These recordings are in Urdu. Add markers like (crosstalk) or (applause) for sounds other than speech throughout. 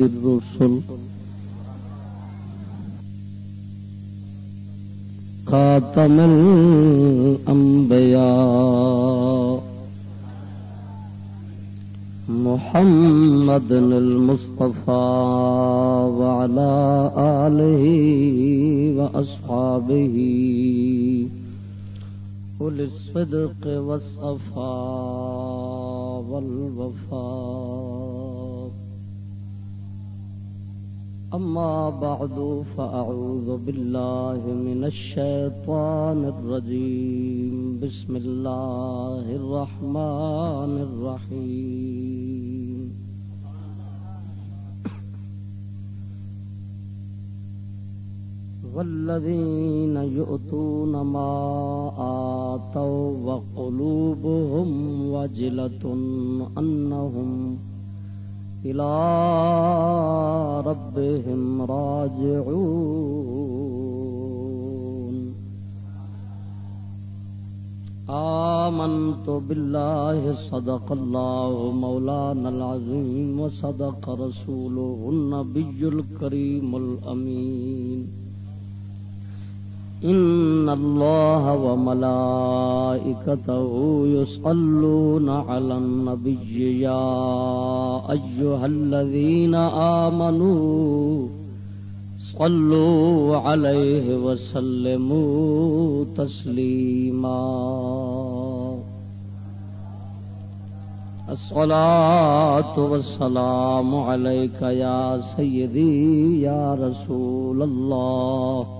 الرسل. خاتم الأنبياء. محمد المصطفى وعلى آله وأصحابه. أولي الصدق والصفاء والوفاء. أما بعد، فأعوذ بالله من الشيطان الرجيم. بسم الله الرحمن الرحيم. والذين يؤتون ما آتوا وقلوبهم وجلة أنهم إلى ربهم راجعون. آمنت بالله صدق الله مولانا العظيم وصدق رسوله النبي الكريم الأمين. إن الله وملائكته يصلون على النبي يا أيها الذين آمنوا صلوا عليه وسلموا تسليما الصلاة والسلام عليك يا سيدي يا رسول الله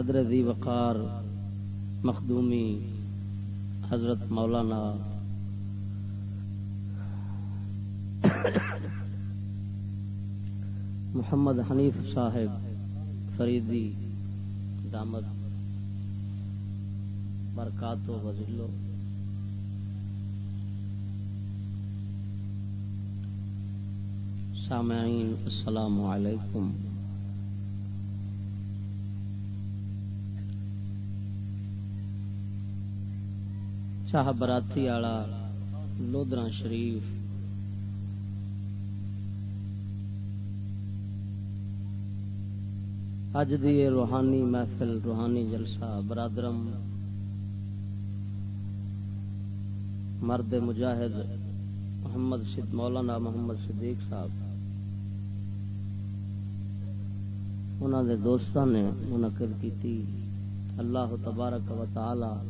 صدر دی وقار مخدومی حضرت مولانا محمد حنیف صاحب فریدی دامد، برکات و وزلو۔ سامعین، السلام علیکم۔ شاہ براتی والا لودرا شریف۔ اج دی روحانی محفل، روحانی جلسہ، برادرم، مرد مجاہد محمد سد مولانا محمد صدیق صاحب۔ انہوں نے دوستان نے منعقد کی اللہ تبارک و تعالی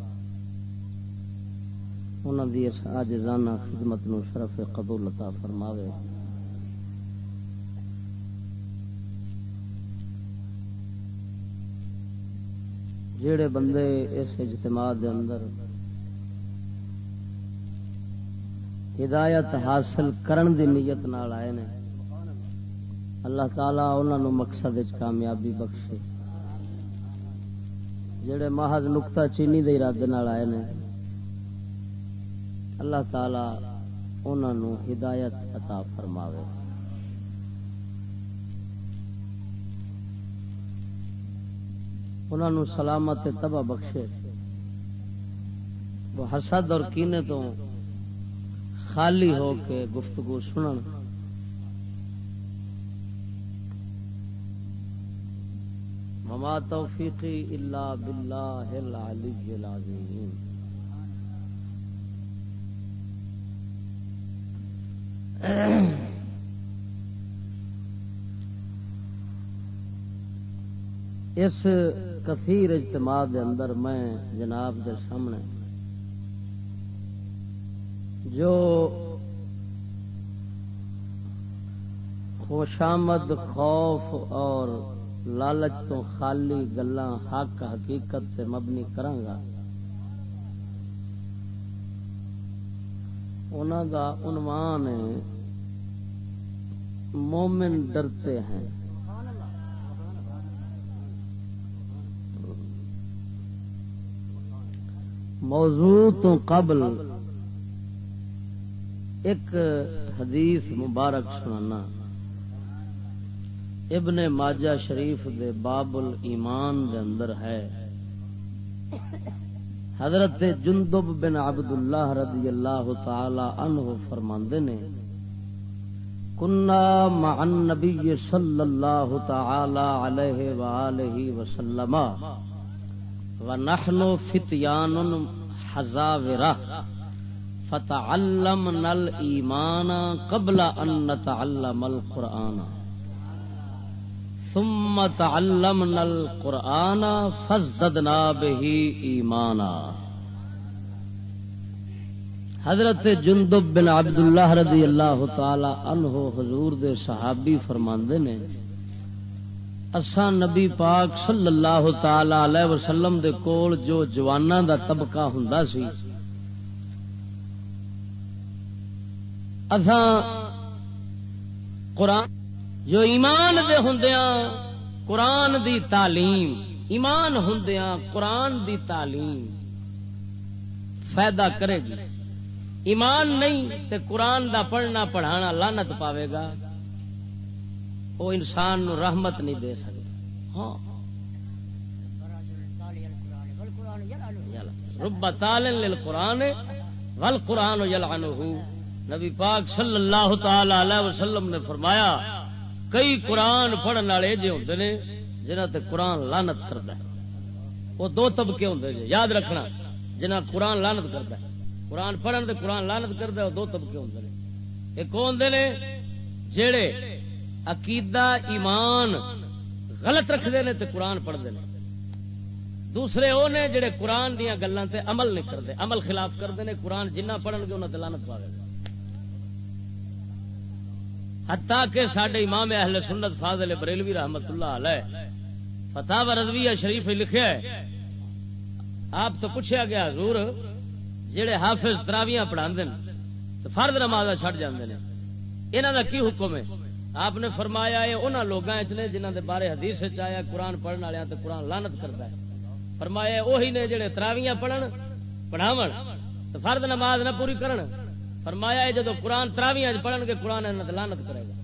انہوں دی اس آجزانہ خدمت نو شرف قبول عطا فرماوے۔ جڑے بندے اس اجتماع دے اندر ہدایت حاصل کرن دی نیت نال آئے نے، اللہ تعالی انہوں نے مقصد کامیابی بخشے۔ جڑے محض نقطہ چینی دے ارادے نال آئے نے اللہ تعالی انہوں ہدایت عطا فرماوے۔ انہوں سلامت تبا بخشے۔ وہ حسد اور کینے تو خالی ہو کے گفتگو سنن۔ مما توفیقی اللہ باللہ العلی العظیم۔ اس کثیر اجتماع دے اندر میں جناب دے سامنے جو خوشامد، خوف اور لالچ تو خالی گلاں حق حقیقت سے مبنی کرانگا۔ انہوں دا عنوان ہے، مومن ڈرتے ہیں۔ موضوع تو قبل ایک حدیث مبارک سنانا۔ ابن ماجہ شریف دے باب الایمان دے اندر ہے۔ حضرت جندب بن عبد اللہ رضی اللہ تعالی عنہ فرماندے نے، کنا مع النبی صلی اللہ تعالی علیہ وآلہ وسلم ونحن فتیان حزاورہ، فتعلمنا الایمان قبل ان نتعلم القرآن. ثم تعلمنا القرآن فزددنا به ایمانا. حضرت جندب بن عبد اللہ رضی اللہ تعالی عنہ حضور دے صحابی فرماندے نے، اساں نبی پاک صلی اللہ تعالی علیہ وسلم دے کول جو جواناں دا طبقہ ہوندا سی، اساں قرآن جو ایمان دے ہندیاں، قرآن دی تعلیم، ایمان ہندیاں، قرآن دی تعلیم فائدہ کرے گی۔ ایمان نہیں تے قرآن دا پڑھنا پڑھانا لانت پاوے گا۔ وہ انسان نو رحمت نہیں دے سکتا۔ ہاں۔ رب تال قرآن ول قرآن نبی پاک صلی اللہ تعالی علیہ وسلم نے فرمایا کئی قرآن پڑھن والے جی ہوں نے جنہ تے قرآن لانت کرتا ہے۔ وہ دو طبقے ہوں جی یاد رکھنا جنہ قرآن لانت کرتا ہے۔ قرآن پڑھن تے قرآن لانت کرتا ہے، وہ دو طبقے ہوں نے۔ ایک ہوں نے جڑے عقیدہ، ایمان غلط رکھتے ہیں تے قرآن پڑھتے ہیں دوسرے وہ نے جڑے قرآن دیا گلوں تے عمل نہیں کرتے، عمل خلاف کرتے ہیں قرآن جنہ پڑھن گے انہوں لانت پا گئے حتیٰ کہ سڈے امام اہل سنت فاضل بریلوی رحمت اللہ علیہ فتح و رضویہ شریف لکھیا ہے، آپ تو پوچھا گیا، حضور، جڑے حافظ تراویاں پڑھا تو فرد نماز چھڑ جاندے نے۔ انہاں دا کی حکم ہے؟ آپ نے فرمایا ہے، انہاں لوگاں وچ نے، جنہاں دے بارے حدیث وچ آیا، قرآن پڑھن والےاں تے قرآن لعنت کردا ہے۔ فرمایا وہی نے جڑے تراویاں پڑھن، پڑھاون تے فرد نماز نہ پوری کرن۔ فرمایا ہے جدو قرآن تراویاں پڑھن گے، قرآن لانت کرے گا۔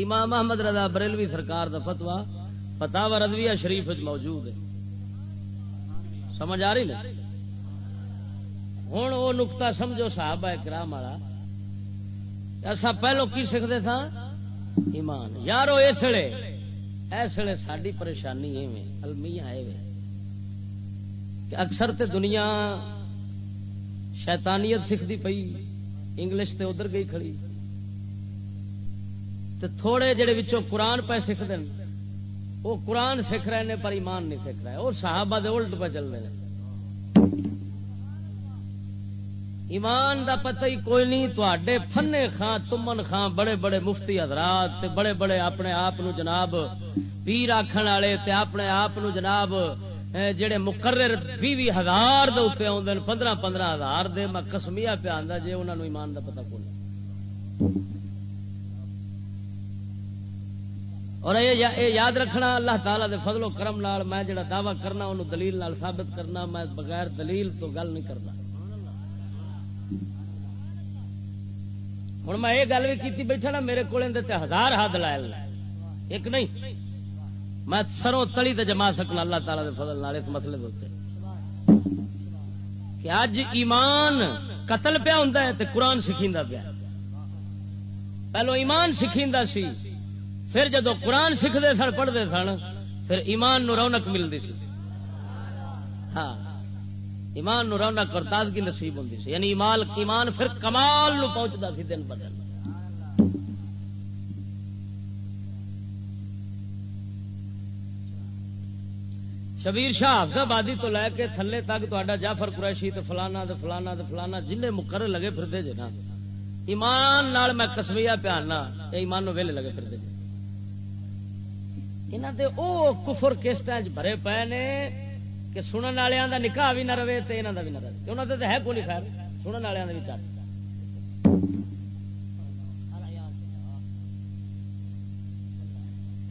امام محمد رضا بریلوی سرکار دا فتوا فتح رضویہ شریف موجود ہے۔ سمجھ آ رہی نا ہوں وہ نکتا سمجھو صاحب ہے کرام والا۔ ایسا پہلو کی سیکھتے تھا ایمان۔ یارو، اس لیے اس لیے ساری پریشانی ایویں المیاں کہ اکثر تے دنیا شیطانیت سیکھتی پئی، انگلش تے ادھر گئی کھڑی۔ تے تھوڑے جڑے وچوں قرآن پہ سیکھ دین وہ قرآن سیکھ رہے ہیں پر ایمان نہیں سیکھ رہے۔ اور صحابہ دے الٹ پہ چل رہے ہیں۔ ایمان دا پتہ ہی کوئی نہیں تے فنے خان تمن خان بڑے بڑے مفتی حضرات تے بڑے بڑے اپنے آپ جناب پیر آخر والے تے اپنے آپ جناب جڑے مقرر بھی بھی ہزار دے آدھے پندرہ پندرہ ہزار دے، میں کسمیا پہ آتا جی انہوں ایمان دا پتہ کون اور یہ یاد رکھنا، اللہ تعالی دے فضل و کرم نال میں جڑا دعوی کرنا انہوں دلیل نال ثابت کرنا، میں بغیر دلیل تو گل نہیں کرتا ہوں میں یہ گل بھی کی بیٹھا نا، میرے کو ہزار ہاتھ لائے ایک نہیں۔ میں سروں تلی تے جما سکنا اللہ تعالی دے فضل نال اس مسئلے دے کہ اج ایمان قتل پیا ہوں تے قرآن سکھیندا پیا۔ پہلو ایمان سکھیندا سی، پھر جدو قرآن سیکھتے سن پڑھتے سن، پھر ایمان نو رونق ملتی سی۔ ہاں ایمان نو رونق اور تازگی نصیب ہوتی سی۔ یعنی ایمان پھر کمال نو پہنچتا سی دن بدن شبیر شاہ حافظ آبادی تو لے کے تھلے تک تا جعفر قریشی تو فلانا تو فلانا تو فلانا جن مقرر لگے پھرتے جے نا۔ ایمان نال میں کسمیا پیانا ایمان نو ویلے لگے پھرتے جے۔ انہاں دے او کفر کیسٹ بھرے پے نے کہ سنن والوں دا نکاح بھی نہ رہے تے انہاں دا بھی نہ رہے۔ انہاں دے تے ہے کوئی خیر، سنن والوں دا بھی چل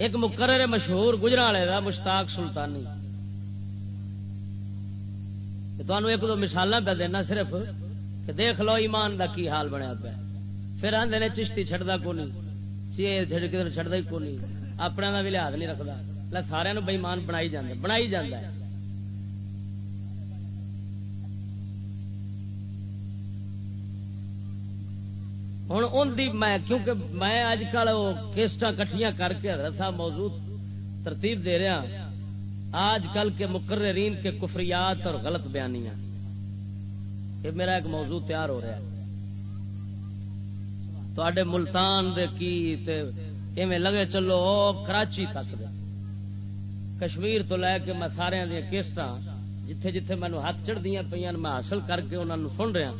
ایک مقرر مشہور گجرا والے کا مشتاق سلطانی۔ تمہیں ایک دو مثال پہ دینا صرف کہ دیکھ لو ایمان دا کی حال بنیا پیا۔ پھر آدھے نے چشتی چڑھتا کو نہیں کدھر چڑھتا ہی کو نہیں اپنے کا بھی لحاظ نہیں رکھتا سارے بےمان بنائی جانا بنائی جانا ہے۔ ہوں ان میں، کیونکہ میں اج کل کیسٹ کٹیاں کر کے حضرت صاحب موضوع ترتیب دے رہا۔ آج کل کے مقررین کے کفریات اور غلط بیانیاں۔ یہ میرا ایک موضوع تیار ہو رہا ہے۔ تے ملتان دے کی ایویں لگے چلو کراچی تک دے۔ کشمیر تو لے کے میں سارے دیا کیسٹ جتھے جتھے مینو ہاتھ چڑھ دیا پہ میں حاصل کر کے انہوں نے سن رہا۔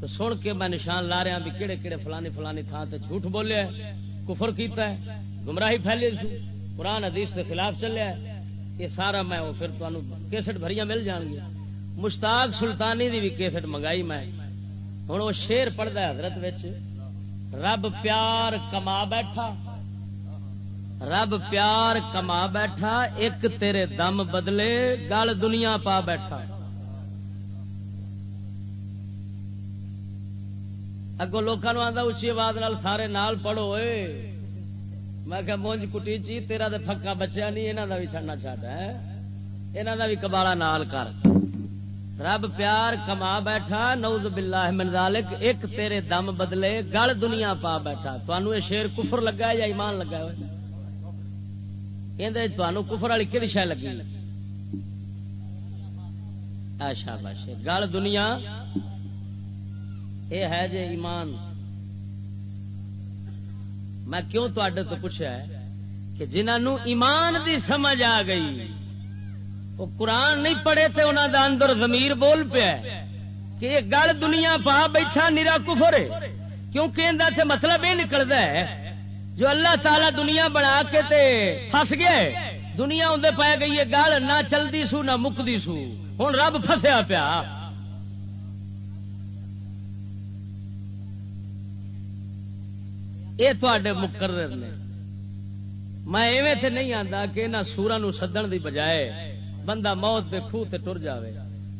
تو سن کے میں نشان لا رہا بھی کہڑے کہڑے فلانی فلانی تھان تے جھوٹ بولیا کفر کیتا ہے، گمراہی پھیلی سو قرآن حدیث کے خلاف چلیا یہ سارا میں وہ پھر کیسٹ بھریاں مل جان گیا مشتاق سلطانی دی بھی کیسٹ منگائی میں۔ ہوں وہ شیر پڑھتا ہے حضرت رب پیار کما بیٹھا۔ رب پیار کما بیٹھا، ایک تیرے دم بدلے، گل دنیا پا بیٹھا۔ اگو لوگوں آتا اچھی آواز سارے نال پڑھو اے میں کہ مونج کٹی چی، تیرا تو پکا بچیا نہیں یہاں کا بھی چڑنا چڈ ہے یہاں کا بھی کبالا نال کر۔ رب پیار کما بیٹھا نوز باللہ من ذالک، ایک تیرے دم بدلے، گل دنیا پا بیٹھا۔ تنوع یہ شیر کفر لگا یا ایمان لگا یہ کفر والی کہڑی شہ لگی؟ اچھا بش گل دنیا یہ ہے جے ایمان۔ میں کیوں تے تو پوچھا ہے کہ جنہوں ایمان دی سمجھ آ گئی، وہ قرآن نہیں پڑھے تھے انہوں دا اندر ضمیر بول پیا کہ یہ گل دنیا پا بیٹھا نیرا کفر ہے۔ کیونکہ اندر سے مطلب یہ نکلتا ہے، جو اللہ تعالی دنیا بنا کے تے فس گیا دنیا اندر پی گئی ہے گل نہ چلتی سو نہ مکتی سو۔ ہوں رب فسیا پیا۔ یہ تے مقرر نے میں ایویں تے نہیں آتا کہ انہوں سورا نو سدن دی بجائے بندہ موت دے خوہ تے ٹر جاوے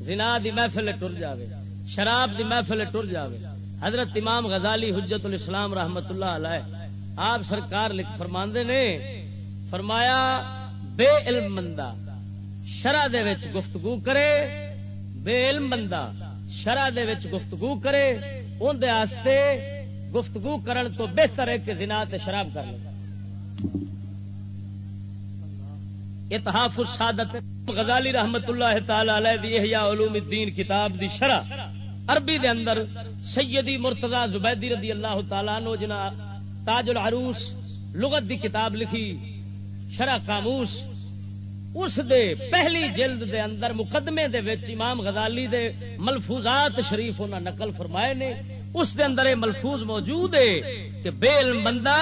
زنا دی محفل ٹر جاوے شراب دی محفل ٹر جاوے حضرت امام غزالی حجت الاسلام رحمت اللہ علیہ آپ سرکار لکھ فرماندے نے فرمایا بے علم بندہ شرح دے وچ گفتگو کرے بے علم بندہ شرح دے وچ گفتگو کرے اون دے آستے گفتگو کرن تو بہتر ہے کہ زنا تے شراب کر لے۔ اتحاف السادت غزالی رحمت اللہ تعالی علیہ دی احیاء علوم الدین کتاب دی شرح عربی دے اندر سیدی مرتضی زبیدی رضی اللہ تعالی عنہ جنا تاج العروس لغت دی کتاب لکھی، شرح قاموس، اس دے پہلی جلد دے اندر مقدمے دے وچ امام غزالی دے ملفوظات شریف انہاں نقل فرمائے نے۔ اس دے اندر ملفوظ موجود ہے کہ بے علم بندہ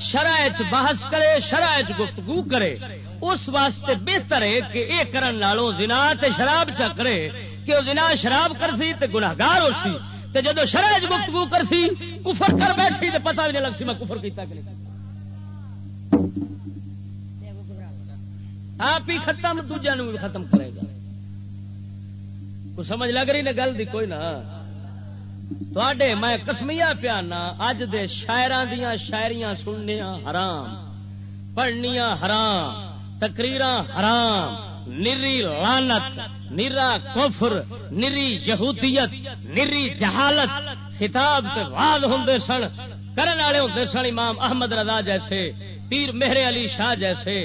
شرح بحث کرے شرح گفتگو کرے۔ اس واسطے بہتر ہے کہ اے کرن نالوں زنا تے شراب چا کرے، کہ وہ زنا شراب کر سی تے گناہگار ہو سی۔ تے جدو شرح گفتگو کر سی کفر کر بیٹھی تے پتہ بھی نہیں لگ سی میں کفر کیتا کہ آپ ہی ختم دوجا نو ختم کرے گا۔ کو سمجھ لگ رہی نا گل دی کوئی نہ۔ تھوڑے میں کسمیا پیانا اج دے شاعراں دیاں شاعریاں سننیاں حرام، پڑھنیاں حرام، تقریراں حرام، نری لانت نرا کفر، نری یہودیت، نری جہالت، خطاب تے واض ہوندے سن، کرن والے ہوندے سن امام احمد رضا جیسے، پیر مہر علی شاہ جیسے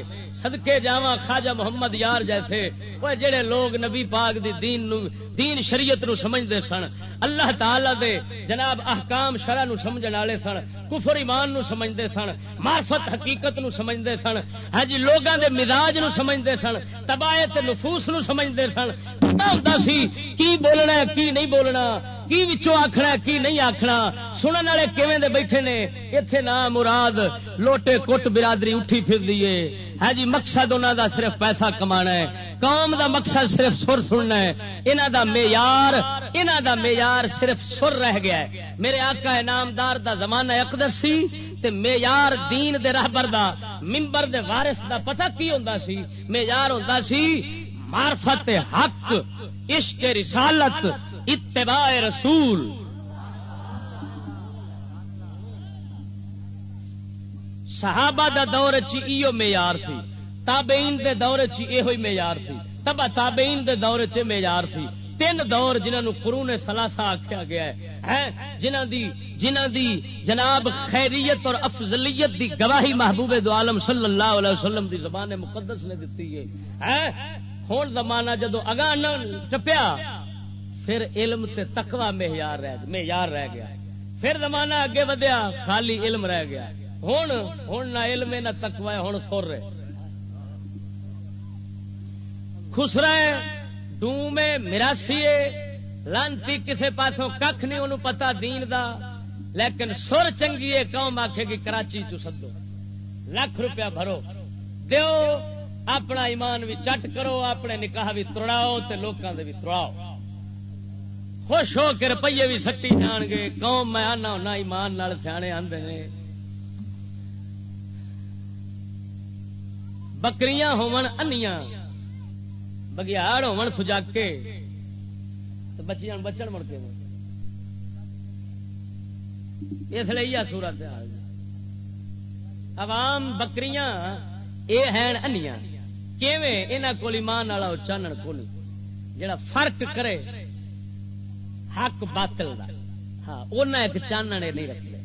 صدقے جاواں خواجہ محمد یار جیسے۔ وہ جڑے لوگ نبی پاک دی دین نو دین شریعت نو سمجھدے سن، اللہ تعالی دے جناب احکام شرع نو سمجھن والے سن، کفر ایمان نو سمجھدے سن، معرفت حقیقت نو سمجھدے سن۔ ہاں جی لوگاں دے مزاج نو سمجھدے سن تباہت نفوس نو سمجھدے سن۔ پتہ ہوندا سی، کی بولنا ہے، کی نہیں بولنا۔ کی وچوں آکھنا کی نہیں آکھنا؟ سنن والے کیویں دے بیٹھے نے؟ ایتھے نا مراد لوٹے کٹ برادری اٹھی پھر دیے ہے ہاں جی مقصد انہوں دا صرف پیسہ کما ہے۔ قوم دا مقصد صرف سر سننا ہے۔ انہ دا معیار انہ دا معیار صرف سر رہ گیا ہے۔ میرے آقا انعامدار دا زمانہ اقدر سی تے معیار دین دے رہبر دا، منبر دے وارث دا پتہ کی ہوندا سی؟ معیار ہوندا سی، معرفت حق، عشق رسالت اتباع رسول۔ صحابہ دا دور چی ایو معیار سی تابعین دے دور چی ایہو ہی معیار سی تبا تابعین دے دور چ معیار سی تین دور جنہاں جنہوں قرون سلاسا آخیا گیا ہے۔ جنہ دی جنہ دی جناب خیریت اور افضلیت دی گواہی محبوب دو عالم صلی اللہ علیہ وسلم دی زبان مقدس نے دیتی ہے۔ ہوں زمانہ جدو اگاں ٹپیا پھر علم تے تقوی معیار رہ معیار رہ گیا۔ پھر زمانہ اگے ودیا، خالی علم رہ گیا۔ ہوں ہوں نہ علم نہ تقوی ہوں سر خسرا ڈوم مراسی لانتی کسے پاسوں کھ نہیں، انہوں پتا دین دا۔ لیکن سر چنگی ہے، قوم آخے گی، کراچی چ سدو۔ لاکھ روپیہ بھرو۔ دیو، اپنا ایمان بھی چٹ کرو، اپنے نکاح بھی تڑاؤ تے لوکاں دے بھی تڑاؤ خوش ہو کے روپیے بھی سٹی جان گے۔ قوم میں آنا ہونا، ایمان نال سیانے آندے نے۔ بکریاں ہون انیاں، بگیاڑ ہون سجاکے۔ تو بچیاں بچن مڑ کے اس لیے سورت عوام بکریاں اے ہیں انیاں۔ کیویں؟ انہاں کول ایمان والا چانن کو نہیں جڑا فرق کرے۔ حق باطل دا۔ ہاں اونا ایک چانن نہیں رکھتے۔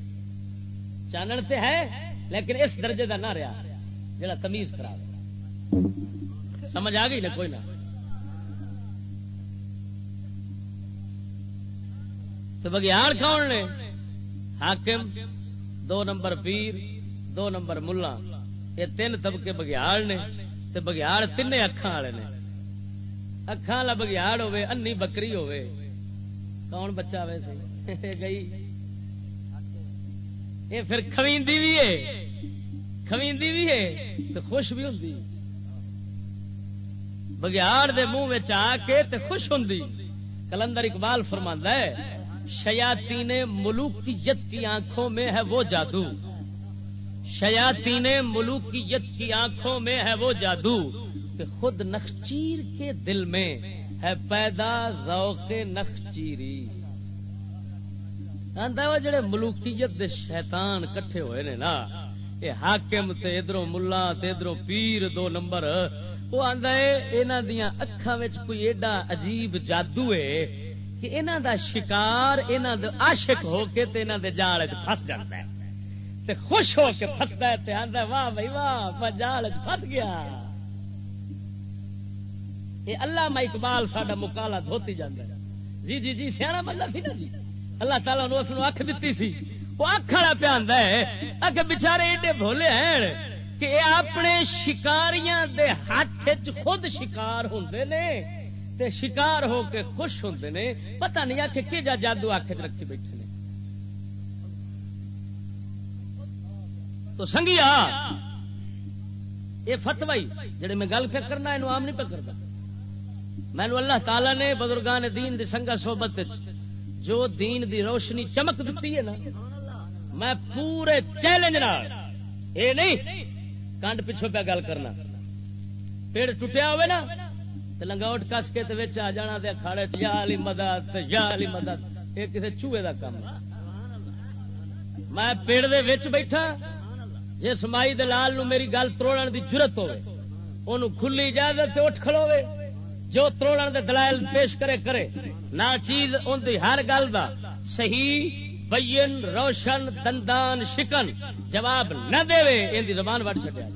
چانن تے ہے، لیکن اس درجے دا نہ رہا، جڑا تمیز کرا سمجھ آ گئی نا کوئی نہ تو بگیار کون نے؟ حاکم، دو نمبر پیر، دو نمبر ملا۔ یہ تین طبقے بگیار نے تو بگیار تین اکھان والے نے۔ اکھان والا بگیار ہوے انی بکری ہوے کون بچہ ویسے (laughs) گئی۔ یہ پھر خویندی بھی ہے۔ خویندی بھی ہے تو خوش بھی ہوں بگیار دے منہ آ کے تے خوش ہوں کلندر اقبال فرماندہ ہے شیاتین ملوکیت کی آنکھوں میں ہے وہ جادو۔ شیاتین ملوکیت کی آنکھوں میں ہے وہ جادو۔ کہ خود نخچیر کے دل میں ہے پیدا ذوق نخچیری آندا وہ جڑے ملوکیت دے شیطان کٹھے ہوئے نے نا یہ حاکم تے ادھروں ملا تے ادھروں پیر دو نمبر۔ وہ آندا ہے انہاں دیاں اکھاں وچ کوئی ایڈا عجیب جادو ہے کہ انہوں دا شکار انہوں دا عاشق ہو کے تے انہوں دے جال وچ پھس جاتا ہے۔ تے خوش ہو کے پھستا ہے تے آندا واہ بھائی، واہ میں جال وچ پھس گیا۔ یہ اللہ میں اقبال ساڈا مکالا دھوتی جانا جی جی جی سیاح بندہ سی نا جی۔ اللہ تعالیٰ نے اس اکھ دیتی سی۔ وہ اکھ والا پہ آندا ہے۔ اکھ بچارے ایڈے بھولے ہیں کہ اپنے شکاریاں دے ہاتھ خود شکار ہوندے نے تے شکار ہو کے خوش ہوتے نے۔ پتہ نہیں آخ کہ جا جادو آخ رکھی بیٹھے نے۔ تو سنگیا یہ فتوائی جڑے میں گل پہ کرنا یہ آم نہیں پہ کرتا مینو اللہ تعالی نے بزرگان دین دی سنگا صحبت جو دین دی روشنی چمک دیتی ہے نا، میں پورے چیلنج اے نہیں، کانڈ پچھو پہ گل کرنا۔ پیڑ ٹوٹیا ہوئے نا لنگوٹ کس کے آ جانا کھاڑے یا علی مدد یا علی مدد۔ یہ کسی چوہے کا کام میں پیڑ دے وچ بیٹھا، جس مائی دلال نو میری گل تروڑن دی ضرورت ہوے کھلی اجازت اٹھ کھلوے جو تروڑن دے دلائل پیش کرے کرے نہ چیز ان دی ہر گل دا صحیح، بین، روشن، دندان، شکن جواب نہ دے ان دی زبان وٹ چکیا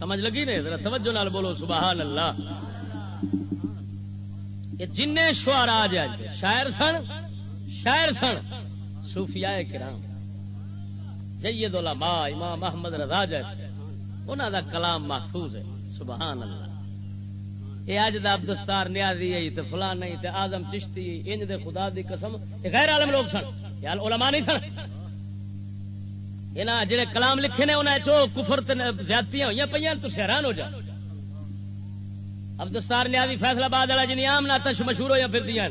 سمجھ لگی نے؟ ذرا توجہ نال بولو، سبحان اللہ۔ یہ جن شعر آ جائے شاعر سن شاعر سن، صوفیاء کرام جید علماء، امام محمد رضا جیسے انہوں دا کلام محفوظ ہے، سبحان اللہ۔ یہ اج دا عبدالستار نیازی ہے تے فلاں نہیں، تے آزم چشتی انج دے خدا دی قسم غیر عالم لوگ سن۔ یا علماء نہیں سن۔ انہاں جڑے کلام لکھے نے، انہاں چو کفر تے زیادتیاں ہوئیاں پیاں تو حیران ہو جاؤ۔ جا عبدالستار نیازی فیصلہ آباد والا جنی عام ناتش مشہور ہویا پھر دیاں۔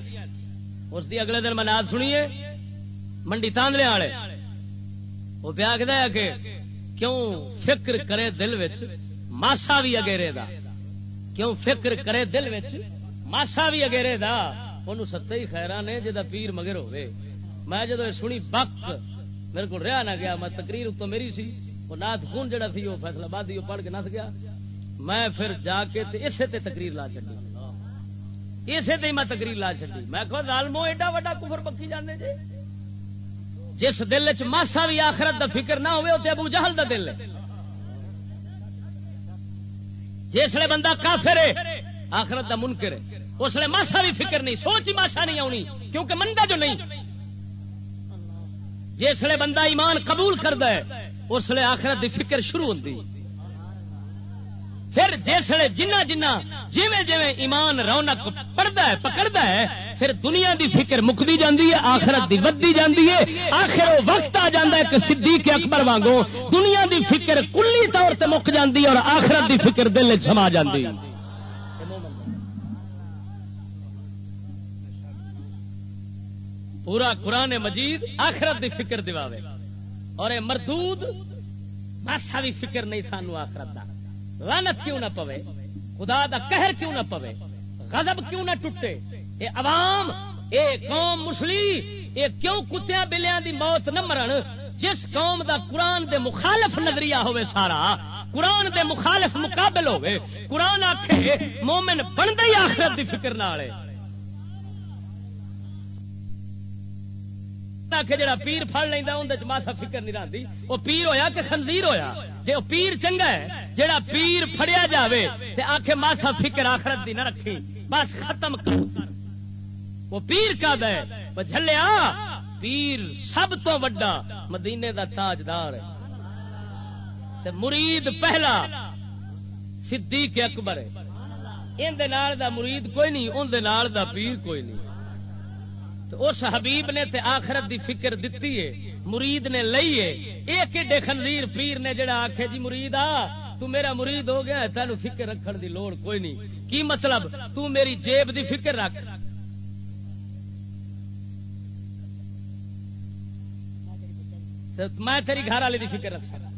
اس دی اگلے دن مناد سنیے، منڈی تاندلے والے وہ پیا ہے کہ کیوں فکر کرے دل وچ ماسا بھی اگیرے دا؟ کیوں فکر کرے دل وچ ماسا بھی اگیرے دا؟ انہوں ستے ہی خیران نے جدا پیر مگر ہوئے میں جدو سنی بک میرے کو رہا نہ گیا، میں تقریر تو میری سی، وہ نات خون جڑا تھی، وہ فیصلہ باد وہ پڑھ کے نس گیا۔ میں پھر جا کے تے اسے تے تقریر لا چڈی اسے تے میں تقریر لا چڈی میں کہ ظالمو، ایڈا وڈا کفر پکی جانے جے جی۔ جس دل چ ماسا بھی آخرت دا فکر نہ ہوئے تے ابو جہل دا دل۔ ہے جسے بندہ کافر ہے، آخرت دا منکر ہے۔ اس لیے ماسا بھی فکر نہیں، سوچ ہی ماسا نہیں آنی، کیونکہ منگا جو نہیں۔ جسے بندہ ایمان قبول کرد ہے، اس لیے آخرت دی فکر شروع ہوتی پھر جسے جنہ جنہ جیویں جیویں ایمان رونق پڑتا ہے، پکڑتا ہے، پھر دنیا دی فکر مکتی جاندی ہے، آخرت دی ودی جاندی ہے، آخر وقت آ جاندہ ہے کہ صدیق اکبر وانگو دنیا دی فکر کلی طور تے مک جاندی ہے اور آخرت دی فکر دل سما جاندی۔ ہے پورا قرآن مجید آخرت دی فکر دیواوے اور اے مردود ماسا بھی فکر نہیں سانو آخرت دا۔ لانت کیوں نہ پوے؟ خدا دا قہر کیوں نہ پوے؟ غضب کیوں نہ ٹوٹے؟ اے عوام، اے قوم مسلی، اے کیوں کتیاں بلیاں دی موت نہ مرن؟ جس قوم دا قرآن دے مخالف نظریہ ہوئے سارا، قرآن دے مخالف مقابل ہوئے قرآن آکھے مومن بن ہی آخرت دی فکر نہ آئے کہ جڑا پیر پڑ لینا اندر ماسا فکر نہیں رہتی وہ پیر ہویا کہ خنزیر ہویا؟ جی وہ پیر چنگا ہے، جڑا پیر فڑیا جاوے تے آخے ماسا فکر آخرت دی نہ رکھی، بس ختم کر۔ وہ پیر کا دے وہ جھلیا۔ پیر سب تو وڈا مدینے دا تاجدار ہے۔ مرید پہلا صدیق اکبر ہے۔ ان دا مرید کوئی نہیں ان دا پیر کوئی نہیں۔ اس حبیب نے تے آخرت دی فکر دتی ہے، مرید نے لئی ہے۔ ایک ایڈے خنزیر پیر نے جڑا آخے جی مرید آ، تو میرا مرید ہو گیا ہے، تینو فکر رکھن دی لوڑ کوئی نہیں۔ کی مطلب؟ تو میری جیب دی فکر رکھ۔ میں تیری گھر والے کی فکر رکھ سکتا۔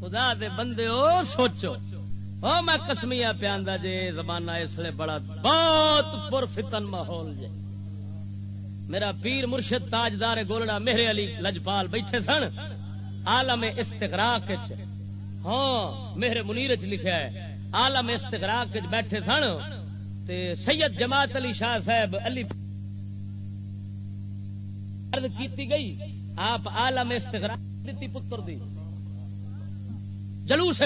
خدا دے بندے ہو سوچو۔ او میں کسمیا پیاندہ جے، زمانہ اس لیے بڑا بہت پر فتن ماحول جے۔ میرا پیر مرشد تاجدار گولڑا میرے علی لجپال بیٹھے سن، عالم استغراق ہاں میرے منیر چ لکھا ہے، عالم استغراق بیٹھے سن، تے سید جماعت علی شاہ صاحب علی عرض کیتی گئی، آپ آلم استغراق دیتی پتر دی۔ جلوس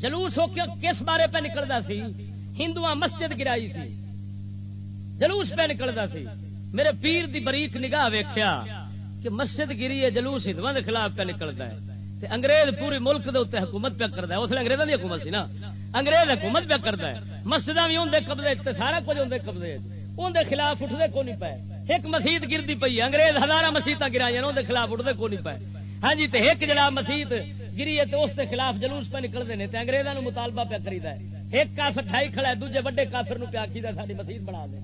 جلوس ہو کے کس بارے پہ نکلتا سی؟ ہندو مسجد گرائی تھی جلوس پہ نکلتا سی۔ میرے پیر دی بریک نگاہ ویخیا کہ مسجد گری ہے، جلوس ہندو کے خلاف پہ نکلتا ہے۔ تے انگریز پوری ملک دے اتنے حکومت پہ کرتا ہے۔ اس لیے انگریزوں کی حکومت سی نا۔ انگریز حکومت پہ کرتا ہے۔ مسجد بھی اندر قبضے سارا کچھ اندر قبضے اندر خلاف اٹھتے کو نہیں پائے ایک مسیت گرتی پی ہے۔ انگریز ہزار مسیت گرائی ہیں اندر خلاف اٹھتے کو نہیں پائے ہاں جی ایک جڑا مسیت گری ہے اس کے خلاف جلوس پہ نکلتے ہیں اگریزوں انگریزوں مطالبہ پہ کریدا ہے۔ ایک کافر ٹھائی کھڑا ہے، دوجے بڑے کافر نو پیا کی ساری مسیت بنا دے۔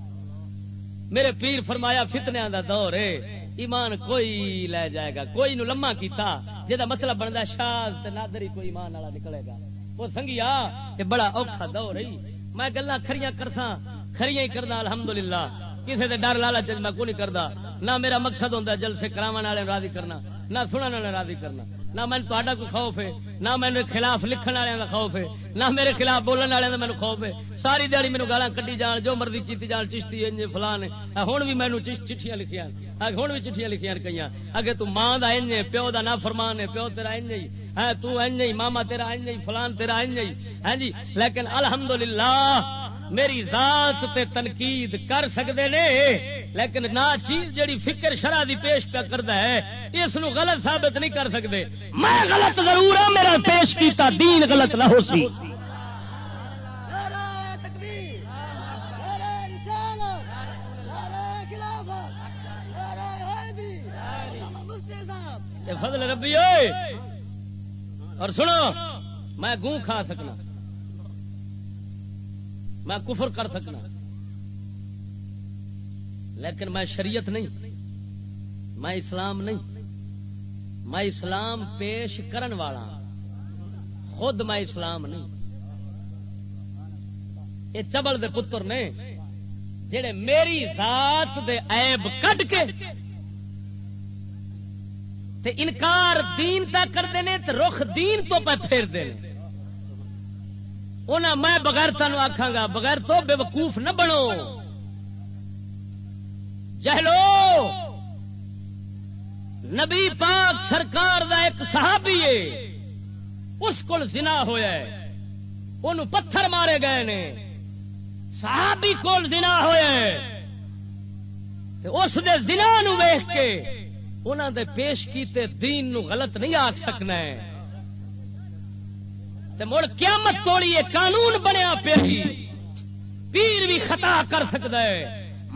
میرے پیر فرمایا فتنیا دا دور ہے۔ ایمان کوئی لے جائے گا، کوئی نو لما کیتا جہاں مطلب بنتا شاز نادر ہی کوئی ایمان والا نکلے گا۔ وہ سنگیا یہ بڑا اوکھا دور رہی میں گلا کھڑیاں کرسا کھڑیاں ہی کردا الحمدللہ۔ کسی دے ڈر لالچ میں کوئی نہیں کردا؟ نہ میرا مقصد ہوتا جلسے کراون والے راضی کرنا، نہ سنن والے راضی کرنا۔ نہ میں تا کوئی خوف ہے، نہ میرے خلاف لکھن والے کا خوف ہے، نہ میرے خلاف بولن والے کا میرے خوف ہے۔ ساری دیہی میرے گالا کٹی جان، جو مرضی کی جان، چشتی فلان ہوں بھی مینو چٹھیاں لکھیاں۔ ہوں بھی چٹھیاں لکھیاں کئی اگے تو ماں کا این پیو کا نہ فرمان ہے، پیو تیرا این ہے تو این ماما تیرا این فلان تیرا این ہے ہاں جی لیکن الحمدللہ میری ذات تے تنقید کر سکتے نے، لیکن نہ چیز جڑی فکر شرح دی پیش پہ کرتا ہے، اس نو غلط ثابت نہیں کر سکتے میں غلط ضرور ہوں میرا پیش کیتا دین غلط نہ ہو سی۔ فضل ربی ہوئے اور سنو، میں گوں کھا سکنا۔ میں کفر کر سکنا۔ لیکن میں شریعت نہیں۔ میں اسلام نہیں۔ میں اسلام پیش کرن والا۔ خود میں اسلام نہیں۔ یہ چبل دے پتر نے جڑے میری ذات دے عیب کٹ کے تے انکار دین تا کرتے ہیں تے رخ دین تو پہ پھیرتے ہیں انہیں میں بغیر تین آخا گا، بغیر تو بے وقوف نہ بنو۔ جہلو! نبی پاک سرکار دا ایک صحابی ہے، اس کو زنا ہوا ان پتھر مارے گئے نے۔ صحابی کول زنا ہوا اس دے زنا نو ویخ کے انہوں دے پیش کیتے دین نو غلط نہیں آخ سکنا ہے۔ مڑ قیامت توڑی یہ قانون بنیا پیا پیر بھی خطا کر سکتا ہے،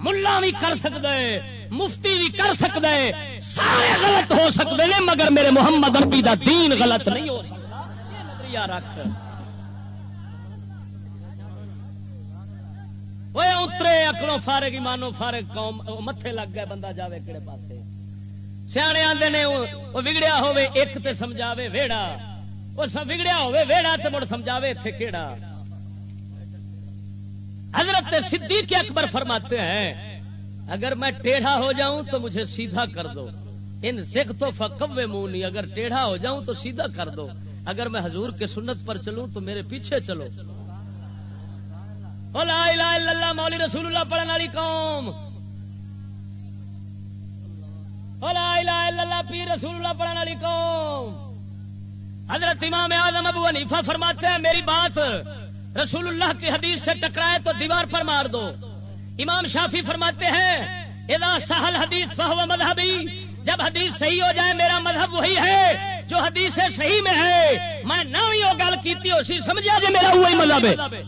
ملا بھی کر سکتا ہے، مفتی بھی کر سکتا ہے۔ سارے غلط ہو سکتے ہیں مگر میرے محمد اربی دا دین غلط نہیں ہو سکتا رکھ۔ اترے اکڑوں فارغ مانو فارغ قوم متے لگ گئے، بندہ جاوے کہڑے پاس سیانے آدھے نے وہ بگڑیا ہوے ایک تے سمجھاوے، ویڑا۔ وہ بگڑیا ہوے ویڑا تے مڑ سمجھاوے اتنے کیڑا؟ حضرت صدیق اکبر فرماتے ہیں، اگر میں ٹیڑھا ہو جاؤں تو مجھے سیدھا کر دو۔ ان سکھ تو فکب مونی، اگر ٹیڑھا ہو جاؤں تو سیدھا کر دو۔ اگر میں حضور کے سنت پر چلوں تو میرے پیچھے چلو۔ لا الہ الا اللہ، مولی رسول اللہ پڑھنے والی قوم۔ لا الہ الا اللہ، پیر رسول اللہ پڑھنے والی قوم۔ حضرت امام اعظم ابو حنیفہ فرماتے ہیں، میری بات رسول اللہ کی حدیث سے ٹکرائے تو دیوار پر مار دو۔ امام شافی فرماتے ہیں، اذا سہل حدیث فہو مذہبی، جب حدیث صحیح ہو جائے، میرا مذہب وہی ہے جو حدیث صحیح میں ہے۔ میں نہ بھی وہ گل کی اسی سمجھا جی میرا وہی مذہب ہے۔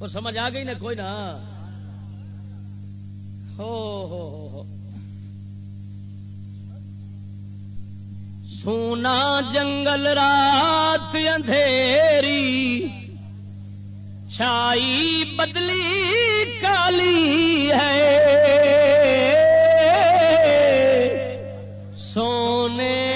وہ سمجھ آ گئی نا کوئی نہ ہو سونا جنگل رات اندھیری چھائی بدلی کالی ہے۔ سونے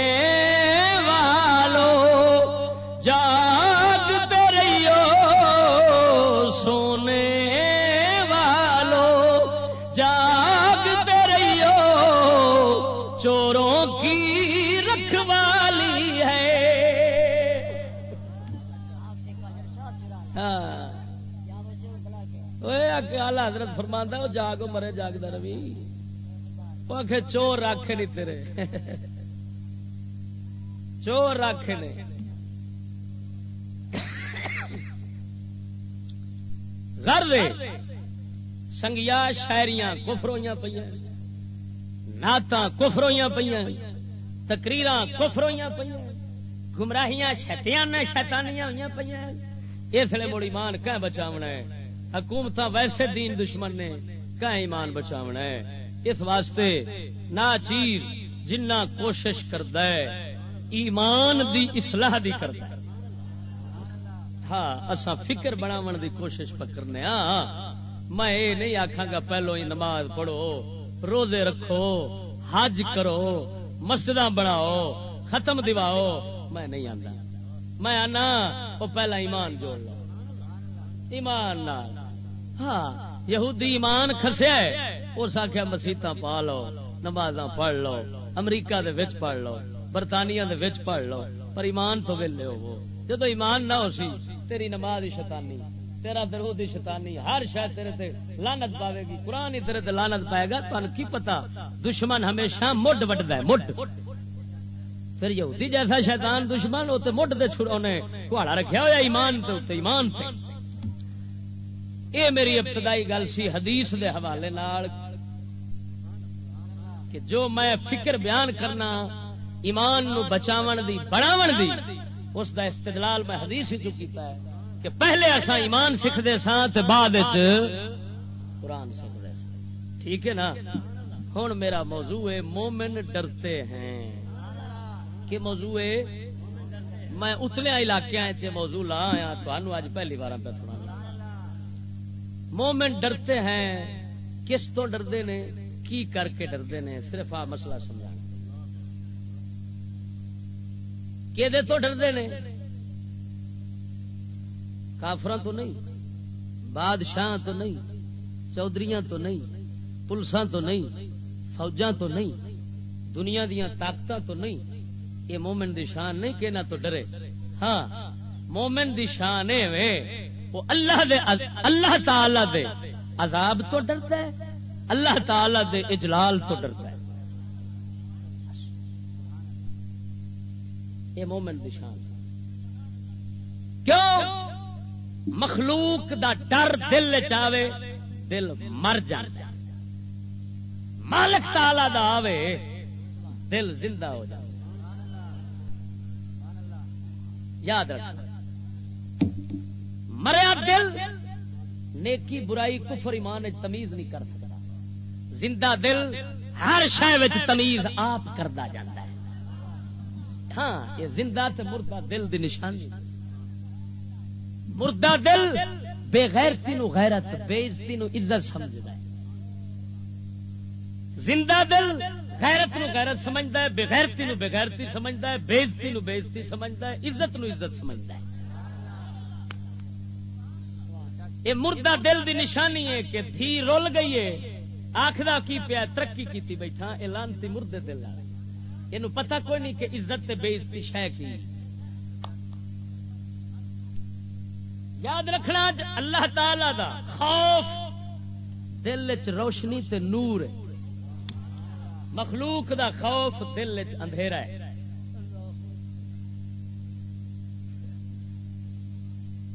حضرت فرماندہ وہ جاگ مرے جاگتا روی وہ آخ چور رکھے نہیں تیرے۔ چور رکھے نے۔ گھر سنگیا شاعریاں کفروئیاں پہ نعت کفروئیاں پہ تقریر کفروئیاں پہ گمراہیاں شتیاں شیتانیاں ہوئی پہ اس لیے مڑی مان کہ بچاونا ہے؟ حکومت ویسے دین دشمن نے کہ ایمان بچاونا ہے؟ اس واسطے نہ چیز جنہ کوشش کرتا ہے، ایمان دی اصلاح دی کرتا ہے۔ ہاں فکر بناون دی کوشش پکرنے ہاں میں یہ نہیں آخا گا پہلو ہی نماز پڑھو، روزے رکھو، حج کرو مسجد بناؤ، ختم دیواؤ۔ میں نہیں آتا میں آنا، وہ پہلا ایمان جوڑ لو۔ ایمان نال۔ ہاں یہودی ایمان خسیا اس آخیا مسیطا پا لو نماز پڑھ لو، امریکہ دے وچ پڑھ لو، برطانیہ دے وچ پڑھ لو، پر ایمان تو ویلے ہو جدو ایمان نہ ہو سی، تیری نماز ہی شیطانی، تیرا درود شیطانی، ہر شاید تیرے تے لانت پاوے گی، قرآن ہی تیرے تے لانت پائے گا تو کی پتا دشمن ہمیشہ مڈ وٹتا ہے، مڈ۔ پھر یہودی جیسا شیطان دشمن وہ مڈ دے چھڑونے کہاڑا رکھیا ہوا ایمان تے ایمان تے۔ اے میری ابتدائی گل سی حدیث دے حوالے نال کہ جو میں فکر بیان کرنا، ایمان نو بچاون دی، بڑھاون دی، اس دا استدلال میں حدیث ہی کیتا ہے کہ پہلے ایسا ایمان سیکھتے سا بعد قرآن سیکھتے سا ٹھیک ہے نا؟ ہوں میرا موضوع ہے مومن ڈرتے ہیں۔ کہ موضوع ہے؟ میں اتلیا علاقے موضوع لا آیا تو اج پہلی بار پہ سنا مومن ڈرتے ہیں، کس تو ڈردے نے کی کر کے ڈردے نے صرف آ مسئلہ سمجھا کہ تو ڈردے نے کافر تو نہیں، بادشاہ تو نہیں چودھری تو نہیں، پولیساں تو نہیں، فوجاں تو نہیں، دنیا دیا طاقت تو نہیں۔ یہ مومن دی شان نہیں کہ نہ تو ڈرے۔ ہاں مومن دی شان وہ اللہ دے اللہ تعالی دے عذاب تو ڈرتا ہے، اللہ تعالی دے اجلال تو ڈرتا ہے۔ یہ مومن دی شان۔ کیوں؟ مخلوق دا ڈر دل چاہے دل مر جائے مالک تالا دا آوے، دل زندہ ہو جائے یاد رکھ۔ مریا دل، نیکی برائی کفر ایمان تمیز نہیں کر سکتا۔ زندہ دل ہر شہ تمیز آپ کرتا جاتا ہے۔ ہاں یہ زندہ تے مردہ دل دی نشانی۔ مردہ دل بے غیرتی نو غیرت، بے عزتی نو عزت سمجھتا ہے۔ زندہ دل غیرت نو غیرت سمجھتا ہے، بے غیرتی نو بے غیرتی سمجھتا ہے، بے عزتی نو بے عزتی سمجھتا ہے، عزت نو عزت سمجھتا ہے۔ یہ مردہ دل دی نشانی ہے کہ تھی رول گئی ہے۔ آخر کی پیا ترقی کی بیٹھا یہ لانتی مردے دل یہ پتا کوئی نہیں کہ عزت بے عزتی شہ کی۔ یاد رکھنا اللہ تعالی دا خوف دل چ روشنی تے نور ہے۔ مخلوق دا خوف دل چ اندھیرا ہے۔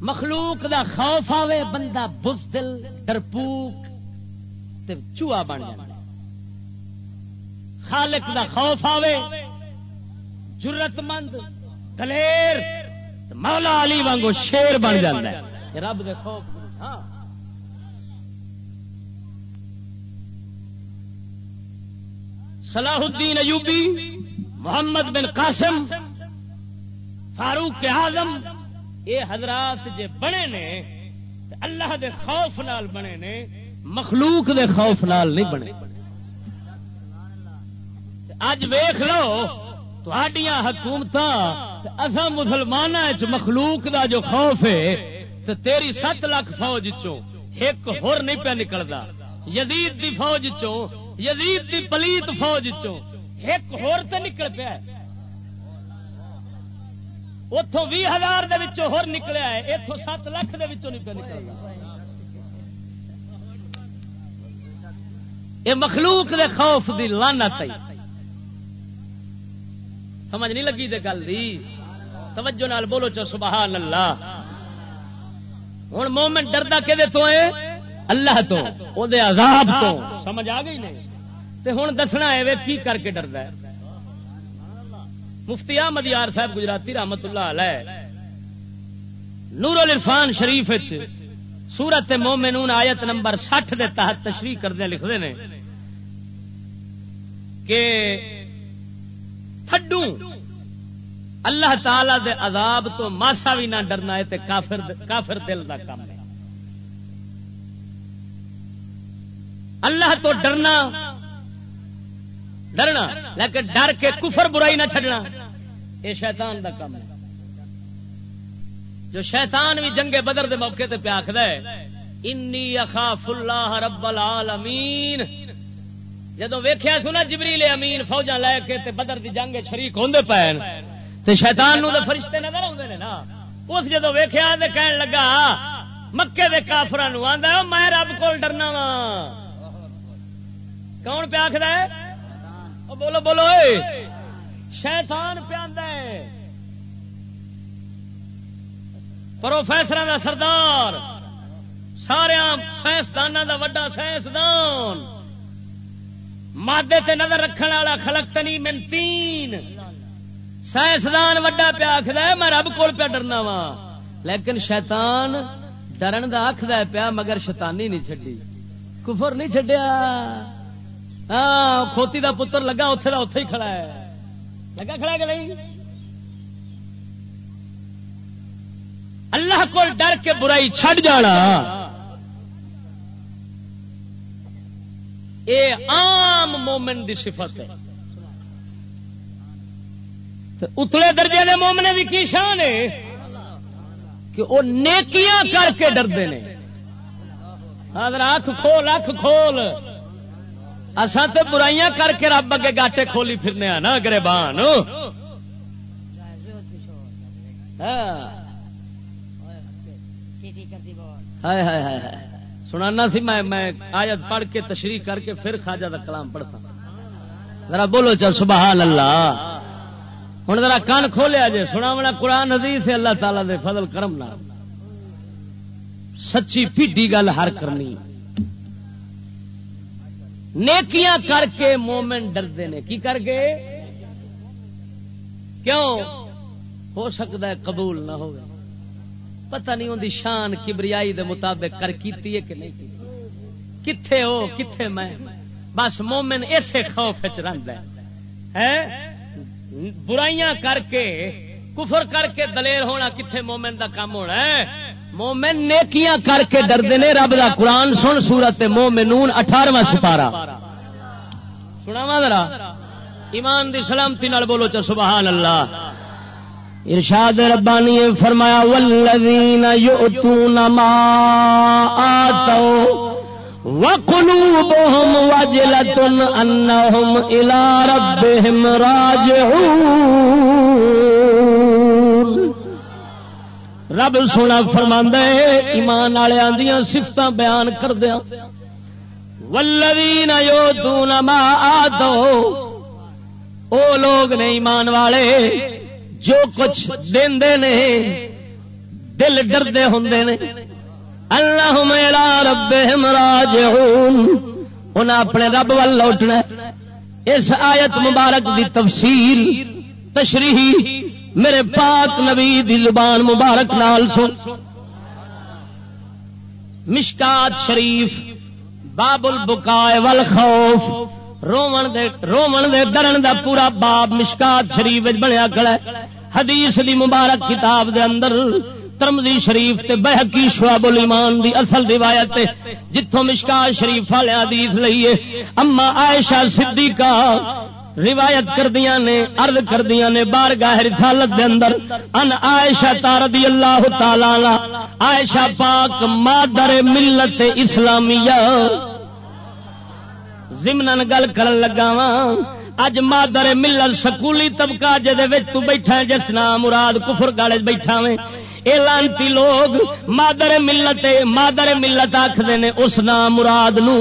مخلوق دا خوف آوے، بندہ بزدل ڈرپوک، تے چوہا بن جائے خالق دا خوف آوے جرت مند، دلیر مولا علی وانگو شیر بن جائے رب دے خوف ہاں۔ صلاح الدین ایوبی، محمد بن قاسم، فاروق کے اعظم یہ حضرات جے بنے نے اللہ دے خوف نال بنے نے، مخلوق دے خوف نال نہیں بنے۔ اج ویخ لو حکومت اصا مسلمان مخلوق دا جو خوف ہے تو تیری سات لاکھ فوج ایک ہور نہیں پیا نکلتا یزید دی فوج یزید دی پلیت فوج چو ایک ہور تے نکل پیا۔ اتوں بھی ہزار ہور نکلیا ہے اتوں سات لاکھ نہیں پیا نکلتا یہ مخلوق دے خوف دی لانت سمجھ نہیں لگی دے گل دی توجہ نال بولو چو سبحان اللہ ہوں مومنٹ ڈردا کہ تو اللہ تو او دے عذاب تو سمجھ آ گئی نہیں تے ہوں دسنا ہے کی کر کے ڈردا ہے مفتی احمد یار صاحب گجراتی رحمت اللہ علیہ نور الرفان شریف سورت مومنون آیت نمبر سٹھ دے تحت تشریح کردے لکھتے ہیں کہ تھڈو، اللہ تعالی دے عذاب تو ماسا بھی نہ ڈرنا ہے تے کافر کافر دل دا کام ہے۔ اللہ تو ڈرنا ڈرنا، لیکن ڈر کے کفر برائی نہ چھڈنا۔ یہ شیطان دا کام ہے۔ جو شیطان بھی جنگے بدر دے موقع تے پیا آخر انی اخاف اللہ رب العالمین. جدو ویخیا سنا جبریل امین فوجا لے کے تے بدر دی جنگ شریک ہوں پے شیطان نو تے فرشتے نظر آتے نا۔ اس جدو ویخیا تے کہن لگا، مکے دے کافر آدھا میں رب کو ڈرنا وا کون پہ پیا آخر بولو بولو شیطان پیا پروفیسر کا سردار سارا سائنسدان کا وڈا سائنسدان۔ مادے تے نظر رکھنے والا خلق تنی منتین سائنسدان وڈا پیا آخر میں رب کول پیا ڈرنا وا لیکن شیطان ڈرن کا آخد پیا، مگر شیطانی نہیں چڈی کفر نہیں چڈیا ہاں کھوتی دا پتر لگا اتے کا اتے ہی کھڑا ہے۔ لگا کھڑا کہ نہیں؟ اللہ کو ڈر کے برائی چھڈ جانا۔ اے عام مومن دی صفت ہے۔ اتلے درجے دے مومنے بھی کی شان ہے؟ کہ وہ نیکیاں کر کے ڈردے نے۔ اگر اکھ کھول اکھ کھول۔ اصا تو برائیاں کر کے رب اگے گاٹے کھولی پھرنے نا گربان ہاں۔ سنانا سی میں میں آیت پڑھ کے تشریح کر کے پھر خواجہ کا کلام پڑھتا۔ ذرا بولو چل، سبحان اللہ۔ ہوں ذرا کان کھولیا جی سنا بڑا قرآن حدیث ہے اللہ تعالی دے فضل کرم نہ سچی پیڈی گل ہر کرنی۔ نیکیاں کر کے مومن ڈردے نے کی کر کے کیوں؟ ہو سکتا ہے قبول نہ ہو پتہ نہیں ہوں شان کبریائی دے مطابق کر کیتی ہے کہ نہیں کتھے ہو، کتھے میں؟ بس مومن ایسے خوف چ ہے۔ برائیاں کر کے، کفر کر کے دلیر ہونا کتنے مومن دا کام ہونا ہے؟ مومن نیکیاں کر کے ڈردے نے رب دا قرآن سن، سورت مومنون، اٹھارواں سپارا سنا ذرا۔ ایمان دی سلامتی نال بولو چا سبحان اللہ۔ ارشاد ربانی فرمایا والذین یؤتون ما آتوا وقلوبهم وجلة أنهم إلى ربهم راجعون۔ رب سونا فرما ایمان والے آدی سفت بیان کر دیا ولوی نو تما آدو او لوگ نے ایمان والے، جو کچھ دے دل ڈردے ہوں نے۔ اللہ میرا رب ہمراج انہیں اپنے رب ول لوٹنا اس آیت مبارک دی تفصیل، تشریح میرے پاک نبی دی زبان مبارک نال سن۔ مشکات شریف باب البکائے والخوف، رومن دے رومن دے ڈرن دا پورا باب مشکات شریف بنیا کھڑا ہے۔ حدیث دی مبارک کتاب دے اندر ترمزی شریف تے بحقی شعب الایمان دی اصل روایت جتوں مشکا شریف والے حدیث لئیے۔ اما عائشہ صدیقہ روایت کردیاں نے، عرض کردیاں نے بارگاہ رسالت دے اندر، ان عائشہ رضی اللہ تعالی عائشہ پاک مادر ملت اسلامیہ۔ ضمن گل کرن لگا وا اج مادر ملل سکولی طبقہ جہد بیٹھا جس نام مراد کفر گالے بیٹھا میں لانتی لوگ، مادر ملت مادر ملت آخر نے، اس نام مراد نو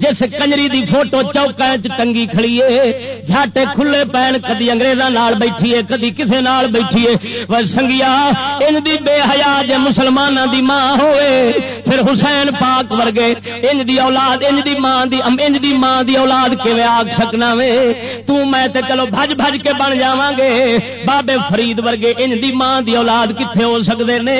جس کنجری دی فوٹو چوکا ٹنگی کھڑیے جھاٹے کھلے پین، کدی اگریزاں بیٹھیے کدی کسے نال بیٹھیے وہ سنگیا، ان دی بے حیا جے مسلمانوں دی ماں ہوئے، پھر حسین پاک ورگے انج دی اولاد انج دی ماں دی انج دی ماں دی اولاد کیویں آگ سکنا وے؟ تو میں تے چلو بھج بھج کے بن جاواں گے بابے فرید ورگے انج دی ماں دی اولاد کتھے ہو سکدے نے؟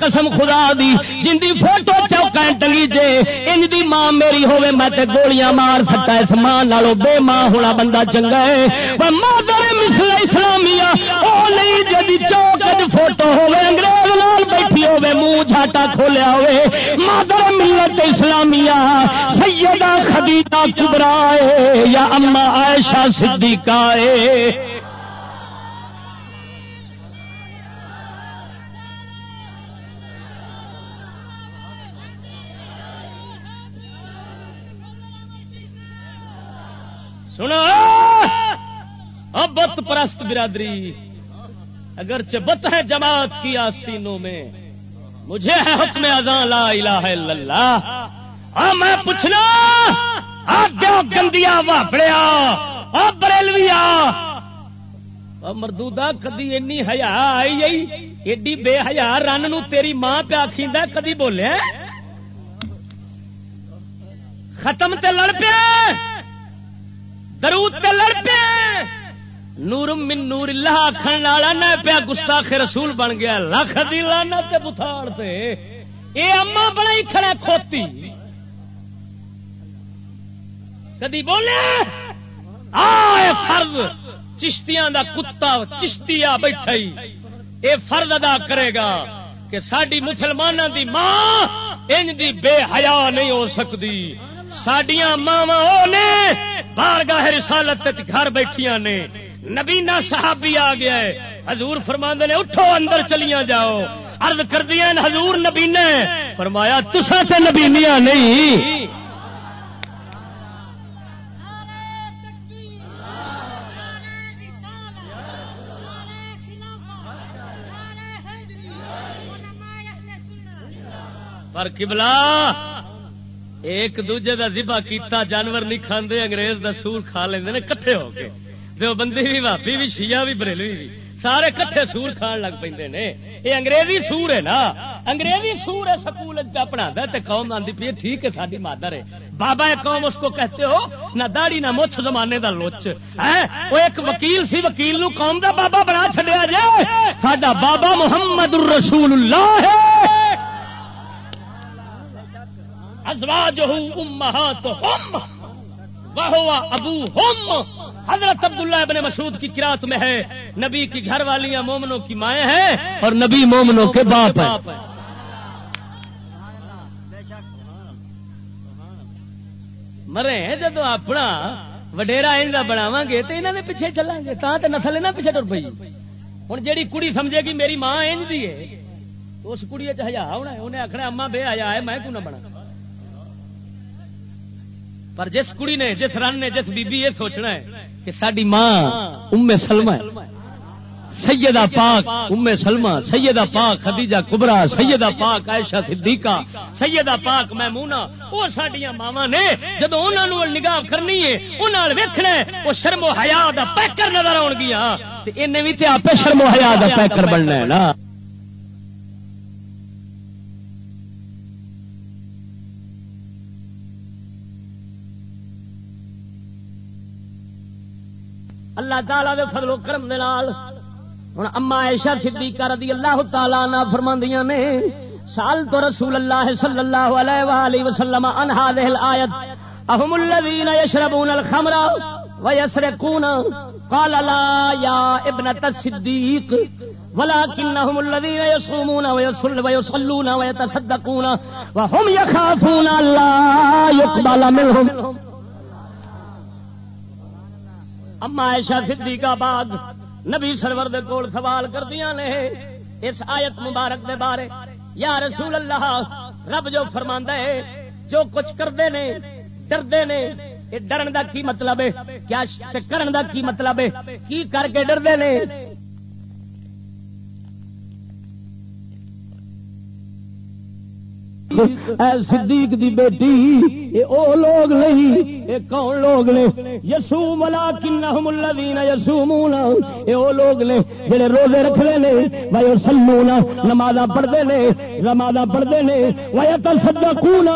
قسم خدا دی، جن دی فوٹو چوکا ٹنگی جے، ان دی ماں میری ہوے میں تے گولیاں مار سکتا اس ماں نالو بے ماں ہونا بندہ چنگا ہے۔ وہ مادر مثل اسلامیہ او نہیں جدی چوک فوٹو ہوے انگریز نال بیٹھی ہوے منہ جھاٹا کھولیا ہوے مادر ملت اسلامیہ، سیدہ خدیجہ کبرا ہے، یا اما عائشہ صدیقہ ہے۔ سنا! بت پرست برادری، اگرچہ بت ہے جماعت کی آستینوں میں، مجھے ہے حکم ازاں لا الہ الا اللہ۔ اور میں پوچھنا، آگے گندیا واپڑیا اور بریلویا مردودا کدی اینی ہیا آئی گئی ایڈی بے حیا، رن نو تیری ماں پہ آخیند کدی بولیا ختم تے لڑ پیا درود تے لڑ پیا نور من نور اللہ آخر والا نہ پیا گستاخ رسول بن گیا۔ لکھ دی لانا تے بتھاڑ تے۔ اے اما بڑا ہی کھڑا کھوتی۔ کدی بولے؟ آئے فرض چشتیاں دا کتا چشتیا بیٹھا ہی۔ اے فرض ادا کرے گا کہ ساری مسلمانوں دی ماں انج دی بے حیا نہیں ہو سکتی۔ سڈیا ماوا نے بارگاہ رسالت گھر بیٹھیاں نے، نبینا صحابی آ گیا ہے۔ حضور فرماندے نے، اٹھو اندر چلیاں جاؤ۔ عرض کر دیا حضور نبینا فرمایا تسا تے نبینیاں نہیں۔ پر کبلا ایک دوجے دا ذبح کیتا، جانور نہیں کھاندے، انگریز دا سور کھا لیندے نے، کٹھے ہو کے۔ دو بندی بھی بھابی بھی، شیعہ بھی، بریلوی بھی۔ سارے کٹھے سور کھان لگ پے نے۔ یہ انگریزی سور ہے نا۔ انگریزی سور ہے، سکول اچھا پہ پڑھا تے قوم آندی پی ٹھیک ہے ساری مادر ہے۔ بابا قوم اس کو کہتے ہو، نہ داڑی نہ مچھ، زمانے دا لوچ۔ ہاں، وہ ایک وکیل سی، وکیل نو قوم دا بابا بنا چڈیا جائے۔ ساڈا بابا محمد الرسول اللہ ہے۔ ابو ہم۔ حضرت عبداللہ ابن مسعود کی قرات میں ہے۔ نبی کی گھر والیاں مومنوں کی مائیں ہیں اور نبی مومنوں کے باپ ہیں۔ مرے جدو اپنا وڈیرا انجا بناو گے تو انہوں نے پیچھے چلیں گے تا تو نسل نہ پیچھے ٹر پی ہوں جیڑی کڑی سمجھے گی میری ماں انج دی ہے، اس کڑی چیا ہونا انہیں آخنا اما بے آیا ہے، میں کیوں نہ بنا پر جس کڑی نے، جس رن نے، جس بی بی یہ سوچنا ہے کہ ساری ماں ام سلمہ سیدہ پاک ام سلمہ، سیدہ پاک خدیجہ کبرا، سیدہ پاک عائشہ صدیقہ، سیدہ پاک میمونہ، وہ سڈیا ماوا نے۔ جدو انہوں نگاہ کرنی ہے انہوں ویکھنا وہ شرم و حیا دا پیکر نظر آن گیا انہیں بھی تے آپ شرم و حیا دا پیکر بننا ہے نا۔ اللہ تعالی دے فضل و کرم دے نال۔ ہن اما عائشہ صدیقہ رضی اللہ تعالی عنہ فرماندیاں نے، سال تو رسول اللہ صلی اللہ علیہ والہ وسلم ان هذه الايات اهم الذين يشربون الخمر ويسرقون قال، لا يا ابنة الصديق ولكنهم الذين يصومون ويصلون ويتصدقون وهم يخافون لا يقبل منهم۔ اما ایشا سدھی بعد نبی سرور دے کول سوال کردیا نے، اس آیت مبارک دے بارے۔ یا رسول اللہ، رب جو فرما ہے، جو کچھ کرتے نے، ڈردے نے ڈرن دا کی مطلب ہے؟ کیا کرن دا کی مطلب ہے؟ کی کر کے ڈردے نے؟ اے صدیق دی بیٹی، اے او لوگ نہیں، اے کون لوگ نے؟ یسوم ولکنہم الذین یسومون، اے او لوگ نے، جڑے روزے رکھدے نے و یصلون نمازاں پڑھدے نے نمازاں پڑھدے نے و یتصدقون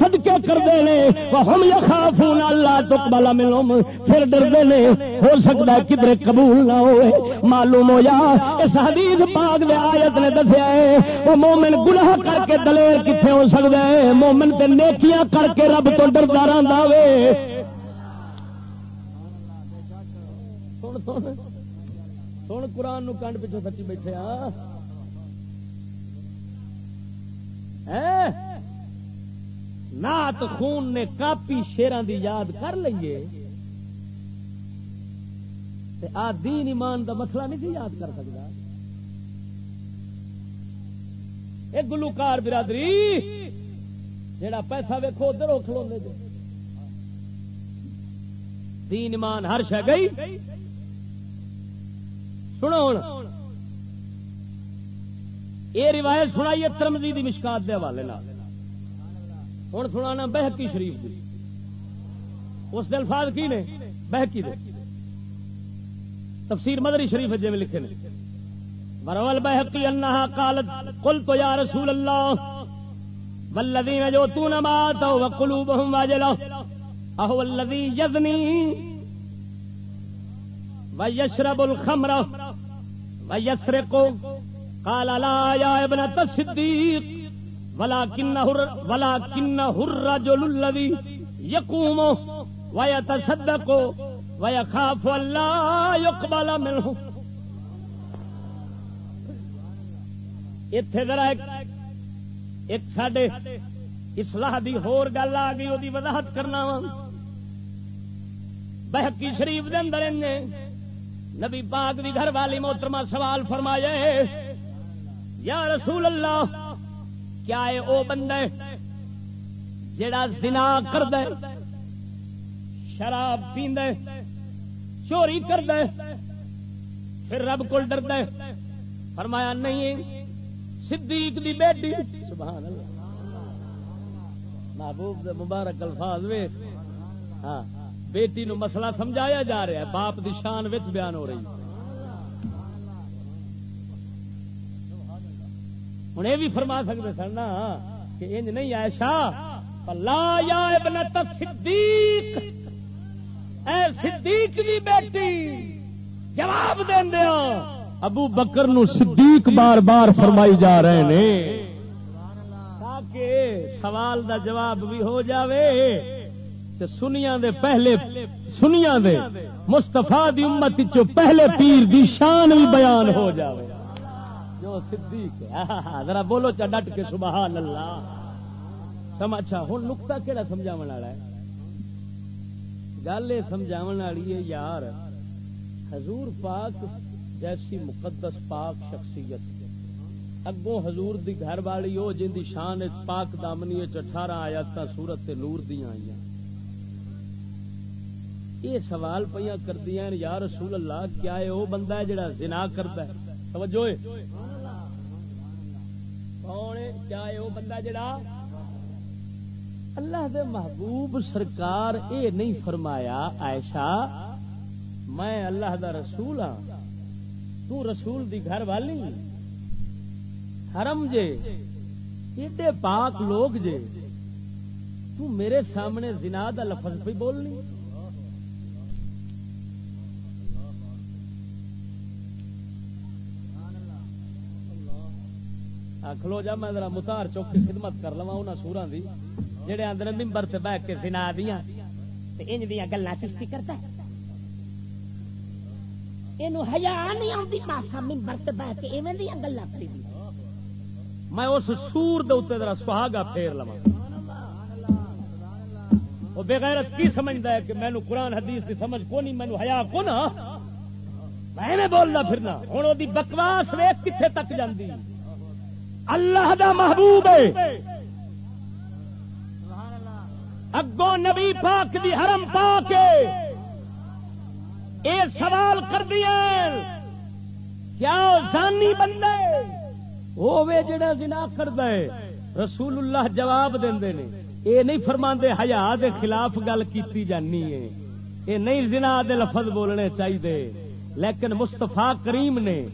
صدقے کردے نے و ہم یخافون اللہ تقبل منہم پھر ڈردے نے ہو سکدا ہے کدھر قبول نہ ہوئے۔ معلوم ہو جا اس حدیث پاک دے آیت نے دسیا ہے، وہ مومن گناہ کر کے دلیر کتنے ہو سکتا ہے، مومن تے نیکیاں کر کے رب تو ڈردا رہتا وے سن قرآن نو کنڈ پیچھو سچی بیٹھے آ۔ نات خون نے کاپی شیران دی یاد کر لیے آ دین ایمان دا مسئلہ نہیں تھی یاد کر سکتا. ایک گلوکار برادری جڑا پیسہ ویکو ادھر کھلو دین ایمان ہر شہ گئی؟ سنو یہ روایت سنائی ترمزی کی مشکات کے حوالے ہوں سنا بہکی شریف کی اس الفاظ کی نے؟ بہکی دے۔ تفسیر مدری شریف جی میں لکھے نے۔ مرول بحقی اللہ قالت قل تو یا رسول اللہ والذین جو تو نمات و قلوبهم واجلہ اہو الذی یذنی و یشرب الخمر و یسرق قال لا یا ابنت الصدیق ولكنه الرجل الذي يقوم ويتصدق ويخاف ان لا يقبل منه. اتے ذرا ایک سڈے اسلح دی ہور گل آ گئی وہ وضاحت کرنا وا۔ بحقی شریف دے اندر نبی پاک دی گھر والی محترمہ سوال فرمایا یا رسول اللہ، کیا ہے او بندہ جڑا زنا کر دے شراب پیند چوری کر دے پھر رب کو ڈر دے فرمایا، نہیں صدیق دی بیٹی سبحان اللہ۔ محبوب دے مبارک الفاظ وے۔ ہاں بیٹی نو مسئلہ سمجھایا جا رہا ہے، باپ دی شان وچ بیان ہو رہی۔ ہے ہوں یہ بھی فرما سکتے سن نا کہ انج نہیں ایشا لا یا ابن صدیق۔ اے صدیق دی بیٹی، جواب دین دیا ابو بکر نو صدیق بار بار فرمائی جا رہے ہیں تاکہ سوال دا جواب بھی ہو جاوے۔ تے سنیا دے پہلے سنیا دے مستفا دی امت چو پہلے پیر دی شان بھی بیان ہو جاوے۔ جو صدیق (laughs) ذرا بولو چا ڈٹ کے سبحان اللہ۔ سمجھا اچھا، ہوں نکتا کہڑا سمجھا والا ہے؟ گل یہ سمجھا والی ہے، یار، حضور پاک جیسی مقدس پاک شخصیت۔ اگوں حضور دی گھر والی ہو جن دی شان پاک دامنی اٹھارہ آیات سورت نور دیا آئی یہ سوال پہ کر دیا یا رسول اللہ، کیا ہے وہ بندہ ہے جڑا زنا کرتا ہے؟ توجہ کون کیا ہے وہ بندہ جڑا اللہ دے محبوب سرکار اے نہیں فرمایا، عائشہ، میں اللہ دا رسول ہاں تو رسول دی گھر والی، حرم جے، ایڈے پاک لوگ جے، تو میرے سامنے زنا دا لفظ پہ بولنی کھلو جا، میں ذرا متار چوک کی خدمت کر لوا انہاں سوراں دی، جڑے اندر ممبر تے بیٹھ کے زنا دیاں۔ تے انج دیاں گلاں چستی کرتا ہے۔ میں اس سور ذرا سہاگا پھیر لوا وہ بغیرت کی سمجھتا ہے کہ مینو قرآن حدیث کی سمجھ کو نہیں مینو ہیا کو نا میں بولنا پھرنا ہوں وہ بکواس ویک کتنے تک جاندی؟ اللہ دا محبوب ہے۔ اگوں نبی پاک دی حرم پاک یہ سوال کر دیا کیا زانی بندے وہ جڑا زنا کرد رسول اللہ جواب دے یہ نہیں فرما ہیا دے خلاف گل کی جانی ہے۔ یہ نہیں زنا دے لفظ بولنے چاہیے لیکن مستفا کریم نے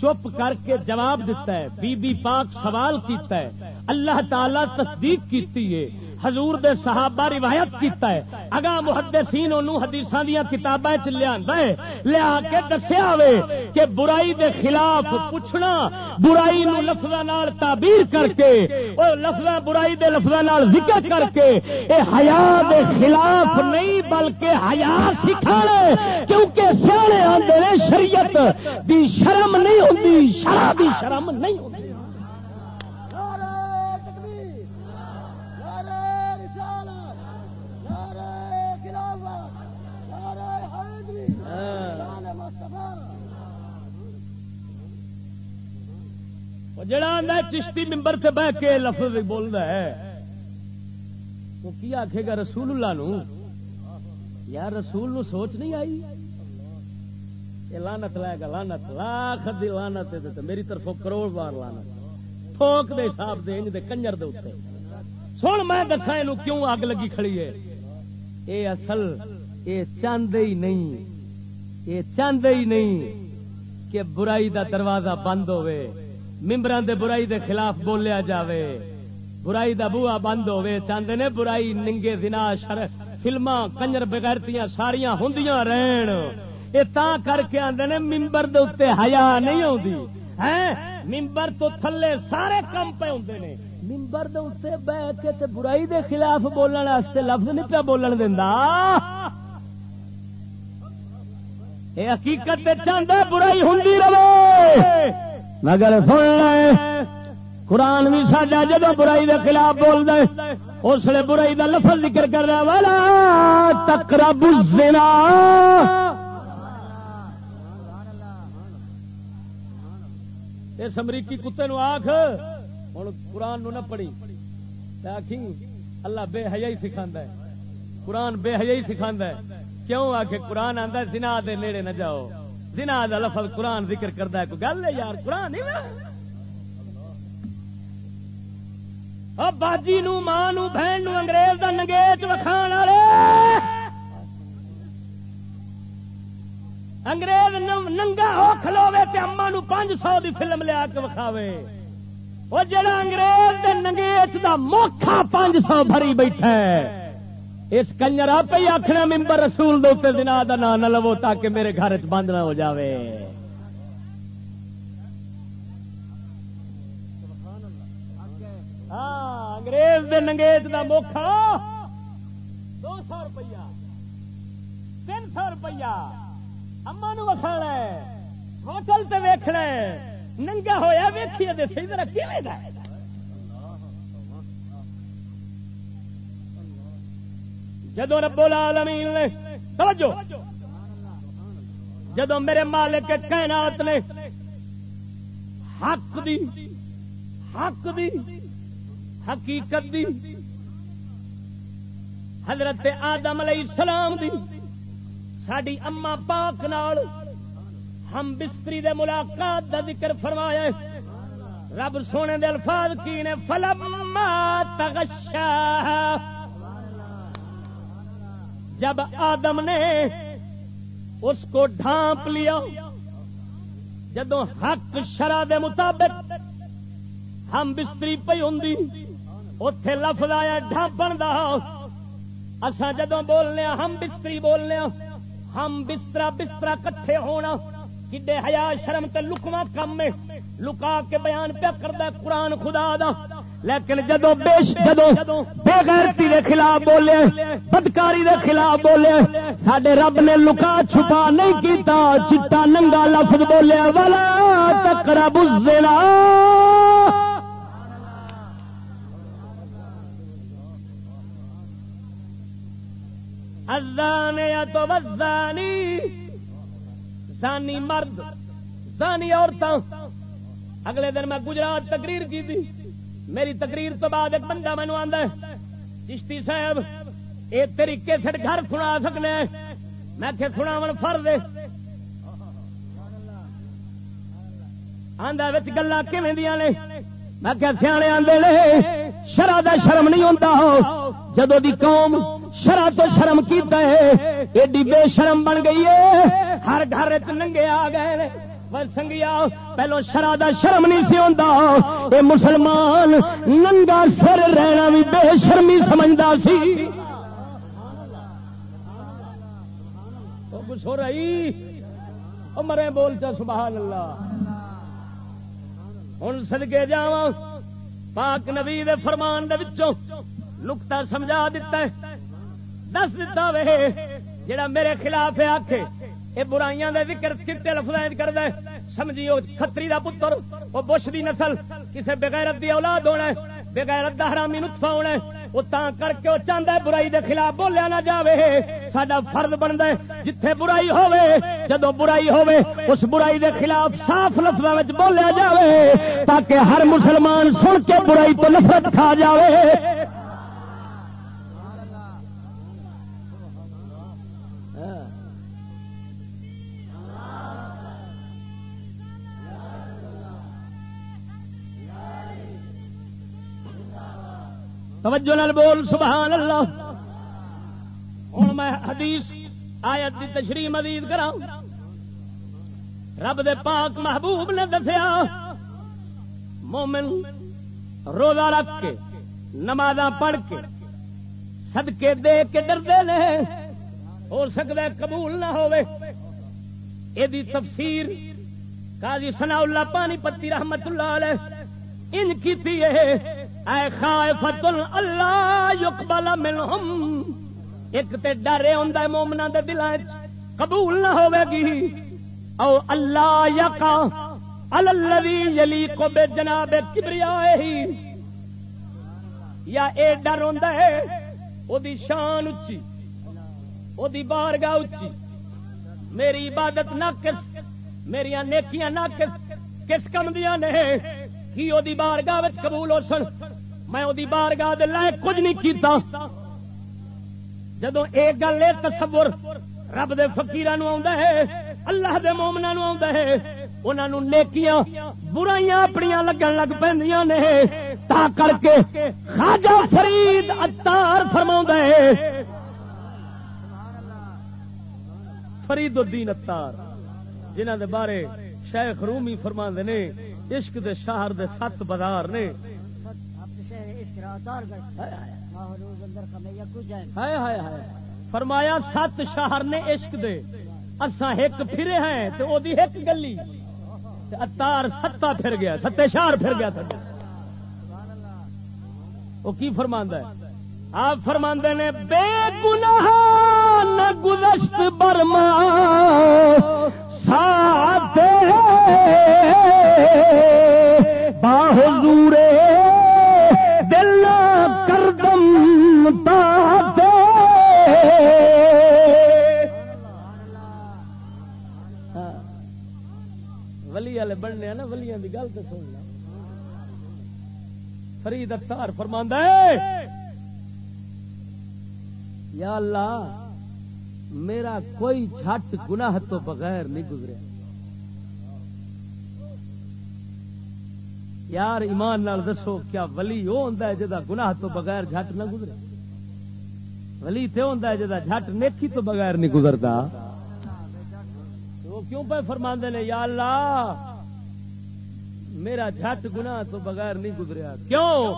چپ کر کے جواب دیتا ہے، بی بی پاک سوال کیتا ہے، اللہ تعالی تصدیق کیتی ہے حضور دے صحابہ روایت کیتا ہے۔ اگا محدثین انہوں حدیثاں دیاں کتاباں چ لیا لیا کے دسیا وے کہ برائی دے خلاف پوچھنا، برائی نو لفظاں نال تعبیر کر کے، او لفظاں برائی دے لفظاں نال ذکر کر کے، اے حیا دے خلاف نہیں بلکہ حیا سکھانے کیونکہ سیانے آندے نے شریعت دی شرم نہیں ہوندی شراب دی شرم نہیں ہوندی۔ جڑا آدھا چشتی ممبر سے بہ کے لفظ بولتا ہے، وہ کی آخے گا رسول اللہ نو؟ یار رسول نو سوچ نہیں آئی؟ یہ لانت لائے گا لانت لاکھ دی لانت دے میری طرف کروڑ بار لانت تھوک دے حساب دے انج دے کنجر دے اتنے سن میں دسا یہ کیوں اگ لگی کھڑی ہے؟ اے اصل، اے چاہتے ہی نہیں۔ اے چاہتے ہی نہیں کہ برائی دا دروازہ بند ہوئے ممبران دے برائی دے خلاف بولیا جاوے۔ برائی دا بوا بند ہوئے چاہتے نے برائی ننگے دنا شر فلما کنجر بغیرتیاں ساریاں ہندیاں رہن۔ اے تا کر کے آندے نے ممبر دے اتنے حیا نہیں ہوندی۔ ہیں؟ ممبر تو تھلے سارے کم پہ ہوندے نے۔ ممبر دے اتنے بہ کے تے برائی دے خلاف بولن واسطے لفظ نہیں پیا بولن دیندا۔ اے حقیقت تے چاہندا برائی ہوندی رہے۔ مگر سن لے، قرآن بھی ساڈا جدو برائی دے خلاف بول دے اس لیے برائی دا لفظ ذکر کر رہا والا تقرب الزنا۔ اس امریکی کتے نو آخ ہوں قرآن نو نہ پڑھی۔ آخی اللہ بے حیائی سکھا ہے۔ قرآن بے حیائی سکھا ہے۔ کیوں؟ آ کے قرآن آتا زنا دے نیڑے نہ جاؤ۔ زنا دا لفظ قرآن ذکر کرتا ہے، کوئی گل ہے یار؟ قرآن نہیں باجی نو، ماں نو، بہن نو انگریز دا نگیچ وکھان والے۔ انگریز ننگا ہو کھلوے تے اما نو پانچ سو دی فلم لیا کے وکھاوے۔ وہ جڑا انگریز دے نگیچ دا موکھا پانچ سو بھری بیٹھا ہے۔ اس کنجر آپ ہی آخنا ممبر رسول دے دنا دا نام نہ لو تاکہ میرے گھر چ بند نہ ہو جاوے۔ ہاں انگریز دے نگیچ دا موکھا دو سو روپیہ۔ تین سو روپیہ۔ اما نو وکھا ہوٹل تے ویکھنا ننگا ہویا ویکھیے دے سی ذرا کیویں دا جدو رب العالمین نے، توجہ، جدو میرے مالک کائنات نے حق دی حق دی، حقیقت دی، حضرت آدم علیہ السلام دی، ساڈی اما پاک نال ہم بستری دے ملاقات دا ذکر فرمایا رب سونے دے الفاظ کی نے، فلما تغشا جب آدم نے اس کو ڈھانپ لیا جدو حق شرع دے مطابق ہم بستری پی ہوں اتے لفظ آیا ڈھانپن دا۔ اسا جدو بولنے، ہم بستری بولنے، ہم بسترا بسترا کٹھے ہونا۔ کڈے حیا شرم تے لکما کم میں لکا کے بیان پیا کردا قرآن خدا دا۔ لیکن جدو جدو بے غیرتی دے خلاف بولے، بدکاری دے خلاف بولے، ساڈے رب نے لکا چھپا نہیں کیتا، چٹا ننگا لفظ بولے والا تقرب الزنا۔ الزانیہ تو وزانی زانی مرد، زانی عورتاں۔ اگلے دن میں گجرات تقریر کی تھی۔ میری تقریر تو بعد ایک بندہ مینو آدھا چشتی صاحب یہ طریقے سے گھر سنا سکنے میں کہ سنا فرد آدھا گلا نے؟ میں کہ سیانے آدھے شرح دا شرم نہیں ہوتا جدو دی قوم شرح تو شرم کیتا ہے، ایڈی بے شرم بن گئی ہے۔ ہر گھر ننگے آ گئے سنگیا، پہلو شرح شرم نہیں سی ہوتا اے مسلمان، ننگا سر رہنا بھی بے شرمی سمجھتا سی۔ کچھ ہو رہی او مرے بولتا سبحان اللہ۔ ہوں سدکے جا پاک نبی دے فرمان دے وچوں نکتا سمجھا دیتا ہے۔ دس دیتا وے، جڑا میرے خلاف ہے آکھے۔ یہ برائیاں دے ذکر چٹے لفظ کر دے سمجھی وہ کتری کا پتر وہ بش دی نسل، کسے بغیرت دی اولاد ہونا ہے، بغیرت دا حرامی نطفہ ہونا ہے۔ وہ تا کر کے وہ چاہتا ہے برائی دے خلاف بولیا نہ جاوے۔ سڈا فرد بنتا ہے، جتھے برائی ہوے جدو برائی ہوے اس برائی دے خلاف صاف لفظوں بولیا جاوے، تاکہ ہر مسلمان سن کے برائی تو نفرت کھا جاوے۔ توجہ نال بول سبحان اللہ ہوں میں حدیث، آیت کی تشریح مزید کرا رب دے پاک محبوب نے دسیا، مومن روزہ رکھ کے نماز پڑھ کے سدکے دے کے ڈردے نے، ہو سکتا ہے قبول نہ ہوئے۔ ہو تفسیر قاضی سنا اللہ پانی پتی رحمت اللہ علیہ ان کی اے خائفت اللہ یقبل منہم۔ ایک تے ڈرے ہوندا مومنا دے دلان قبول نہ ہوے گی۔ او اللہ یقا الذی یلیق بے بجناب کبریائے یا اے ڈر ہوندا ہے او دی شان اچھی او دی بارگاہ اچھی میری عبادت ناقص میری نیکیاں ناقص، کس کم دیا نے؟ کی او دی بارگاہ قبول ہو سن؟ میں او بارگاہ دے لائق کچھ نہیں کیتا۔ جدو ایک گل ہے تصور رب دے فقیران ہے، اللہ دے مومنا ہے انہوں نیکیاں، برائیاں اپنی لگن لگ پہ نے، تا کر کے خاجا فرید اتار فرما ہے۔ فرید الدین اتار جنہ دے بارے شیخ رومی فرما نے عشق دے شہر دے سات بازار نے۔ فرمایا، سات شہر نے عشق دے۔ اسا ایک پھرے ہیں تو او دی ایک گلی۔ تے اتار ستا پھر گیا، ستے شہر پھر گیا وہ کی فرماندا ہے؟ آپ فرماندے نے، بے گناہ نہ گزشت برما، ساتھ باہورے ولی والے بننے نا، ولیاں کی گل تو سن فرید اتار فرماندہ یا اللہ، میرا کوئی جھٹ گناہ تو بغیر نہیں گزرا یار ایمان نال دسو کیا ولی وہ ہوں جا گناہ تو بغیر جھٹ نہ گزرے؟ ولی تے ہوں جا جھٹ نیکی تو بغیر نہیں گزرتا وہ کیوں پہ فرما نے، یا اللہ، میرا جھٹ گناہ تو بغیر نہیں گزریا۔ کیوں؟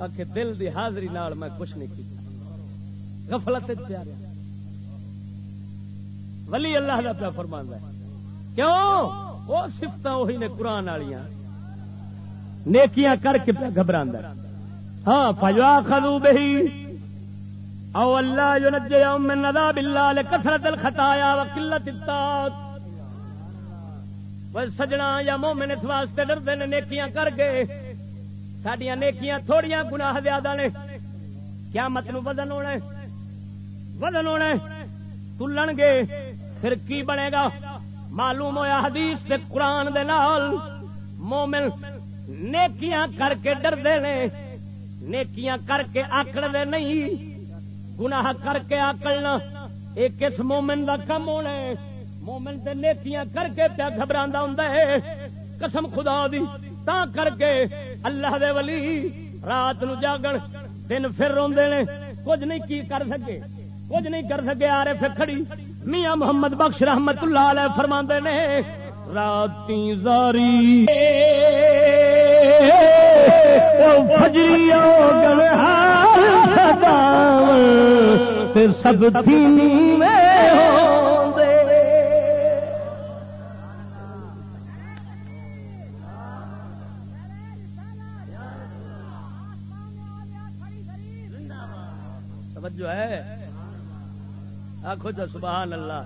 آ دل دی حاضری نال میں کچھ نہیں کیا غفلت پیارا۔ ولی اللہ کا پیا فرما کیوں؟ وہ سفت وہی نے قرآن والیاں۔ نیکیاں کر کے گھبرا ہاں فجوا خدو بہی او اللہ جو نجے من عذاب اللہ لکثرت الخطایا وقلت الطاعت سجنا یا مومن اس واسطے ڈردے نے نیکیاں کر کے۔ سڈیا نیکیاں تھوڑیاں گناہ زیادہ نے۔ کیا مت نو وزن ہونا وزن ہونا تلن گے۔ پھر کی بنے گا؟ معلوم ہویا حدیث دے قرآن دے نال۔ مومن نیکیاں کر کے ڈردے نے، نیکیاں کر کے آکڑ دے نہیں۔ گناہ کر کے آکلنا یہ کس مومن کا کم ہونا ہے۔ مومن سے نیکیاں کر کے پیا گھبرا ہوں قسم خدا دی، تا کر کے اللہ دے ولی رات نو جاگن، دن پھر روندے نے۔ کچھ نہیں کی کر سکے، کچھ نہیں کر سکے۔ آ رہے پھر کھڑی۔ میاں محمد بخش رحمت اللہ علیہ فرما نے راتی زاری۔ سب تھی جو ہے۔ آخو جو سبحان اللہ۔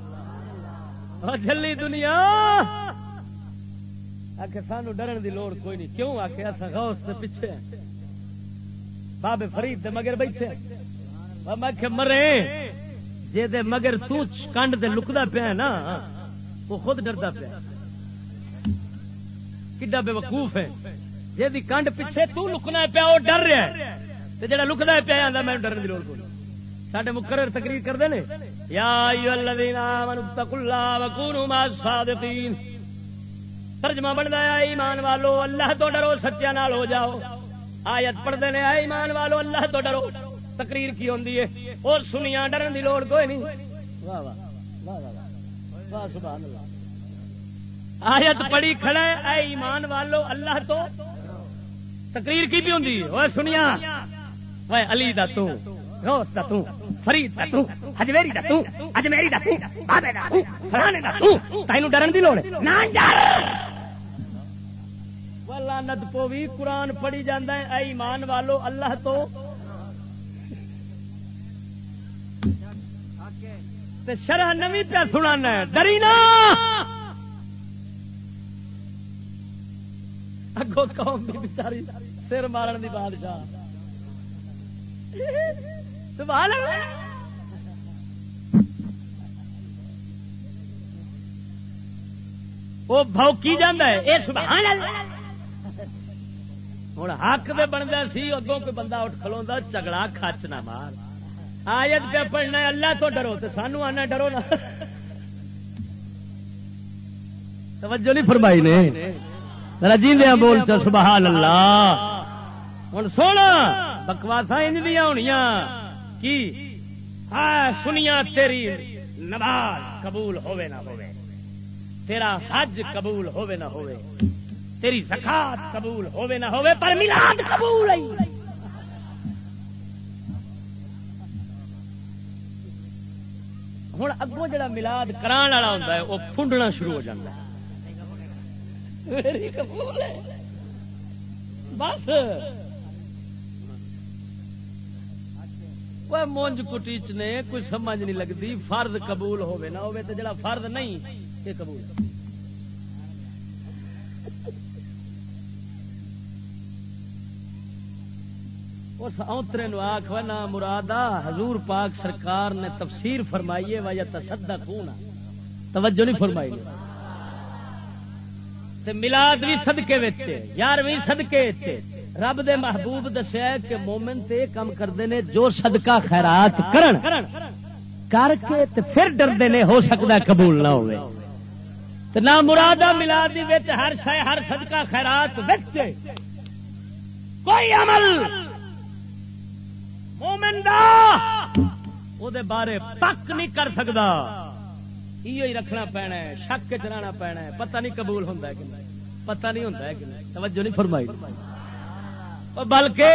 ہاں، جلی دنیا۔ آخ سانو ڈرن دی لوڑ کوئی نہیں۔ کیوں؟ آ کے غوث سے پیچھے بابے فرید دے مگر بیٹھے میں مرے۔ جے دے مگر تو کنڈ دے لکدا پیا نا۔ وہ خود ڈردا پیا کڈا بے وقوف ہے۔ جے دی کنڈ پیچھے تو لکنا پیا، وہ ڈر رہا ہے۔ تے جڑا لکدا پیا آندا میں ڈرن دی لوڑ کوئی ساڈے مقرر تقریر کردے نے۔ یا ایھا الذین آمنوا اتقوا اللہ وکونوا مع الصادقین۔ ترجمہ بنتا ہے ایمان والو اللہ تو ڈرو سچیا نال ہو جاؤ۔ آیت پڑھتے ہیں اے ایمان والو اللہ تو ڈرو۔ تقریر کی ہے۔ اور سنیا ڈرن دی لوڑ کوئی نہیں۔ واہ واہ واہ واہ واہ سبحان اللہ آیت پڑھی کھڑا ہے اے ایمان والو اللہ تو تقریر کی بھی ہوں وہ سنیا وہ علی دا تو روس دا تو فرید دا تو اجمیری دا تو اجمیری دا تو بابے دا تو فلانے دا تو تینوں ڈرن دی لوڑ نہ ڈر! لانت پوی قرآن پڑھی جانا ہے۔ اے ایمان والو، اللہ تو شرح نوی پہ سنانا ہے۔ ڈری نا! اگو قوم کی بچاری سر مارن دی بادشاہ۔ سبحان اللہ! وہ بھوکی جانا ہے۔ اے سبحان اللہ! ہوں حق دے بنتا سی، اگوں کوئی بندہ اٹھ کھلو جگڑا کچ نہ مار۔ آیت پہ پڑھنا اللہ تو ڈرو تو سانو آنا ڈرو نا۔ توجہ نہیں فرمائی نے؟ رجیندیا بول چ سبحان اللہ۔ ہوں سونا بکواسا انجنی ہونی کی؟ سنیا تیری نماز قبول ہوے نہ ہوے تیرا حج قبول ہوے نہ ہوے تیری زکات قبول ہوے نہ ہوے پر ملاد قبول ہے۔ ہوں اگوں جڑا ملاد کران والا ہوتا ہے وہ پھنڈنا شروع ہو جاتا ہے۔ بس۔ مونج کٹیچ نے، کوئی سمجھ نہیں لگتی فرد قبول ہوے نہ ہوے تو جڑا فرد نہیں، یہ قبول اس اوترے نو آخ نہ مرادا، حضور پاک سرکار نے تفسیر فرمائیے وا یا تصدق ہونا توجہ نہیں فرمائی۔ تے ملاد بھی صدقے وچے یار بھی صدقے وچے رب دے محبوب دسیا کہ مومن تے کم کردے نے، جو صدقہ خیرات کرن، کر کے تے پھر ڈردے نے، ہو سکتا قبول نہ ہوئے۔ تے نہ مرادا ملاد وچ ہر شے، ہر صدقہ خیرات وچ کوئی عمل مومن دا! دے بارے پک نہیں کر سکتا یہ رکھنا پینا ہے، شک چلانا پینا ہے۔ پتہ نہیں قبول ہوتا ہے کہ پتہ نہیں ہوتا ہے کہ توجہ نہیں فرمائی۔ بلکہ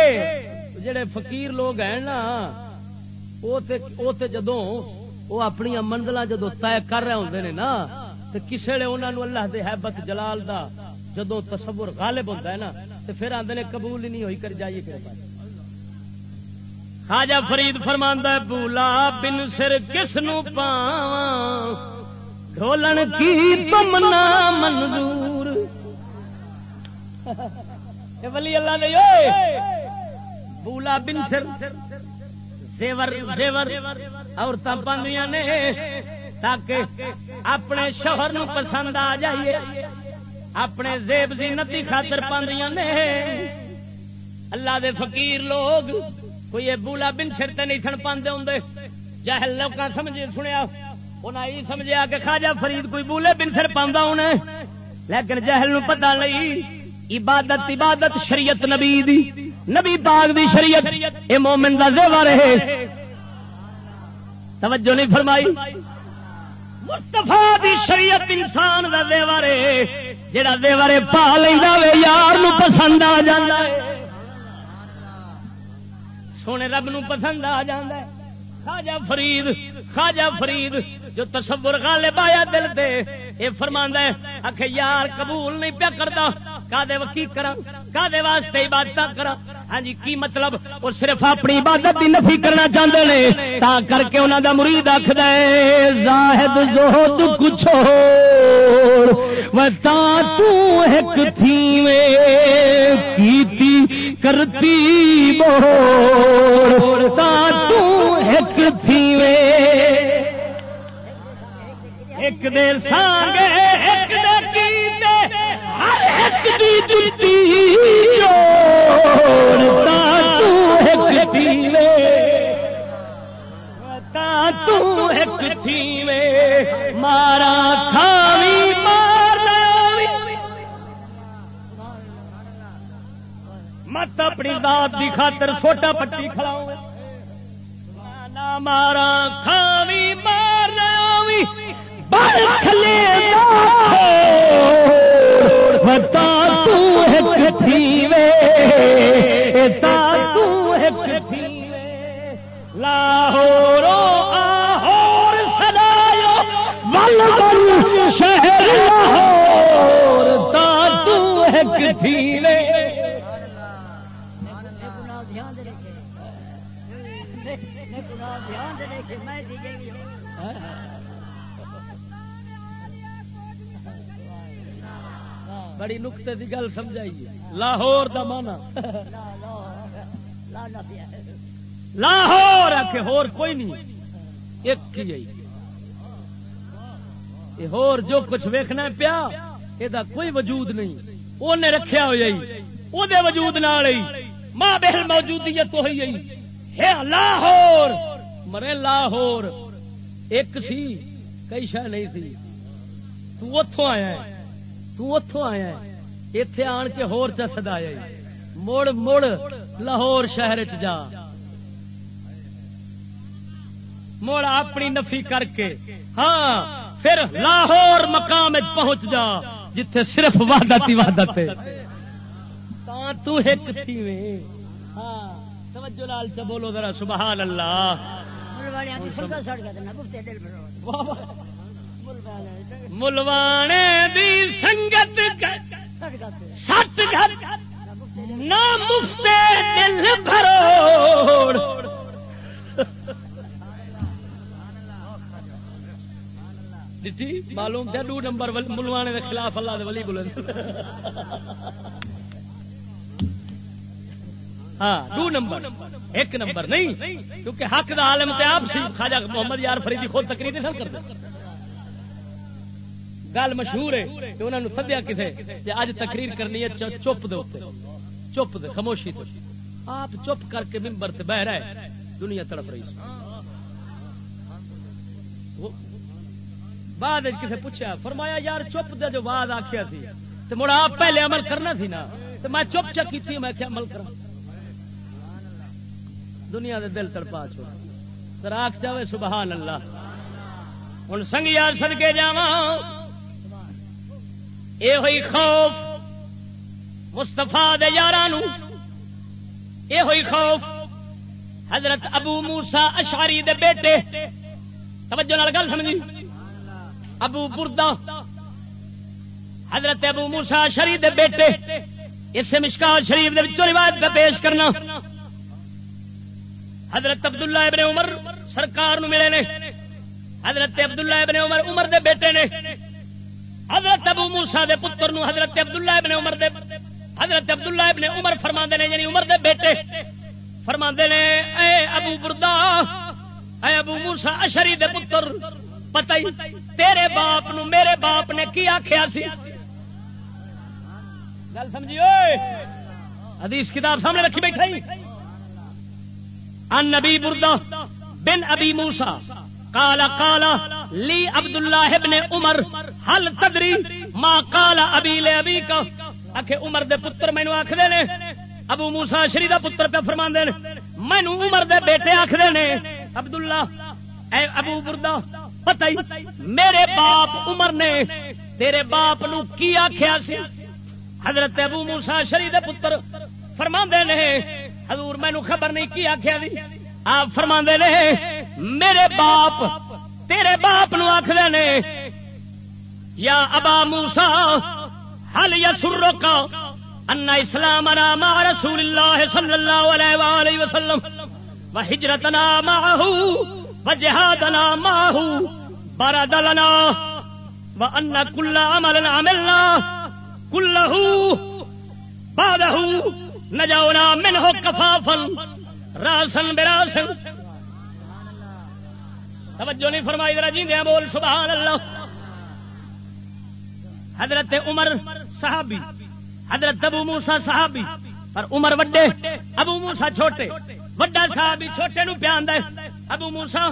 جڑے فقیر لوگ ہیں نا وہ جدوں وہ اپنی منزل جدو طے کر رہے ہوں نے نا تو کسی نے انہوں اللہ دے حیبت جلال دا جدو تصور غالب ہوتا ہے نا تو پھر آدھے نے قبول ہی نہیں ہوئی، کر جائیے کہ خاجہ فرید فرماندہ بولا بن سر کس نو پا ڈھولن کی تم نہ منظور. ولی اللہ نے بولا بن سر، زیور زیور عورتیں پاندیاں نے، تاکہ اپنے شوہر نو پسند آ جائیے، اپنے زیب زینت زینتی خاطر پاندیاں نے. اللہ دے فقیر لوگ کوئی بولا بن سر تے نہیں سن پاندے ہوں جہل لوگ سمجھ سنیا انہیں یہ سمجھا کہ خاجا فرید کوئی بولے بن سر پاندہ ہونے لیکن جہل نو پتہ نہیں، عبادت عبادت شریعت نبی دی، نبی پاک دی شریعت۔ اے مومن دا زیوا رہے توجہ نہیں فرمائی۔ مستفا دی شریعت انسان دا زیوا رہے جڑا زیوا رہے پا لینا وے، یار نو پسند آ جاندہ ہے۔ سونے رب نو پسند آ جائے خاجا فرید خاجا فرید جو تصور غالب آیا دل دے اے فرماندا ہے اکھے یار قبول نہیں پیا کردا کادے وکی کرا واسطے عبادت کرا ہاں جی کی مطلب؟ وہ صرف اپنی عبادت دی نفی کرنا چاہتے نے، تا کر کے انہاں دا مرید آکھدا زاہد زہد کچھ و تو ایک تھی وے کیتی کرتی بور، تا تو ایک تھی وے ایک دیر سانگے ایک دی دلتی تا تو ایک تھی وے تا تو ایک تھی وے مارا کھاوی مار مت اپنی ذات بتا لاہور آہور ول ول شہر لاہور تا تو ایک تھی وے بڑی نقطے کی گل سمجھائیے لاہور دا مانا لاہور آ ہور کوئی نہیں۔ ایک ہی یہ ہور جو کچھ ویکھنا پیا یہ کوئی وجود نہیں۔ انہیں رکھیا ہو جائی وہ وجود نال ماں بہل موجودیت تو ہوئی ہے لاہور۔ مرے لاہور۔ ایک سی، کئی شہ نہیں سی۔ تو اتوں آیا ہے۔ تو اتوں آیا اتے آن کے ہور چ سدایا مڑ مڑ لاہور شہر چ جا۔ مڑ اپنی نفی کر کے۔ ہاں پھر لاہور مقام پہنچ جا جتھے صرف وحدت ہی وحدت ہے تو ایک تھی میں ہاں توجہ لال سے بولو ذرا سبحان اللہ۔ ملوانے دی سنگت سٹ گھر نہ مفتے دل بھروڑ۔ جی معلوم تھا دو نمبر ملوانے کے خلاف اللہ دے ولی بلند۔ ہاں دو نمبر، ایک نمبر، نہیں، کیونکہ حق دا عالم تے آپ سی۔ خواجہ محمد یار فریدی خود تقریر نہیں سن کرتے۔ گل مشہور ہے کہ انہوں نے سدیا کسے اج تقریر کرنی ہے چپ دے چپ دے، خاموشی تو۔ آپ چپ کر کے ممبر سے بہ رہے دنیا تڑپ رہی بعد کسی پوچھا فرمایا، یار، چپ دے جو بعد آخیا سی۔ تو مڑا آپ پہلے عمل کرنا سی نا۔ تو میں چپ چکی تھی میں کیا عمل کروں دنیا دے دل تڑپا چھوڑا تراک جاوے، سبحان اللہ۔ ہوں سنگیا سد کے جا یہ ہوئی خوف مستفا دے یار یہ ہوئی خوف حضرت ابو موسا اشاری دے بیٹے توجہ نال گل سمجھی ابو بردا حضرت ابو موسا شریف دے بیٹے اس مشکا شریف دے روایت پہ پیش کرنا حضرت عبداللہ ابن عمر سرکار نو ملے نے حضرت عبداللہ ابن عمر عمر دے بیٹے نے حضرت ابو موسا دے پتر نو حضرت عبداللہ ابن عمر دے حضرت عبداللہ ابن عمر فرما نے یعنی عمر دے بیٹے فرما نے، اے ابو بردا، اے ابو موسا اشری دے پتر، پتہ ہی تیرے باپ نو میرے باپ نے کی آخیا سی؟ گل سمجھی حدیث کتاب سامنے رکھی بیٹھائی ان نبی بردا بن ابی موسا کالا کالا لی عبد اللہ ابن عمر ہل تدری؟ ماں کالا ابی لے ابی کا۔ آخ عمر دے پتر مینو آخر نے، ابو موسا شری دا پتر پہ فرما دے مینو عمر دے بیٹے آخر نے عبد اللہ اے ابو بردا، پتہ ہی، میرے باپ عمر نے تیرے باپ نو کی آخیا سی؟ حضرت ابو موسا شری دے پتر فرما نے، حضور مینو خبر نہیں کی آخیا آپ فرما نے میرے باپ، تیرے باپ نو آخر نے، یا ابا موسا ہل یا سرو کا انا اسلام راما رسول اللہ صلی اللہ علیہ وسلم و ہجرت نام و جہاد نام بارہ دلنا و ان کلا عمل عملنا کلہ بادہ نجاؤنا منہ کفافن راسن براسن توجہ نہیں فرمائی، ذرا جی دیا بول سبحان اللہ حضرت عمر صحابی، حضرت ابو موسا صحابی اور عمر وڈے، ابو موسا چھوٹے، وڈا صحابی چھوٹے نو پیان دے۔ ابو موسا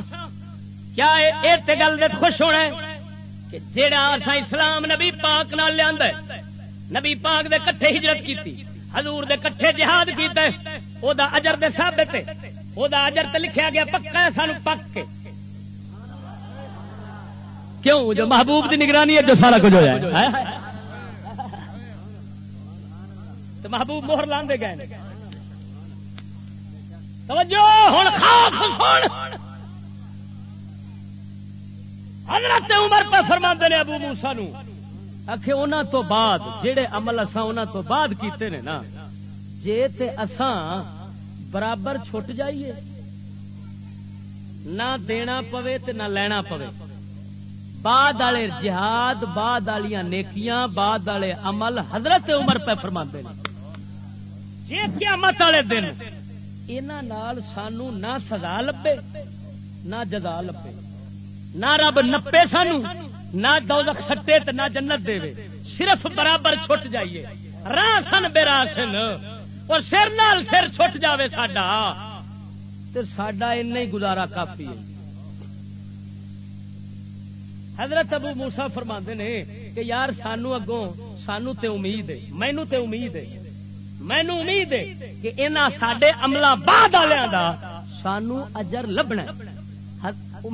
کیا اے گل دے خوش ہونا ہے کہ جیڑا اسا اسلام نبی پاک نال لیا نبی پاک دے کٹھے ہجرت کیتی، حضور دے کٹھے جہاد کیتے او دا اجر دے ثابت او دا اجر تے لکھیا گیا پکا ہے، سانو پک کے۔ کیوں؟ جو محبوب دی نگرانی ہے، جو سارا کچھ ہو جائے۔ تو محبوب مہر لاندے گئے توجہ! ہن خوف سن۔ حضرت عمر پہ فرما نے ابو موسا نو۔ آخ تو بعد جہے عمل اصا تو بعد کیتے نے نا، جے تے اساں برابر چھٹ جائیے۔ نہ دینا پوے تے نہ لینا پوے۔ بعد والے جہاد، بعد والی نیکیاں، بعد والے عمل حضرت عمر پہ فرما جی قیامت والے دن انہوں سانو نہ سزا لبے، نہ جزا لبے۔ نہ رب نپے سانو، نہ دوزخ سٹے نہ جنت دے۔ صرف برابر چھٹ جائیے۔ راہ سن بے راہ سن۔ اور سر نال سر چھٹ جاوے ساڈا۔ تے ساڈا این ہی گزارا کافی ہے۔ حضرت ابو موسا فرما نے کہ یار سانو اگوں سانو تے امید ہے، مینو تے امید ہے۔ مینو امید ہے کہ انہاں ساڈے عملہ بعد والوں دا سانو اجر لبنا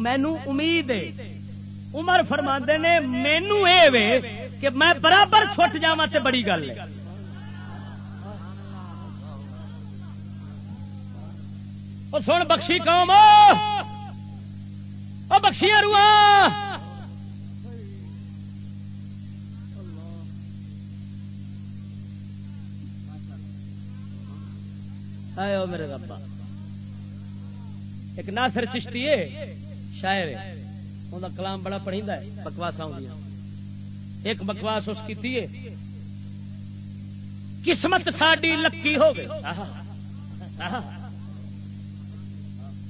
مینو امید ہے۔ عمر فرما نے، مینو یہ کہ میں برابر چھٹ جا تے بڑی گل ہے۔ سن بخشی قوم بخشی روح میرے ربا ایک ناصر چشتی ہے شاعر ہے۔ ان کلام بڑا پڑھیندا پڑھی بکواس ایک بکواس اس کی قسمت ساڈی لکی ہو گئی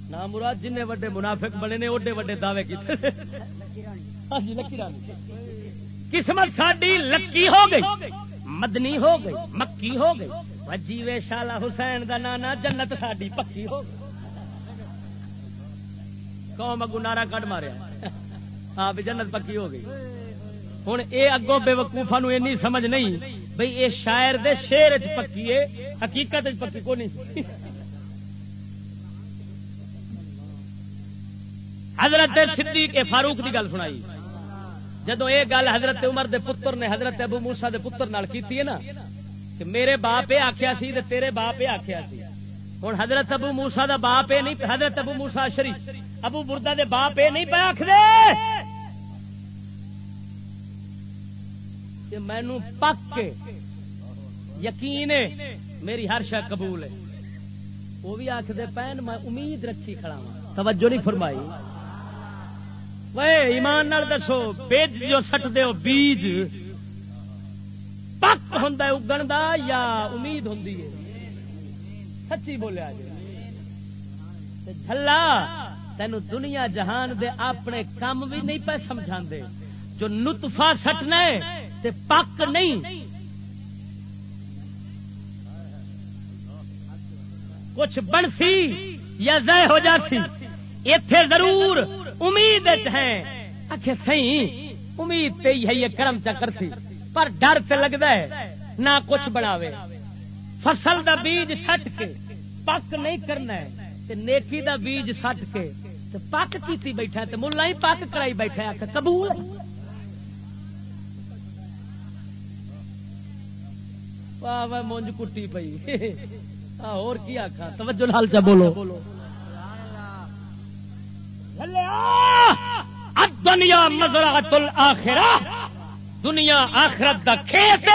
نہ مراد جن وڈے منافق بنے نے اوڈے وڈے دعوے کیتے ہاں جی، لکی رانی۔ قسمت ساڈی لکی ہو گئی مدنی ہو گئی، مکی ہو گئی۔ جیوے شالا حسین کا نانا جنت ساڈی پکی ہو گئی۔ قوم اگو نارا کٹ ماریا۔ ہاں جنت پکی ہو گئی۔ ہوں یہ اگوں بے وقوفا نو این سمجھ نہیں بھائی یہ شاعر دے شیر چ پکی ہے حقیقت پکی کو نہیں حضرت صدیق فاروق کی گل سنائی۔ جدو یہ گل حضرت عمر دے پتر نے حضرت ابو موسا دے پتر نال کیتی ہے نا، کہ میرے باپ یہ آخیا سی تیرے باپ یہ آخیا سی۔ ہوں حضرت ابو موسا دا باپ یہ نہیں، حضرت ابو موسا شریف، ابو بردا دے باپ یہ نہیں پہ آخر مینو پک یقین ہے، میری ہر شا قبول ہے۔ وہ بھی آخر پہن میں امید رکھی کھڑا توجہ نہیں فرمائی۔ ایمان نال دسو بیج جو سٹ دے بیج پک ہوں اگن دا یا امید ہوں سچی بولیا جی جلا تین دنیا جہان دے اپنے کام بھی نہیں پہ سمجھا جو نتفا سٹنا تے پک نہیں کچھ بنسی یا زہ ہو جاسی اتے ضرور امید ہے۔ آخر سی امید تے ہی ہے یہ کرم چکر سی۔ پر ڈر تے لگتا ہے، نہ کچھ بناوے فصل دا بیج سٹ کے پک نہیں کرنا ہے۔ نیکی دا بیج سٹ کے پک کی بیٹھا ملا ہی پک کرائی بیٹھا آ قبول مونج کٹی پی اور کی آخا توجہ لال چا بولو۔ دنیا مزرات الاخرہ، دنیا آخرت دا کھیت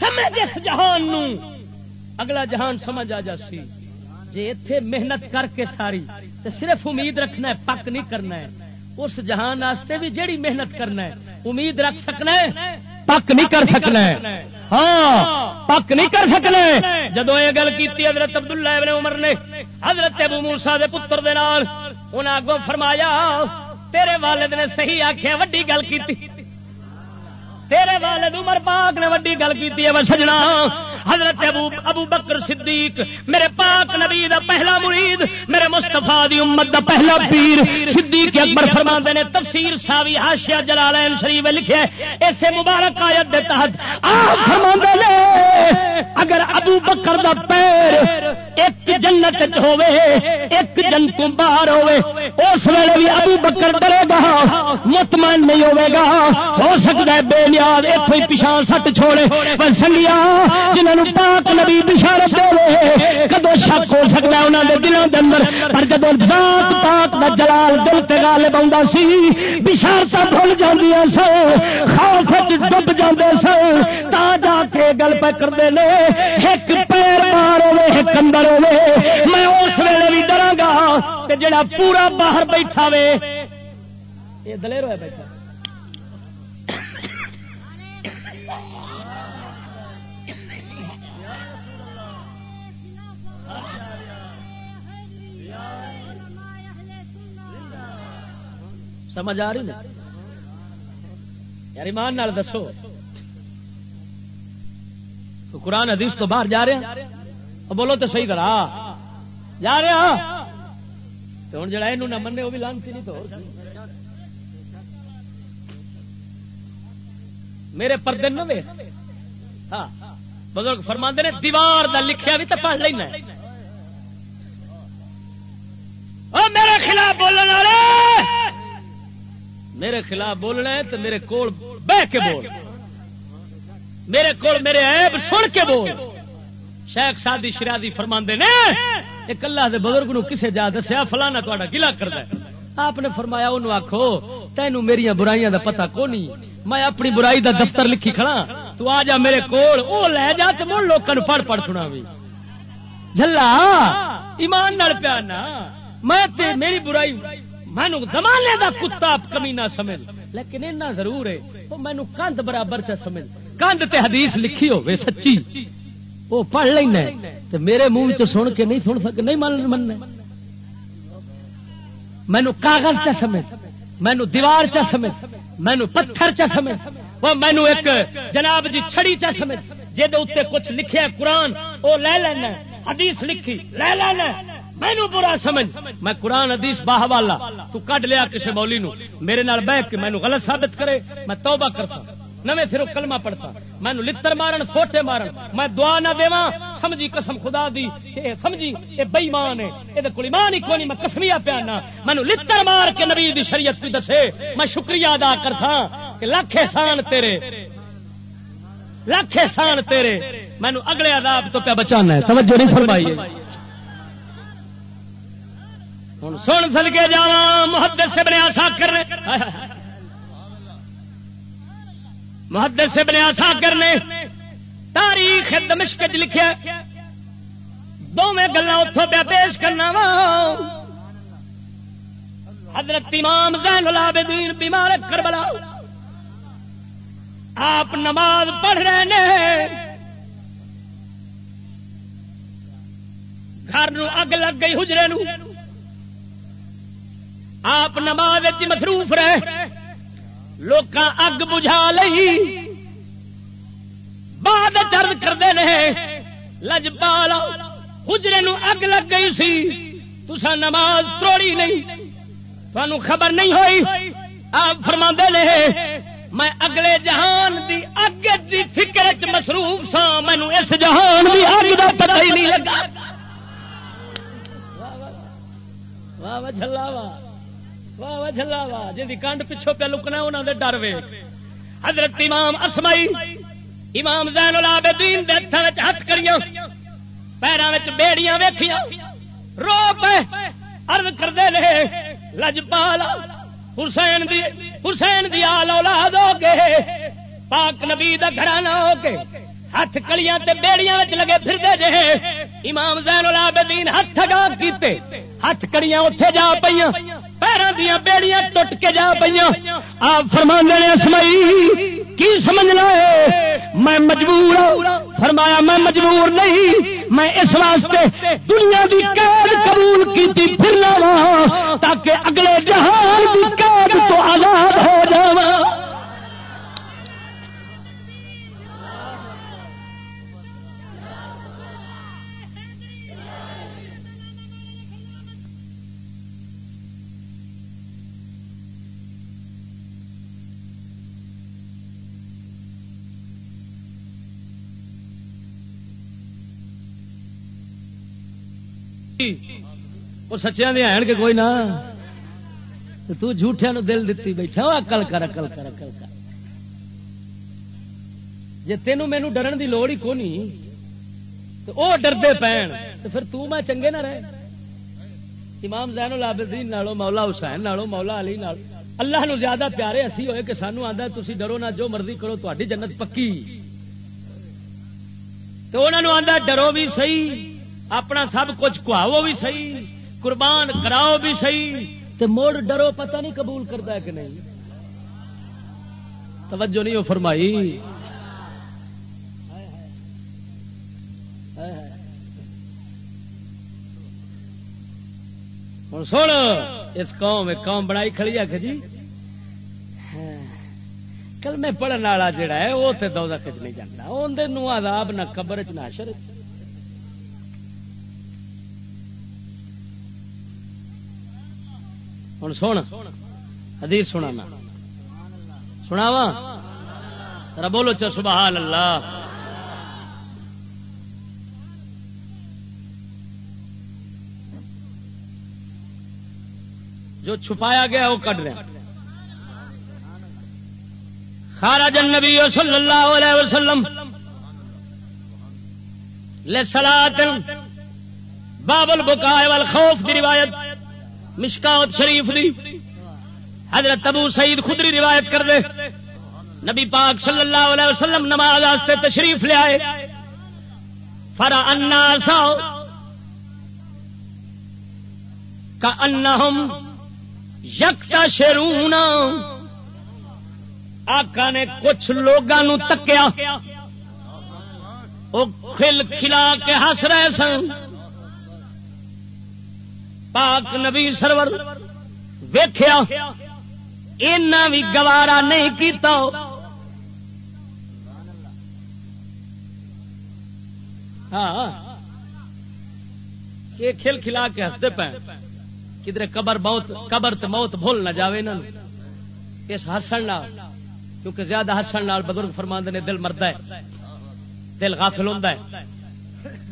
سمجھ اس جہان نو۔ اگلا جہان سمجھ آ جا سی۔ جی اتے محنت کر کے ساری تو صرف امید رکھنا ہے، پک نہیں کرنا ہے۔ اس جہان واسطے بھی جیڑی محنت کرنا ہے، امید رکھ سکنا ہے۔ پک نہیں کر سکنا ہاں پک نہیں کر سکنا جدو یہ گل کی حضرت عبداللہ ابن عمر نے، حضرت ابو موسا دے پتر دے نال انہیں اگوں فرمایا، تیرے والد نے صحیح آخیا وڈی گل کی تیرے والد عمر پاک نے وڈی گل کی سجنا۔ حضرت ابو ابو بکر صدیق، میرے پاک نبی دا پہلا مرید، میرے مستفا دی امت دا پہلا پیر۔ صدیق اکبر فرما نے، تفسیر ساوی ہاشیا جلالین شریف لکھے اسے مبارک آیت دے تحت آپ فرما نے، اگر ابو بکر دا پیر ایک جنت ہوے ایک جنت باہر ہوے اس ویلے بھی ابو بکر ڈرے گا، مطمئن نہیں ہوے گا، ہو سکتا ہے بے نیاز اتوں پچھا سٹ چھوڑے پر سنگیا جنہوں پاک نبی بشارت دے کدو شک ہو سکتا ہے انہوں نے دلوں کے اندر پر جب ذات پاک کا جلال دل کے گال بہت سی بشارت بھول جی سو خوف ڈب جاتے سو تا جا کے گل پہ کرتے ہیں ایک پیر مار ہوے ایک اندر ہوے میں اس ویلے بھی ڈرا گا جڑا پورا باہر بیٹھا وے یہ دلیر ہوا بیٹھا سمجھ آ رہی نا یار، ایمان نال دسو۔ تو قرآن حدیث تو باہر جا رہے ہیں۔ بولو تو صحیح کرا جا رہے ہاں تو ہوں جڑا یہ نہ منے وہ بھی لانتی نہیں تو میرے پردے نہ ہاں بزرگ فرما نے، دیوار دا لکھیا بھی تو پڑھ لینا میرے خلاف بولنے والے! میرے خلاف بولنا ہے تو میرے کول بہ کے بول۔ میرے کول میرے عیب سن کے بول۔ شیخ سادی شرادی فرما نے، ایک اللہ دے بزرگ نو کسے جا دسیا، فلانا تا گلا کرد آپ نے فرمایا انہوں آخو تینو میری برائیاں دا پتہ کو نہیں میں اپنی برائی دا دفتر لکھی کھڑا۔ تو آ جا میرے کول، او لے جا تو مڑ لوگوں پڑھ پڑھ سنا بھی جلا ایمان نال پیا نا میں میری برائی مینو زمانے دا کتا کمی نہ سمجھ۔ لیکن اینا ضرور ہے، وہ مینو کندھ برابر چ سمجھ۔ کندھ تے حدیث لکھی ہوے سچی۔ وہ پڑھ لینا تے میرے منہ چ سن کے نہیں سن سک نہیں من مننا مینو کاغذ چ سمجھ مینو دیوار چ سمجھ مینو پتھر چ سمجھ۔ وہ مینو ایک جناب جی چھڑی چ سمجھ جہد اتنے کچھ لکھے قرآن، وہ لے لینا حدیث لکھی، لے لینا مینو برا سمجھ۔ میں قرآن حدیث باہ والا تو کڈ لیا کسی مولی نو میرے نال بہ کے مینو غلط ثابت کرے۔ میں توبہ کرتا نویں پھر کلمہ پڑھتا مینو لتر مارن، فوٹے مارن۔ میں دعا نہ دے سمجھی قسم خدا دی۔ سمجھی یہ بئیمان ہے۔ یہ کوئی ایمان ہی کوئی میں کسمیا پیانا مینو لتر مار کے نبی دی شریعت کی دسے۔ میں شکریہ ادا کرتا ہاں کہ لاکھ احسان تیرے۔ لاکھ احسان تیرے۔ مینو اگلے عذاب تو پہ بچانا ہے۔ توجہ نہیں فرمائیے ہوں سن سد کے جا محدت سے بنیا سا کرنے محدت سے بنیا سا کرنے تاریخ دمشق لکھا دونوں گلا اتوں پہ پیش کرنا وا۔ حضرت امام زین العابدین بیمار کربلا۔ آپ نماز پڑھ رہے ہیں گھر اگ لگ گئی حجرے نو۔ آپ نماز مصروف رہے۔ لوگ اگ بجھا لی بعد چرد کرتے رہے لجپال حجرے نو اگ لگ گئی سی۔ تسا نماز توڑی نہیں۔ تمہوں خبر نہیں ہوئی۔ آپ فرما رہے میں اگلے جہان دی اگ دی فکر چ مصروف سا۔ مینو اس جہان دی اگ دا پتہ ہی نہیں لگا۔ واہ واہ، جھلا واہ۔ واہ واہ جلا واہ جی کنڈ پچھو پہ لکنا انہوں نے ڈر وے حضرت امام اسمائی امام زین العابدین دے ہاتھ ہاتھ کریاں پیروں بیڑیاں ویکھیاں رو پے عرض کردے رہے لجپال حسین دی حسین دی آل اولاد ہو کے پاک نبی دا گھرانہ ہو کے ہاتھ کلیاں تے بیڑیاں وچ لگے پھردے جے۔ امام زین العابدین ہاتھ گا کیتے۔ ہاتھ کڑیاں اوتھے جا پیاں پیروں دیا بیڑیاں ٹوٹ کے جا پہ آپ فرما اسمائی کی سمجھنا ہے؟ میں مجبور ہوں۔ فرمایا، میں مجبور نہیں۔ میں اس واسطے دنیا کی قید قبول کی پھرنا وا تاکہ اگلے جہان کی قید تو آزاد ہو جاواں۔ جا وہ سچیا دیا کہ کوئی نہ۔ تو جھوٹیا نو دل دیتی بیٹھا اکل کر اکل کر اکل کر۔ جی تینوں مینو ڈرن دی لوڑ ہی کونی تو وہ ڈردے پین تو پھر تو میں چنگے نہ رہے۔ امام زین العابدین نالو، مولا حسین نالو، مولا علی نال اللہ نو زیادہ پیارے اسی ہوئے کہ سانو آندا تسی ڈرو نہ، جو مرضی کرو، تہاڈی جنت پکی۔ تو انہاں نو آندا ڈرو بھی صحیح۔ اپنا سب کچھ کھواو بھی صحیح قربان کراؤ بھی صحیح۔ تے موڑ ڈرو پتہ نہیں قبول کرتا ہے کہ نہیں۔ توجہ نہیں وہ فرمائی۔ ہوں سن اس قوم ایک قوم بنائی کھڑی ہے کہ جی؟ کل میں پڑھنے والا جڑا ہے وہ تو دو کچ نہیں جانا اندر عذاب نہ قبر چ نہ شر ہوں سن۔ حدیث سنا سناوا ذرا بولو چو سبحان اللہ۔ جو چھپایا گیا وہ کٹ رہا خارج النبی صلی اللہ علیہ وسلم۔ لسلات باب البکائے والخوف دی روایت۔ مشکاوت شریف دی۔ حضرت ابو سعید خدری روایت کر دے۔ نبی پاک صلی اللہ علیہ وسلم نماز آستے تشریف لے آئے۔ فرا الناس کا انہم یکتا شرون آقا نے کچھ لوگوں تکیا۔ وہ کھل کھلا کے ہس رہے سن۔ پاک نبی سرور ویخیا اینا بھی گوارا نہیں کیتا۔ ہاں۔ یہ کھل کھلا کے ہستے پہ کدھر قبر بہت قبر تو موت بھول نہ جاوے نا اس ہسن کیونکہ زیادہ ہسن بزرگ فرماند نے دل مرد ہے۔ دل غافل ہوتا ہے۔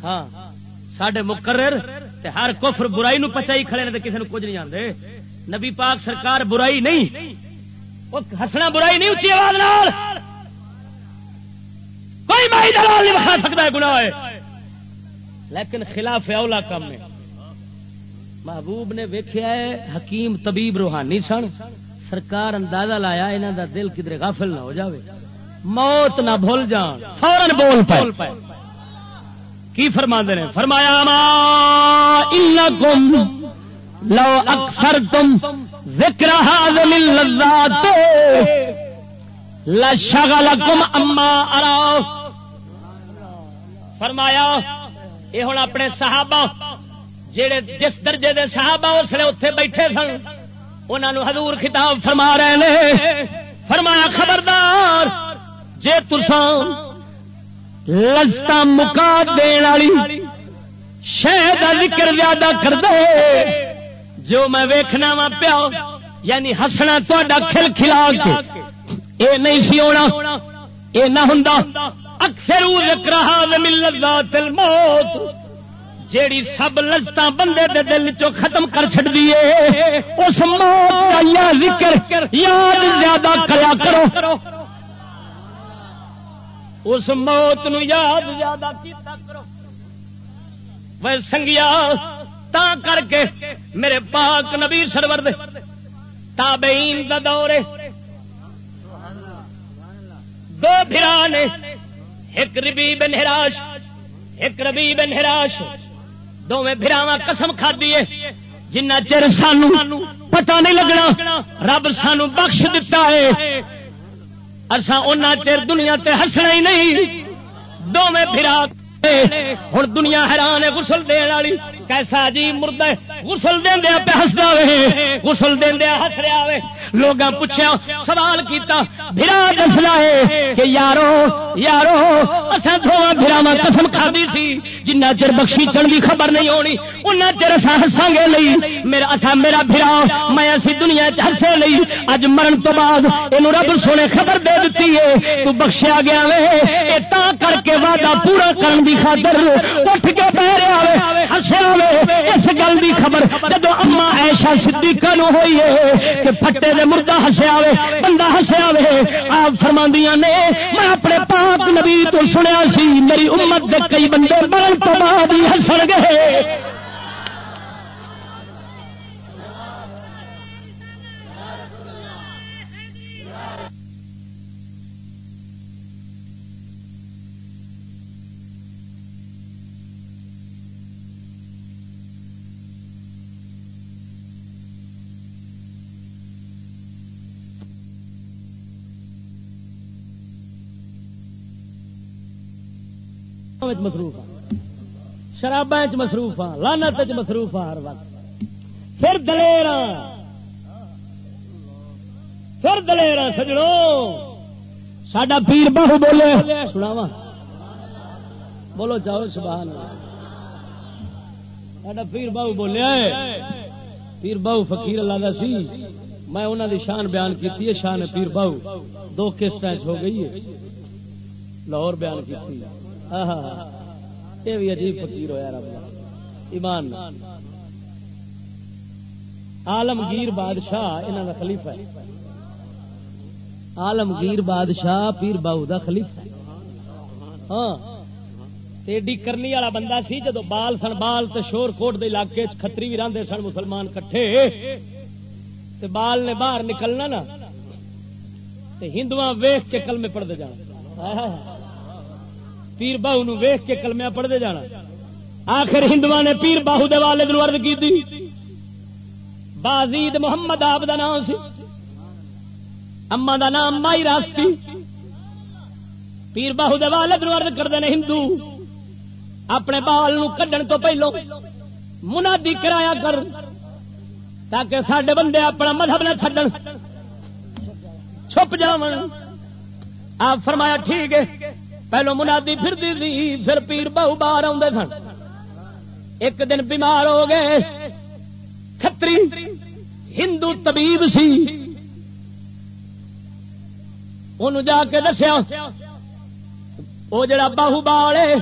ہاں۔ سڈے مقرر تے ہر کفر برائی نو پچائی کھڑے نے کسی نے کچھ نہیں آتے نبی پاک سرکار برائی نہیں۔ وہ ہسنا برائی نہیں اچھی آواز نال۔ کوئی مائی دلال نہیں بکھا سکتا ہے، گناہ ہے۔ لیکن خلاف اولا کام میں محبوب نے ویکیا ہے، حکیم طبیب روحانی سن۔ سرکار اندازہ لایا انہوں دا دل کدھر غافل نہ ہو جاوے۔ موت نہ بھول جان فورن بول پائے۔ کی فرما نے؟ فرمایا، ما لو اکثر تم ذکر لذات لشغل کم اما ارا فرمایا یہ ہوں اپنے صحابہ جڑے جس درجے دے صحابہ اس لیے اتے بیٹھے سن انہوں حضور خطاب فرما رہے ہیں فرمایا، خبردار، جے تسان لستا مکا دین والی شہ کا ذکر زیادہ کر دے جو میں ویکھنا وا پیا یعنی ہسنا تا کھل کھلا کے۔ اے نہیں سی ہونا، اے نہ ہوں اکثر ذکر من الموت۔ جیڑی سب لذت بندے دے دل چو ختم کر چڑ دیے اس موت کا یا ذکر یاد زیادہ کریا کرو۔ اس موت نو یاد زیادہ کیتا کرو۔ وہ سنگیا، تا کر کے میرے پاک نبی سرور دے۔ تابعین دا دورے دو بھرا نے ایک ربی بن ہراش ایک ربی بن ہراش دونیں براوا قسم کھا دیے جنہ چر سانو پتا نہیں لگنا، رب سانو بخش دتا ہے۔ اصا ان چر دنیا تے ہسنا ہی نہیں دونوں پھرا ہوں دنیا حیران ہے گسل دن والی۔ کیسا جی مرد گسل دیا پہ ہسدا وے گسل دیا ہس رہا وے۔ لوگ پوچھا سوال کیتا بھرا دسلا ہے کہ یارو یارو اصا دونوں براوا قسم کھا سی، جنہ چر بخشی چڑھ کی خبر نہیں ہونی ان چر اصا ہسا گے لئی میرا اصا میرا برا میں اسی دنیا چسے لئی اج مرن تو بعد یہ رب سونے خبر دے دیتی ہے، تو بخشیا گیا وے۔ تا کر کے وعدہ پورا کرن دی خاطر اٹھ کے بہ رہا ہسیا وے اس گل دی خبر جدو اما ایشا صدیقہ نو ہوئی ہے کہ پھٹے دے مردہ ہسیا وے بندہ ہسیا وے آپ فرماندیاں نے، میں اپنے پاک نبی تو سنیا سی، میری امت دے کئی بندے مرن تو بعد ہی ہسن گئے مصروف ہاں شراب مصروف ہاں لانت مصروف ہاں ہر وقت۔ پھر دلیر پھر دلیر سجڑوں ساڈا پیر باہو بولے۔ سناوا بولو جاؤ سبحان ساڈا پیر باہو بولیا پیر باہو فقیر اللہ دا سی۔ میں انہوں دی شان بیان کی ہے، شان پیر باہو۔ دو قسط ہو گئی ہے۔ لاہور بیان کی ہاں، ہاں، ہاں۔ یہ بھی عجیب فقیر ہوا رب ایمان آلمگیر بادشاہ انہوں کا خلیفہ ہے۔ آلمگیر بادشاہ، پیر باہو کا خلیفہ ہاں۔ ایڈی کرنی والا بندہ سی جدو بال سن، بال تے شور کوٹ دے علاقے کتری بھی رہتے سن مسلمان کٹھے، تے بال نے باہر نکلنا نا، تے ہندو ویخ کے کلمے پڑھتے جانا۔ پیر باہو نو ویخ کے کلمیا پڑھتے جانا۔ آخر ہندو نے پیر باہو دے والد نو عرض کی بازید محمد آپ دا نام سی۔ اما دا نام مائی راستی۔ پیر باہو دے والد نو عرض کرتے ہیں ہندو۔ اپنے بال نو کڈن تو پہلو منادی کرایا کر تاکہ سڈے بندے اپنا مذہب نہ چڈن چھپ جا آپ فرمایا ٹھیک ہے۔ پہلو منادی پھر دی دی پھر پیر بہو باہر آدھے سن ایک دن بیمار ہو گئے کتری ہندو طبیب سی ان جا کے دسیا وہ جڑا باہو بال ہے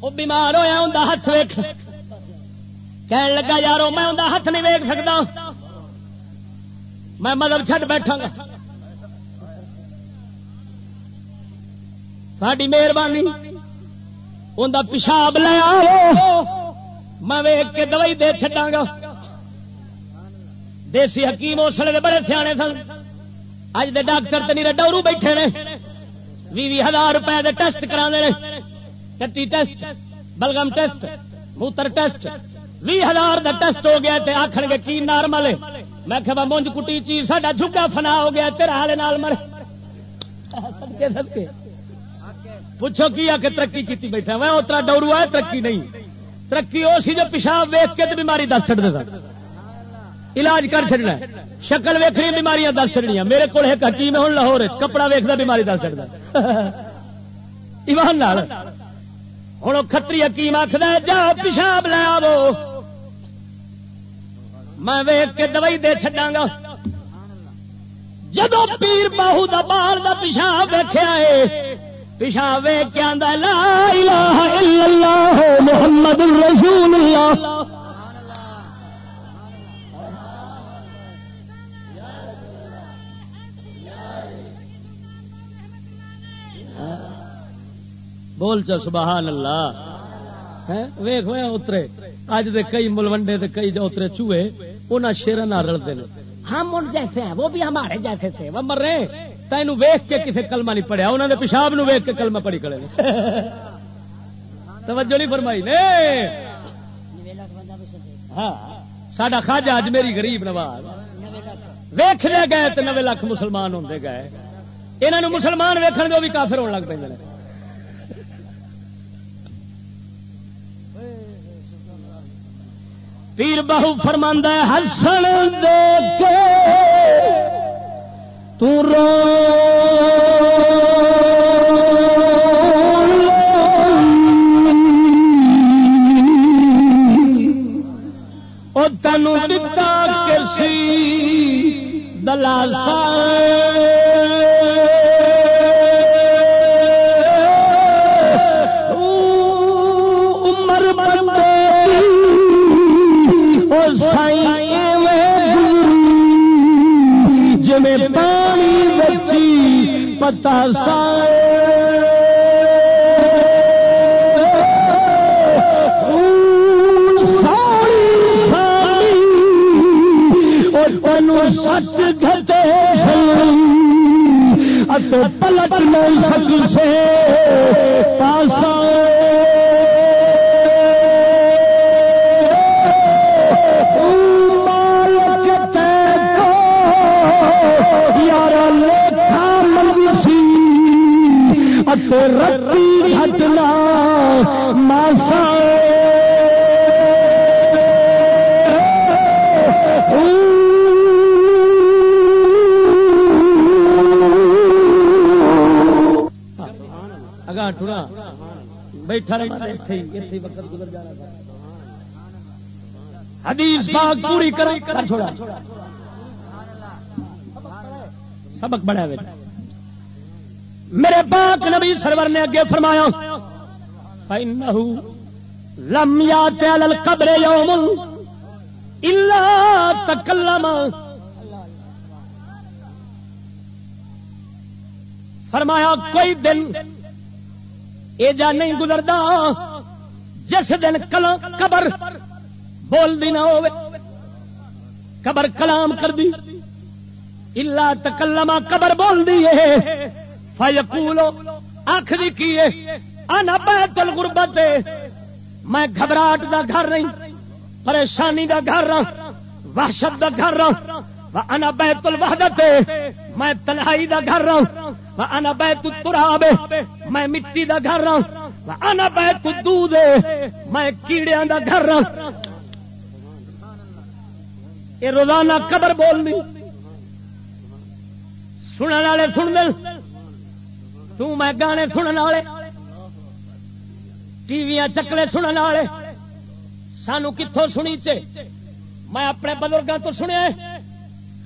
وہ بیمار ہوا ان ہاتھ ویک کہنے لگا یارو میں انہیں ہاتھ نہیں ویک سکتا میں مطلب چھٹ بیٹھا گا ساری مہربانی۔ انہیں پیشاب لے آؤ۔ میں ویگ کے دوائی دے چڈا گا۔ دیسی حکیم اسلے بڑے سیانے سن۔ اج دے ڈاکٹر تو نہیں ڈورو بیٹھے نے۔ بھی بھی ہزار روپے دے ٹیسٹ کرا کتی ٹیسٹ بلگم ٹیسٹ، موتر ٹیسٹ۔ بھی ہزار دا ٹیسٹ ہو گیا آخر گے کی نارمل میں کہ مونج کٹی چیز سا جھگا فنا ہو گیا تیرا حال نال مرے۔ سب کے سب کے پوچھو کی آ کے ترقی کی بیٹھا میں اتنا ڈورو ہے، ترقی نہیں۔ ترقی وہ سی جو پیشاب ویخ کے بیماری دس چڑ دے علاج کر چڑنا شکل ویخنی بیماریاں دس چڑنیا میرے کو ایک حکیم ہوں لاہور کپڑا ویکد بیماری دس چڑھتا ایمان لال ہوں کتری حکیم آخر جا پیشاب لے آو میں ویخ کے دوائی دے چڈا گا۔ جدو پیر باہو دا بال دا پیشاب ویخیا ہے پیشاب کیا لا الہ الا اللہ، محمد رسول اللہ۔ بول چا سبحان اللہ۔ ویخ اترے۔ اج دے کئی ملوڈے کئی اترے چوہے انہیں شیرن رلتے ہم ان جیسے ہیں، وہ بھی ہمارے جیسے تھے، وہ مر رہے تین ویخ کے کسی کلمہ نہیں پڑھیا انہوں نے پیشاب نو ویخ کے کلمہ پڑھی کرے توجہ نہیں فرمائی نے؟ ہاں ساڈا خاجا اج میری غریب نواز۔ ویخنے گئے تو نوے لاکھ مسلمان ہوں گئے۔ یہاں مسلمان ویکن جو بھی کافر ہونے لگ پہ پیر بہو فرماندہ ہسن دے کے تو رو تینوں دتا کسی دلاسا پتا سائے۔ سچ گھٹے پلٹ نہیں سک سے پاسا رتی گھٹنا ماسا اگا بیٹھا وقت گزر حدیث پوری کر چھوڑا۔ سبق بڑھا بیٹا میرے پاک نبی سرور نے اگے فرمایا لم یا قبر یوم تکلم فرمایا، کوئی دن یہ جا نہیں گزرتا جس دن کلا قبر بول دی نہ ہو قبر کلام کر دی اللہ تکلما قبر بول دی ہے فیقولو آخری کیے انا بیت الغربت میں گھبراہٹ دا گھر نہیں، پریشانی دا گھر رہا وحشت دا گھر رہا انا بیت الوحدت میں تنہائی دا گھر رہا انا بیت التراب میں مٹی دا گھر رہا انا بیت الدودھ میں کیڑیاں دا گھر رہا یہ روزانہ قبر بولنی۔ سننے والے سن دیں میں گانے سننے والے ٹی وی چکلے سننے والے۔ سانو کتوں سنی چے میں اپنے بزرگوں تو سنیا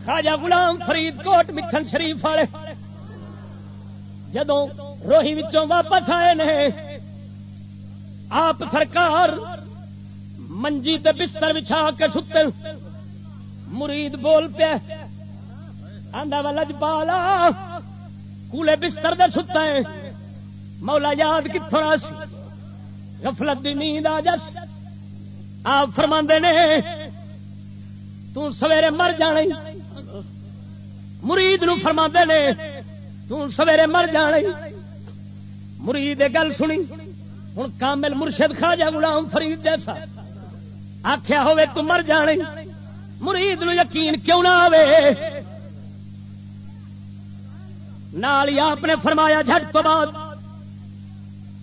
خاجا غلام فرید کوٹ مکھن شریف والے۔ جدو روہی وچوں واپس آئے نے، آپ سرکار منجی تے بستر بچھا کے ستے۔ مرید بول پیا آدھا ولج پالا کولے بستر دے ستا ہے مولا یاد کتوں غفلت دی نیند آ جس۔ آپ فرما نے سویرے مر جانے۔ مرید نو فرما نے سویرے مر جانے۔ مرید گل سنی۔ ہوں کامل مرشد کھا جا غلام فرید جیسا۔ آخیا ہوے تو مر جانے۔ مرید نو یقین کیوں نہ آوے؟ نال آپ نے فرمایا جھٹ تو بعد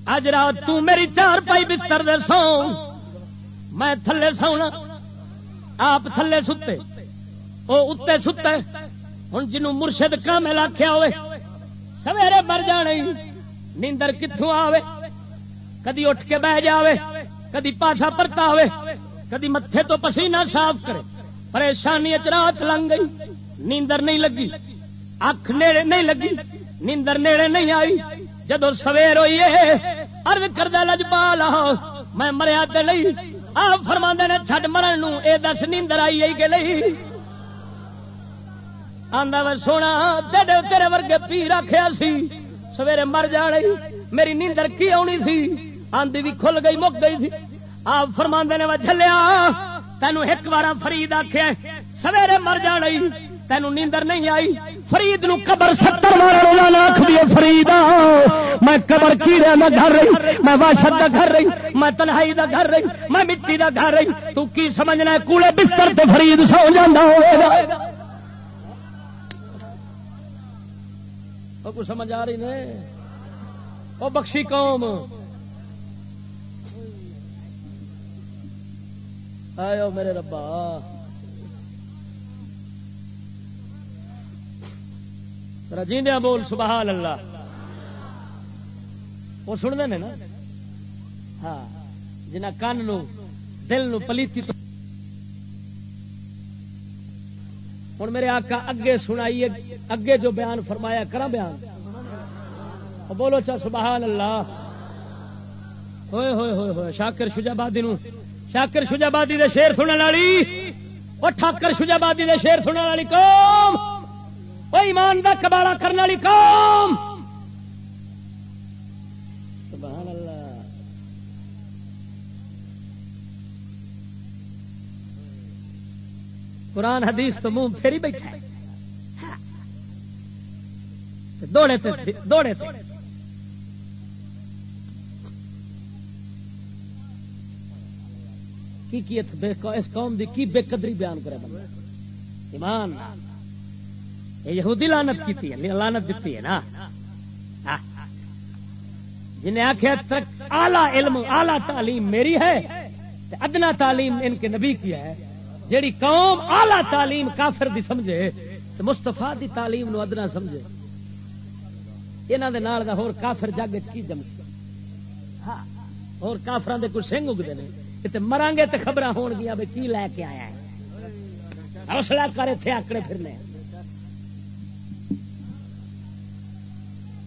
اج رات تو میری چار پائی بستر دے سو میں تھلے سونا، آپ تھلے ستے۔ وہ اتنے ستے۔ ہوں جنوں مرشد کا آخیا ہوئے، سویرے مر جانے، نیندر کتوں آوے؟ کدی اٹھ کے بہ جاوے، کدی پاسا پرتا ہوے کدی متے تو پسینہ صاف کرے۔ پریشانی رات لنگ گئی، نیندر نہیں لگی۔ اکھ نیڑے نہیں لگی، نیندر نیڑے نہیں آئی۔ جدو سویر ہوئی ارد کردہ لجپال میں مریا تو نہیں۔ آپ فرما نے چڈ مرن اے دس نیندر آئی آئی کہ نہیں۔ آندا و سونا تیرے تیرے ورگے پی رکھیا سی۔ سویرے مر جانے، میری نیندر کی آنی سی؟ آندھی بھی کھل گئی، مک گئی تھی آپ فرما نے وہ جلیا تینوں ایک بار فرید آخیا سویرے مر جانے تینوں نیندر نہیں آئی۔ فرید نو قبر ستر مارا آخ دیے فرید میں قبر کی رہا، میں گھر رہی، میں واشد کا گھر رہی، میں تنہائی دا گھر رہی، میں مٹی دا گھر رہی۔ تو کی سمجھنا ہے، کوڑے بستر تے فرید سو جانا ہوئے گا۔ کچھ سمجھ آ رہی نے؟ وہ بخشی قوم۔ آئے میرے ربا۔ رجیندیا بول، سبحان اللہ۔ وہ سنتے ہیں نا؟ ہاں جنہ کن نو، دل نو پلیتی تو ہوں میرے آقا اگے سنائیے، اگے جو بیان فرمایا کرا بیان؟ بولو چا سبحان اللہ۔ ہوئے ہوئے ہوئے ہوئے، شاکر شجابادی نو۔ شاکر شجابادی دے شیر سننے والی۔ وہ ٹھاکر شجابادی دے شیر سننے والی قوم۔ وہ ایمان دا کباڑا کرنے والی قوم! سبحان اللہ! قرآن حدیث تو منہ پھیری بیٹھا ہے۔ دوڑے تھے دوڑے تھے کی کی اس قوم دی کی بے قدری بیان کرے بندہ ایمان یہودی لانت کی لانت دیتی ہے نا۔ ہاں۔ جنہیں آخیا تک آلہ علم آلہ تعلیم میری ہے ادنا تعلیم ان کے نبی کی ہے۔ جیڑی قوم آلہ تعلیم کافر دی سمجھے تو مستفا دی تعلیم نو ادنا سمجھے۔ یہاں دے نال دا ہور کافر جگ کی جم ہاں۔ اور کافران دے کچھ سنگ اگتے ہیں مران گے تو خبر ہون گیا بھائی کی لے کے آیا ہے؟ حوصلہ کرے تھے آکڑے پھرنے۔ ہیں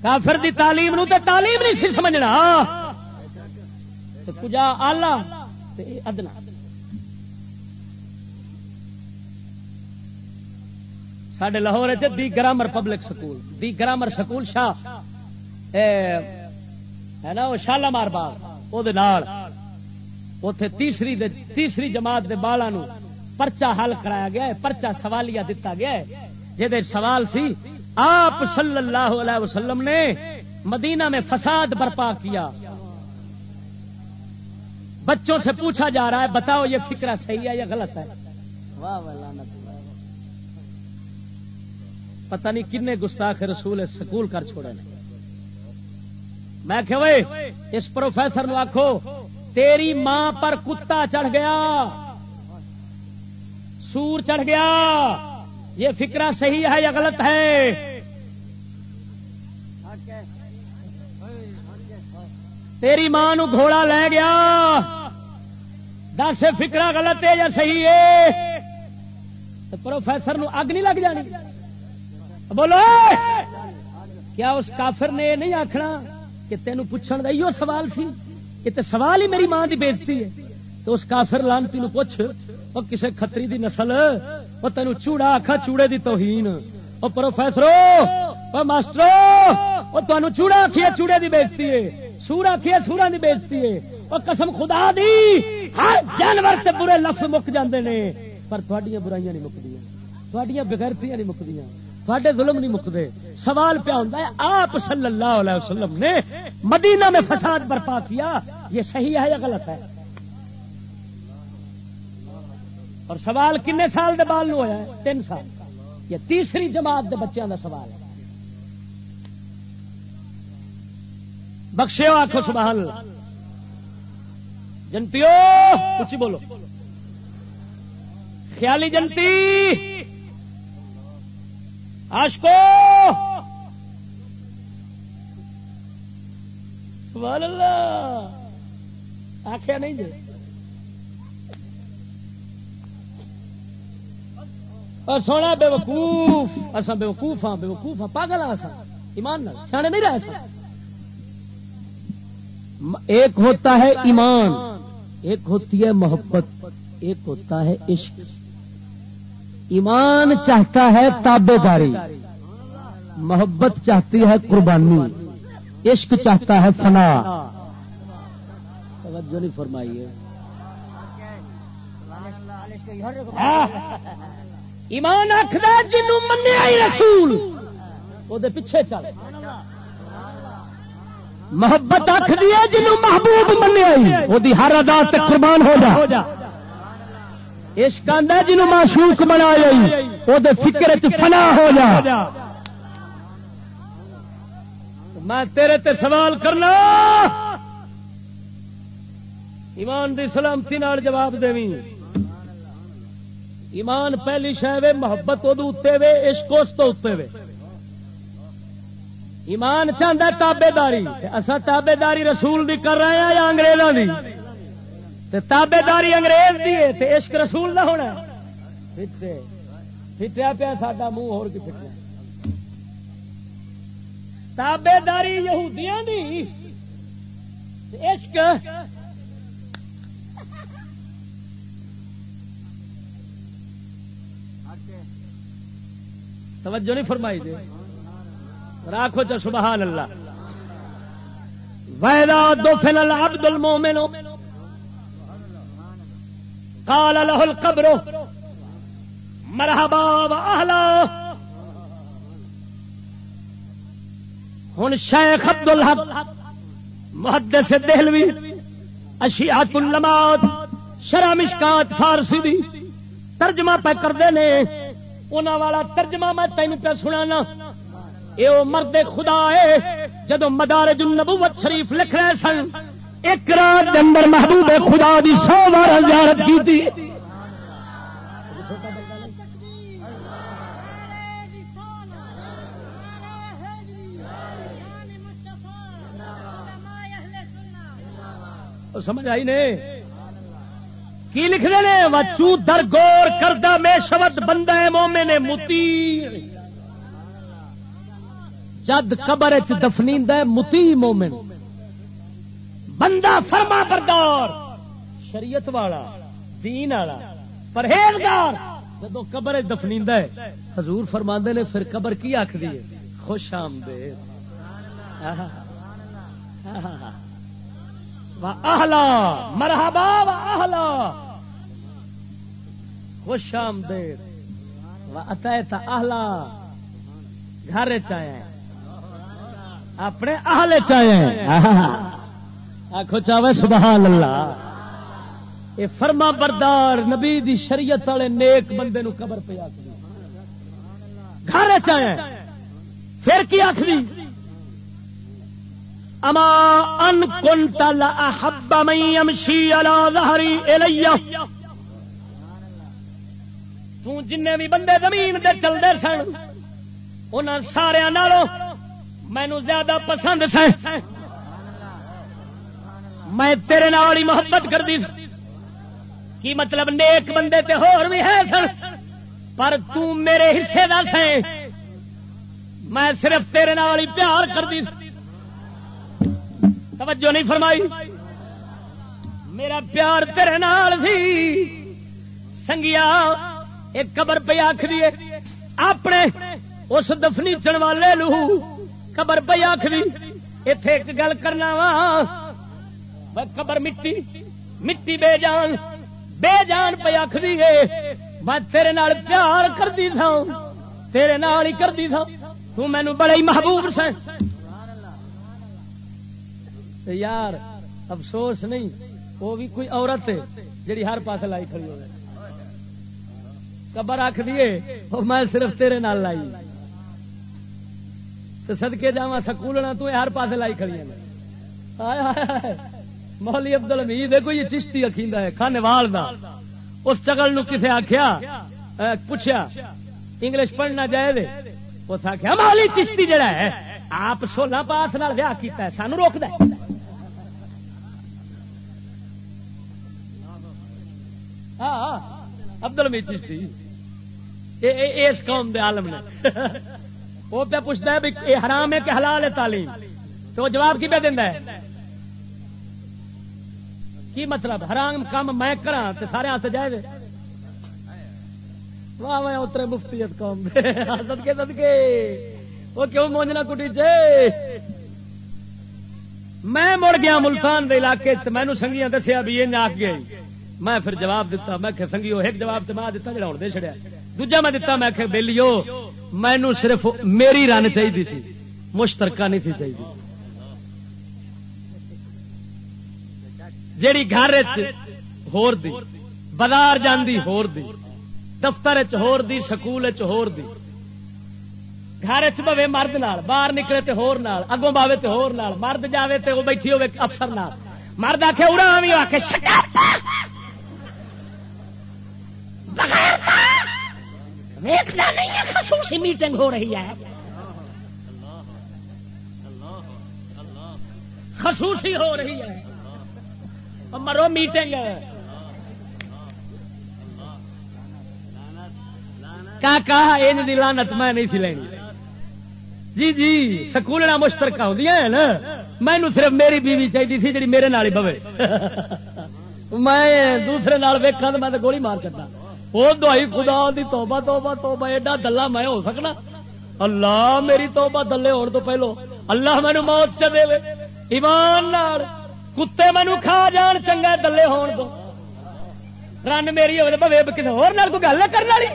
کافر دی تعلیم نو تے تعلیم نہیں سی سمجھنا۔ کجا آلہ ادنا۔ سڈے Lahore the grammar public school, the grammar school شاہ ہے نا، وہ شالامار باغ وہ اتے تیسری دے، تیسری جماعت دے بالا نو پرچا حل کرایا گیا ہے پرچا سوالیہ دتا گیا ہے۔ جہد سوال سی آپ صلی اللہ علیہ وسلم نے مدینہ میں فساد برپا کیا۔ بچوں سے پوچھا جا رہا ہے، بتاؤ یہ فکرہ صحیح ہے یا غلط ہے؟ پتہ نہیں کنے گستاخ رسول سکول کر چھوڑے میں کہ اس پروفیسر نو آخو تیری ماں پر کتا چڑھ گیا۔ سور چڑھ گیا۔ یہ فکرہ صحیح ہے یا غلط ہے؟ تیری ماں نو گھوڑا لے گیا۔ دس فکرا غلط ہے یا صحیح ہے؟ پروفیسر نو اگ نہیں لگ جانی۔ بولو۔ کیا اس کافر نے یہ نہیں آخنا کہ تینوں پوچھنے کا سوال سی؟ یہ تو سوال ہی میری ماں کی بےزتی ہے۔ تو اس کافر لانتی نو پوچھ۔ وہ کسے کتری دی نسل وہ تینوں چوڑا آخا چوڑے دی توہین۔ وہ پروفیسرو وہ ماسٹرو وہ تمہیں چوڑا آخی چوڑے دی بےزتی ہے۔ سور آخی سورا دی بےزتی ہے۔ وہ قسم خدا دی، ہر جانور سے برے لفظ مک جاندے نے۔ پر تھوڑیاں برائیاں نہیں مکدیا تھوڑیاں بغیرتیاں نہیں مکدیاں۔ تھوڑے ظلم نہیں مکتے سوال پہ ہوتا ہے، آپ صلی اللہ علیہ وسلم نے مدینہ میں فساد برپا کیا؟ یہ صحیح ہے یا غلط ہے؟ اور سوال کنے سال دے بال ہوا ہے؟ تین سال۔ یہ تیسری جماعت دے بچوں کا سوال ہے۔ بخشے آخو سبحان اللہ۔ جنتی کچھ بولو۔ خیالی جنتی۔ آشکو سبحان اللہ۔ آخیا نہیں جی؟ اور سونا بے وقوف اصا بے وقوف ہاں بے وقوف ہاں پاگل ہاں ایمان سیانے نہیں رہ سکتے۔ ایک ہوتا ہے ایمان، ایک ہوتی ہے محبت، ایک ہوتا ہے عشق۔ ایمان چاہتا ہے تابے داری محبت چاہتی ہے قربانی، عشق چاہتا ہے فنا۔ توجہ نہیں فرمائیے۔ ہاں۔ ایمان آخر جنو منیا رسول۔ وہ پیچھے چل۔ محبت آخری ہے جنو محبوب منیا وہ ہر ادا قربان ہو جا۔ عشق آدھا جنوب معشوق بنا وہ فکر فنا ہو جا۔ میں تیرے تے سوال کرنا۔ ایمان دی سلامتی جواب دیں ایمان پہلی شہ محبت ادو وے، عشق اس تو اتنے وے۔ ایمان چاہتا تابے داری اصا تابے داری رسول دی کر رہے ہیں یا انگریزوں کی تابے داری انگریز دی ہے عشق رسول کا ہونا فٹیا پیا ساڈا منہ ہو تابے داری یہودیاں دی عشق توجہ نہیں فرمائی دے. راکھو چا سبحان اللہ. ویدا دو فن العبد المومن قال له القبر، مرحبا واهلا ہن شیخ عبد الحق محدث دہلوی اشیات اللمات شرع مشکات فارسی دی ترجمہ پہ کردے نے. انہاں والا ترجمہ میں تین پہ سنانا یہ مرد خدا ہے جدو مدارج النبوت شریف لکھ رہے سن ایک رات اندر محبوب خدا دی سو بار زیارت کی تھی سمجھ آئی نہیں کی لکھ رہے وچو در گور کردہ میں شبد بندہ مومے نے متی جد قبر چ دفنی متی مومن۔ بندہ فرما بردار شریعت والا، دین والا، پرہیزگار۔ جدو قبر دفنی حضور فرما نے، پھر قبر کی آخری ہے؟ خوش آمدید۔ اہلا مرحبا و اہلا خوش آمدید۔ و اتیت اہلا گھر چاہے اپنے اہل چاہے آخو چاہے سبحان اللہ یہ فرما بردار، نبی دی شریعت والے نیک بندے نو قبر پہ آخری گھر چاہے پھر کی آخری اما ان کنت لاحب من يمشي على ظهري الي تو جن بھی بندے زمین دے چلتے سن ان سارا نالوں مینو زیادہ پسند سے میں تیرے نال ہی محبت کر دی کی مطلب نیک بندے تے ہور بھی ہے سن، پر تو میرے حصے دا سے میں صرف تیرے نال ہی پیار کر دی توجہ نہیں فرمائی۔ میرا پیار تیرے نال بھی۔ سنگیا، ایک قبر پہ آخ دیے اپنے اس دفنی چن والے لو قبر پہ آخری اتے ایک گل کرنا وا۔ قبر مٹی مٹی بے جان بے جان پہ آخری ہے۔ میں تیرے نال پیار کرتی تھا تیرے نال ہی کرتی تھا تو مینو بڑے ہی محبوب سے یار، افسوس نہیں، وہ بھی کوئی عورت ہے جڑی ہر پاس لائی کھڑی ہو قبر آخ دیے میں صرف تیرے نال لائی۔ تو سدکے جا سکولنا تو ہر پاس لائی کھڑی ہے مولی ابدل الحمید ہے، کوئی چشتی اخیندہ ہے، کھانے وال دا۔ اس چگل نو کسے آخیا پوچھا انگلش پڑھنا جائے دے۔ اس آخیا مولی چشتی جڑا ہے، آپ سولہ پاس نال ویاہ کیتا ہے، سانو روک دے ہاں, ہاں، ابدل الحمید چشتی۔ اس قوم دے عالم نے۔ (laughs) وہ پہ پوچھتا ہے یہ حرام ہے کہ حلال ہے تعلیم؟ تو جواب کی پہ دینا ہے؟ کی مطلب؟ حرام کام میں کرا تو سارے ہاتھ جائے واہ واہ، اترے مفتیت قوم سدکے سدکے (laughs) ہاں، وہ کیوں مونجنا کٹی چ میں مڑ گیا ملتان دے علاقے مینو سنگیاں دسیا بھی یہ آک گیا میں پھر جواب دیتا، میں کہ سنگیو، ایک جواب تو میں دیتا جڑا ہوں دے چڑیا دوجا میں دیتا، میں کہ بےلیو مینو صرف میری رن چاہیے سی، مشترکہ نہیں تھی چاہیے جیڑی گھر ہور دی، بازار جاندی ہور دی، دفتر ہور دی، سکول ہور دی۔ گھر چوے مرد نال، باہر نکلے تے ہور نال، اگوں باوے تے ہور نال، مرد جاوے تے وہ بیٹھی ہوے افسر نال۔ مرد آخے اڑا بھی آخے دیکھنا نہیں ہے خصوصی میٹنگ ہو رہی ہے۔ خصوصی ہو رہی ہے۔ مرو میٹنگ کا کہا، ان لانت میں نہیں سی لینی۔ جی جی سکول مشترکہ ہوں نا۔ مینو صرف میری بیوی چاہیے تھی جی میرے نال بوے میں دوسرے نال ویکا تو میں گولی مار کرتا وہ دوائی خدا دی توبہ توبہ توبہ، ایڈا دلہ میں ہو سکنا۔ اللہ میری توبہ دلے ہونے تو پہلو۔ اللہ مینو موت چ دے ایمان کتے مینو کھا جان چنگا دلے ہون تو۔ رن میری ہوئے بوے کسی ہور کوئی گل کرنے والی؟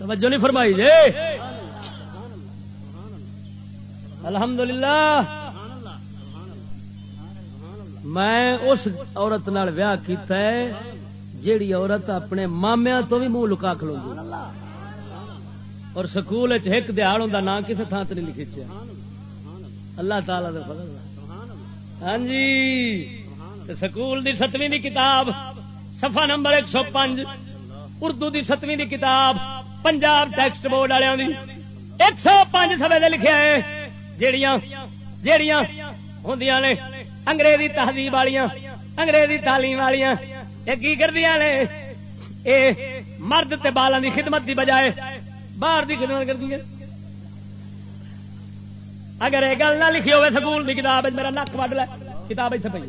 توجہ نہیں فرمائی جی۔ الحمدللہ۔ میں اس عورت نال ویاہ کیتا ہے، جیڑی عورت اپنے مامیا تو بھی منہ لکا کھلو اور سکول ایک دیہڑ ہوں نام کسی تھان سے نہیں لکھی اللہ تعالی ہاں جی۔ سکول دی ستویں دی کتاب سفا نمبر ایک سو پانچ اردو دی ستویں دی کتاب۔ پنجاب ٹیکسٹ بورڈ والے ایک سو پانچ سفے لکھے ہے جیڑیاں جیڑیاں ہوں نے انگریزی تہذیب والیاں انگریزی تعلیم والیاں یہ کی کردیا نے؟ اے مرد تے بالوں دی خدمت دی بجائے باہر دی خدمت کر دی اگر یہ گل نہ لکھی ہوئے سکول دی کتاب میرا نک وڈ لے۔ کتاب اتنے پی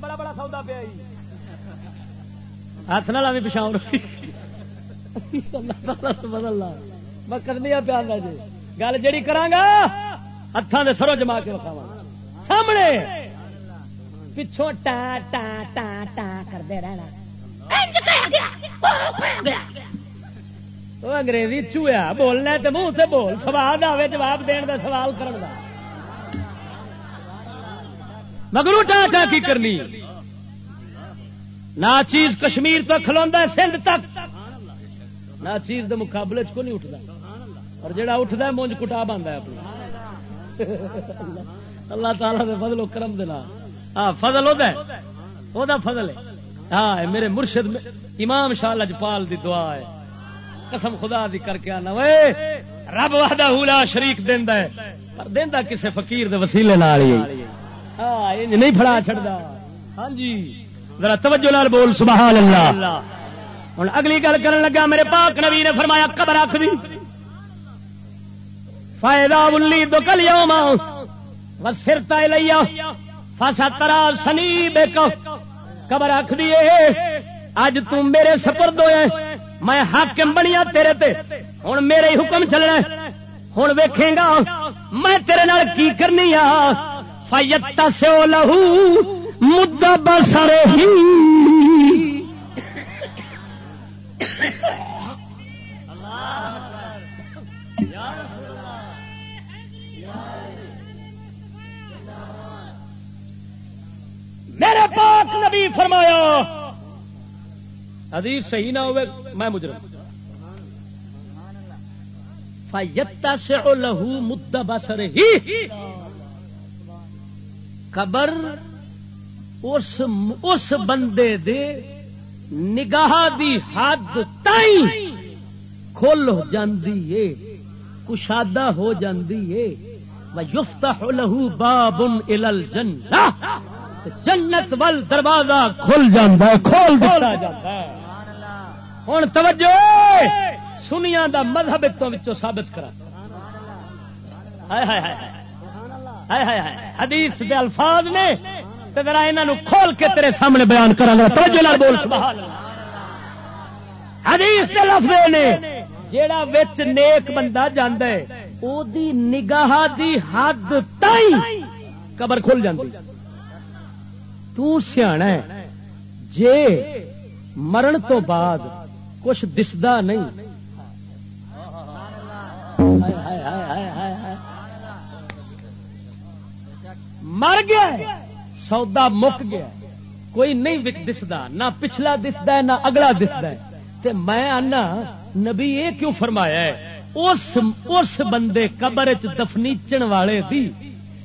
بڑا بڑا سودا پیا ہاتھ نہ بھی پچھاؤ بدل کرنی پیا جی۔ گل جہی کرا ہاتھوں کے سرو جما کے رکھا سامنے۔ پچھوں ٹا ٹا ٹا ٹا کرتے رہنا۔ انگریزی چویا، بولنا تو منہ سے بول۔ سوال آئے جواب دن کا سوال کرنا مگر ٹا کی کرنی؟ نہ چیز کشمیر تو کھلوا سندھ تک۔ نہ چیز کے مقابلے چ کو نہیں اٹھتا اور جڑا اٹھتا ہے، مونج کٹا بنتا ہے اپنا۔ اللہ تعالیٰ دے فضل و کرم دینا ہاں فضل ہوتا ہے۔ وہ فضل ہے۔ ہاں میرے مرشد امام شاہ لجپال دی دعا ہے۔ قسم خدا دی کر کے آنا۔ وے رب وحدہ لا شریک دیندا ہے۔ پر دیندا کسے فقیر دے وسیلے نال ہی۔ ہاں انج نہیں پھڑا چھڑدا۔ ہاں جی۔ ذرا توجہ نال بول سبحان اللہ۔ ہن اگلی گل کرن لگا میرے پاک نبی نے فرمایا قبر رکھ دی۔ فائدہ ولی دو کل یوم وسرتا لیا فاسا ترا سنی بیک۔ قبر رکھ دیے اج تم میرے سپرد ہوئے میں حاکم بنیا تیرے تے۔ ہوں میرے ہی حکم چلنا ہوں ویکھے گا میں تیرے نال کی کرنی آ؟ فیتا سے لہو مدا بسر ہی۔ میرے پاک نبی فرمایا، حدیث صحیح نہ ہوئے، میں مجرم۔ فیتا سے لہو مد بسر ہی خبر اس اس بندے دے نگاہ دی حد تائیں کھل جاندی ہے کشادہ ہو جاندی ہے ویفتح له باب الى الجنہ جنت ول دروازہ کھل جاندہ ہے کھول دیتا جاتا ہے ہوں توجہ سنیا دا مذہب ثابت کرا۔ حدیث دے الفاظ نے ذرا انہوں کھول کے تیرے سامنے بیان کرا توجہ بول، سبحان حدیث دے لفظ نے جیڑا وچ نیک بندہ جاندا ہے، او دی نگاہ دی حد تائیں قبر کھل جاندی۔ تو سیاح جے مرن تو بعد کچھ دستا نہیں۔ مر گیا سودا مک گیا۔ کوئی نہیں دستا نہ پچھلا دستا ہے، نہ اگلا دستا ہے۔ تے میں آنا، نبی یہ کیوں فرمایا ہے؟ اس اس بندے قبر چ دفنیچن والے دی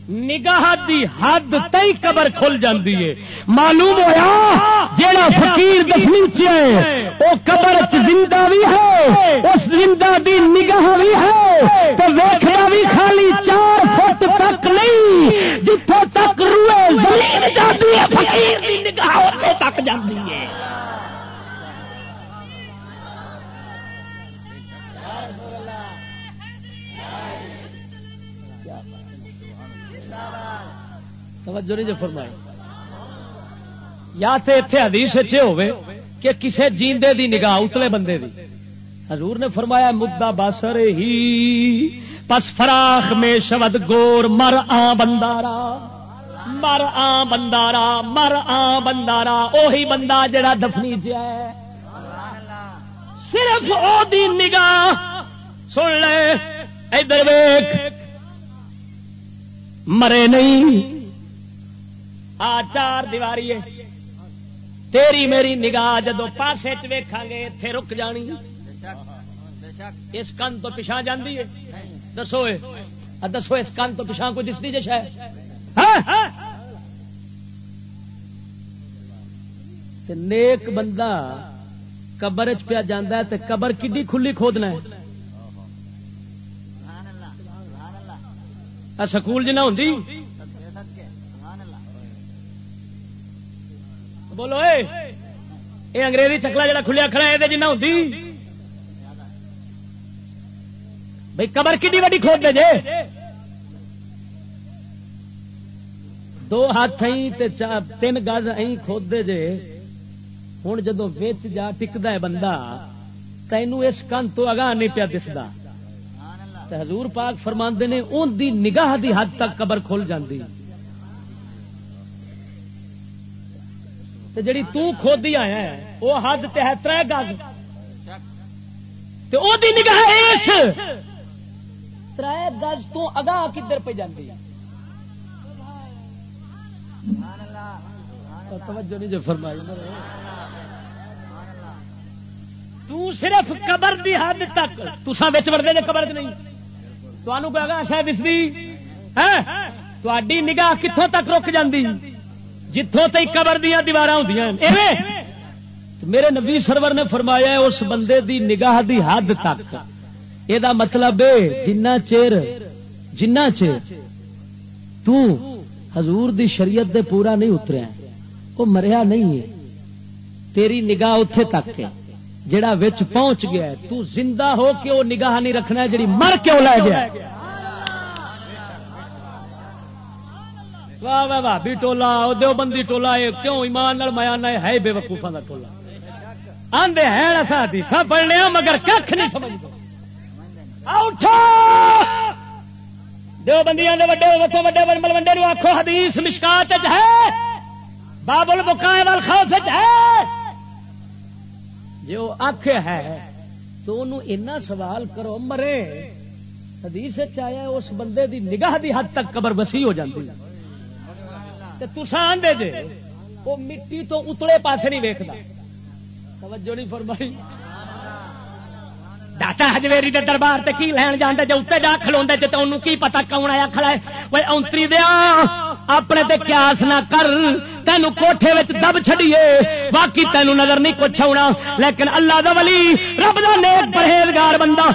نگاہ دی حد تئی قبر کھل جاندی ہے۔ معلوم ہویا جیڑا فقیر دفنیچ ہے او قبر چ زندہ بھی ہے اس زندہ دی نگاہ بھی ہے تو ویکھنا بھی خالی چار فٹ تک نہیں جتھوں تک روئے زمین جاتی ہے فقیر دی نگاہ اوتھے تک جاندی ہے۔ توجہ نہیں جو فرمائی۔ یا تے اتنے حدیث اچھے ہوئے کہ کسے جیندے دی نگاہ اتلے بندے دی۔ حضور نے فرمایا، مدہ باسر ہی، پس فراخ میں شبد گور، مر آ بندارا۔ مر آ بندارا، مر آ بندارا، اوہی بندہ جڑا دفنی جائے صرف او دی نگاہ، سن لے، ادھر ویک مرے نہیں آ چار دیواری ہے۔ تیری میری نگاہ جدو پاسے ویکھا گے اتے رک جانی۔ اس کن تو پچھا جاندی ہے۔ دسو دسو اس کن تو پچھا کو دستی جش ہے۔ ہاں، ہاں۔ نیک بندہ قبر چ پیا جانا ہے قبر کڈی کھلی کھودنا ہے۔ سکول جی جنا ہوں بولو، اے انگریزی چکلا جڑا کھلیا کھڑا ہے جنہ ہوتی بھائی قبر کھی وڈی کھود دے جے؟ دو ہاتھ تین گز ائی کھود دے جے۔ ہوں جدو ویچ جا ٹکتا ہے بندہ تینوں اس کن تو اگاہ نہیں پیا دستا حضور پاک فرماندے نے ان دی نگاہ دی حد تک قبر کھل جاندی۔ جڑی تودی آیا ہے، وہ حد تے ہے تر گز۔ دی نگاہ اس تر گز تو اگاہ کدھر پہ جاندی؟ توجہ نہیں جو فرمائی تو صرف قبر دی حد تک۔ تسا بچ وڑتے نے قبر نہیں۔ تمہوں کوئی شاید دستی تھی نگاہ کتوں تک رک جاندی؟ جتوں تک قبر دیا دیوار ہوں میرے نبی سرور نے فرمایا اس بندے دی نگاہ دی حد تک۔ یہ مطلب جنا چیر جنا چیر۔ تو حضور دی شریعت دے پورا نہیں اتریا وہ مریا نہیں ہے۔ تیری نگاہ اتے تک ہے۔ جڑا وچ پہنچ گیا ہے، تو زندہ ہو کے وہ نگاہ نہیں رکھنا ہے، جڑی مر کیوں لے گیا واہ واہ واہ، بھی ٹولا دو بندی ٹولا کیوں ایمان نال مایا ہے؟ بے وقوفا کا ٹولا۔ آندے آدھے ہے سب پڑھنے مگر کھ نہیں سمجھدے سمجھ دو بندیاں دے وڈے وڈے وڈے ملوڈے نو آخو حدیث مشکات وچ ہے بابل بکائے وال خوف ہے۔ جو آخ ہے، تو انہوں اینا سوال کرو، مرے، حدیث آیا اس بندے دی نگاہ دی حد تک قبر وسیع ہو جاتی تسا آدھے جے وہ مٹی تو اتلے پاسے نہیں ویکتا توجہ نہیں فرمائی۔ داتا ہجویری دے دربار تے کی لین جانے جی اتنے جا کھلو جی تو انہوں کی پتا کون آیا کھڑا ہے؟ وہ اونتری دیا، اپنے تے قیاس نہ کر تینو کوٹھے وچ دب چھڑیے باقی تینو نظر نہیں کچھ آنا لیکن اللہ دا ولی، رب دا نیک پرہیزگار بندہ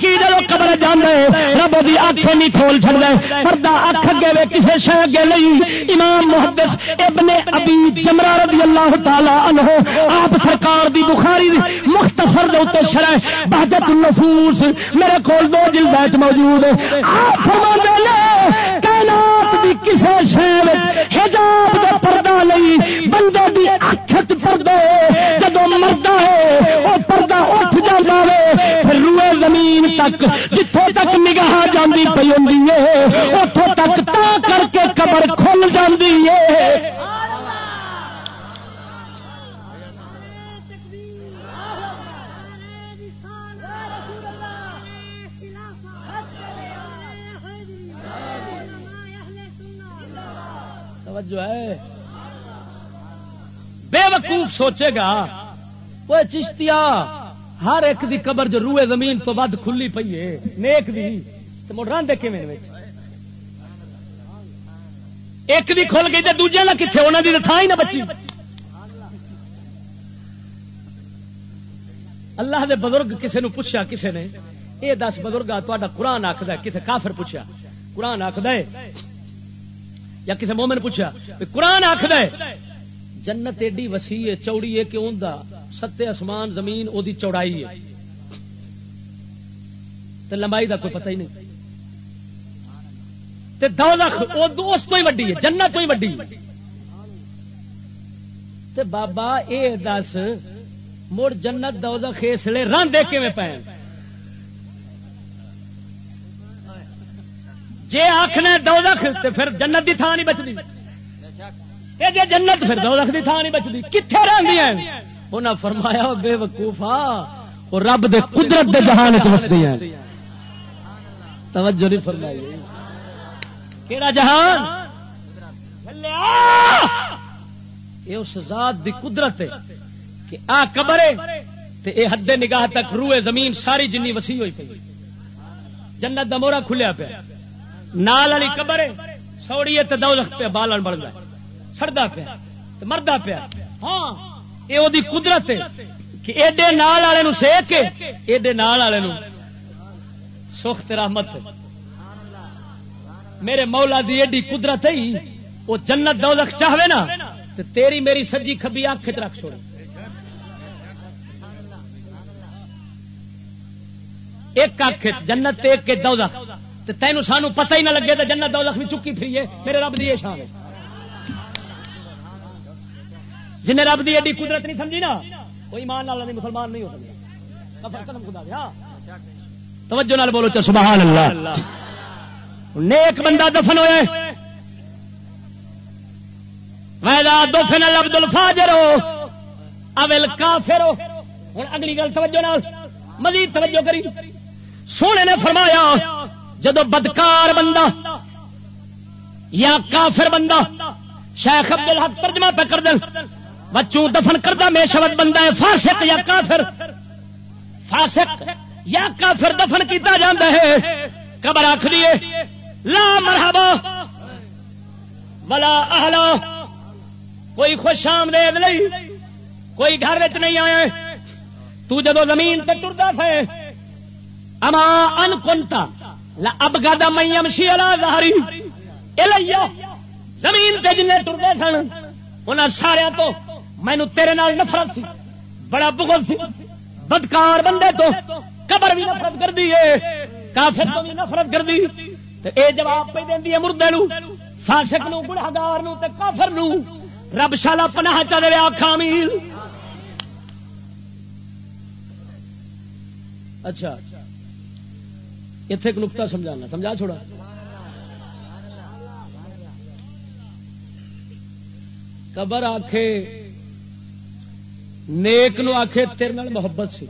کی جب قبر جاندے، رب دی اکھ نہیں کھول چھڑدا پردہ اکھ اگے وے کسے شہ اگے نہیں۔ امام محدث ابن ابی جمرہ رضی اللہ تعالی عنہ، آپ سرکار دی بخاری دی مختصر دے اوتے شرح بہجت النفوس، میرے کول دو جلد وچ موجود ہے آپ فرماندے نے کائنات دی کسے شہر حجاب دے پردہ نہیں بندے دی اکھ پردے جدو مرد ہے وہ پردہ اٹھ جاتا ہے پھر روئے زمین تک جتوں تک نگاہ جاندی پی ہوں اتوں تک تا کر کے قبر کھل جاندی ہے۔ توجہ ہے، بے وقوف سوچے گا وہ چشتیا ہر ایک دی قبر جو روئے زمین تو ود کھلی پی ہے، نیک دی تو مڑ راندے کیویں ایک دی کھل گئی تے دوجے نہ کتنے انہوں دی تھان ہی نہ بچی۔ اللہ دے بزرگ کسے نو پوچھا کسے نے؟ اے دس بزرگ تا قرآن آخد کسے کافر پوچھا قرآن آخد یا کسے مومن پوچھا قرآن آخد جنت ایڈی وسیع ہے، چوڑی ہے کہ ان ستے اسمان زمین، او دی چوڑائی ہے۔ تے لمبائی دا کوئی پتہ ہی نہیں۔ تے دوزخ او دوست تو ہی وڈی ہے، جنت تو ہی وڈی ہے۔ تے بابا، اے دس، مڑ جنت دوزخ اس لیے راندے کیویں پے جے آخنا دوزخ، تے پھر جنت دی تھان نہیں بچدی۔ تے جے جنت، پھر دوزخ دی تھان نہیں بچدی۔ کتھے رہندی ہیں؟ انہاں فرمایا بے وقوفا، او رب دے قدرت دے جہان وچ وسدی ہیں۔ توجہ نہیں فرمائی۔ کیڑا جہان؟ یہ اس ذات دی قدرت ہے کہ آ قبر تے اے حد نگاہ تک روئے زمین ساری جنی وسیع ہوئی پئی۔ جنت دا مورا کھلیا پیا۔ نال والی قبر ہے، سوڑی تے دوزخ پہ بالن بڑھدا سڑدا پیا، تے مردا پیا۔ ہاں اے او قدرت ہے کہ ایڈے نال والے نو سیک کے ایڈے نال والے نو سخت رحمت میرے مولا دی ایڈی قدرت ہے وہ جنت دوزخ چاہوے نا، تے تیری میری سجی کھبی آنکھ رکھ چھوڑے ایک آخ جنت، ایک کے دوزخ تے تینو سانو پتہ ہی نہ لگے تو جنت دوزخ بھی چکی پھری میرے رب دی شان ہے۔ جن رب دی ایڈی قدرت نہیں سمجھی نا کوئی ایمان نال نہیں، مسلمان نہیں ہو سکتا ہاں۔ توجہ نال بولو سبحان اللہ۔ نیک بندہ دفن ہوئے۔ ویدا دفن عبد الفاجر ہو اول کافر ہو۔ ہوں اگلی گل توجہ نال، مزید توجہ کری۔ سونے نے فرمایا جدو بدکار بندہ یا کافر بندہ، شیخ عبد الحق ترجمہ پہ کر دیں بچوں دفن کردہ میں شبد بندہ ہے، فاسق یا کافر؟ فاسق یا کافر دفن کیتا جاندہ ہے، قبر آخ دیے لا مرحبا، ولا اہلا، کوئی خوش آمدید نہیں، کوئی گھر نہیں آئے تو جدو زمین تے ٹرتا تھے اما ان کنتا اب گادا میم شی ظہری. الیا زمین تے جن ٹرتے سن، انہاں سارے تو مینو تیرے نال نفرت سی، بڑا بغض سی۔ بدکار بندے تو قبر بھی نفرت کر دی کافر تو بھی نفرت کر دی اے جواب پہ دینی ہے مردے نو فاسق نو گناہگار نو تے کافر نو رب شالا پناہ چا دے آخا میل اچھا۔, اچھا۔ اتے ایک نقطہ سمجھانا، سمجھا چھوڑا۔ قبر آخے نیک نو آخے تیرے نال محبت سی۔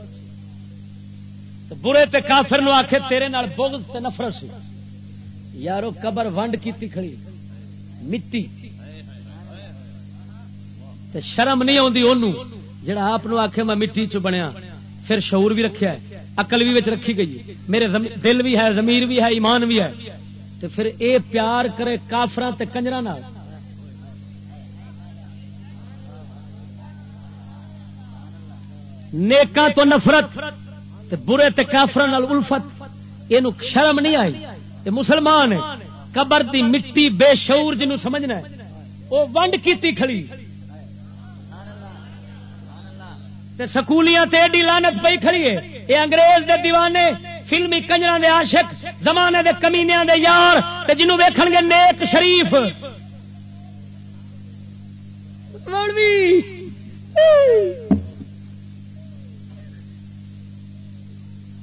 برے تے کافر نو آخے تیرے بغض تے نفرت سی۔ یارو، قبر ونڈ کی کھڑی، مٹی۔ تے شرم نہیں آتی ان جڑا آپ آخے میں مٹی چ بنیا، پھر شعور بھی رکھا ہے۔ اقل بھی رکھی گئی میرے دل بھی ہے زمیر بھی ہے، ایمان بھی ہے۔ تو پھر اے پیار کرے کافر کنجر نیکاں تو نفرت تے برے تے کافر الفت یہ شرم نہیں آئی۔ یہ مسلمان ہے، قبر دی مٹی بے شعور جنوں سمجھنا ہے وہ ونڈ کیتی کھڑی۔ سکولیاں ایڈی لانت پی کھڑی ہے۔ یہ انگریز دے دیوانے فلمی کنجر دے عاشق زمانے دے کمینیا دے یار تے جنوں ویکھن گے نیک شریف۔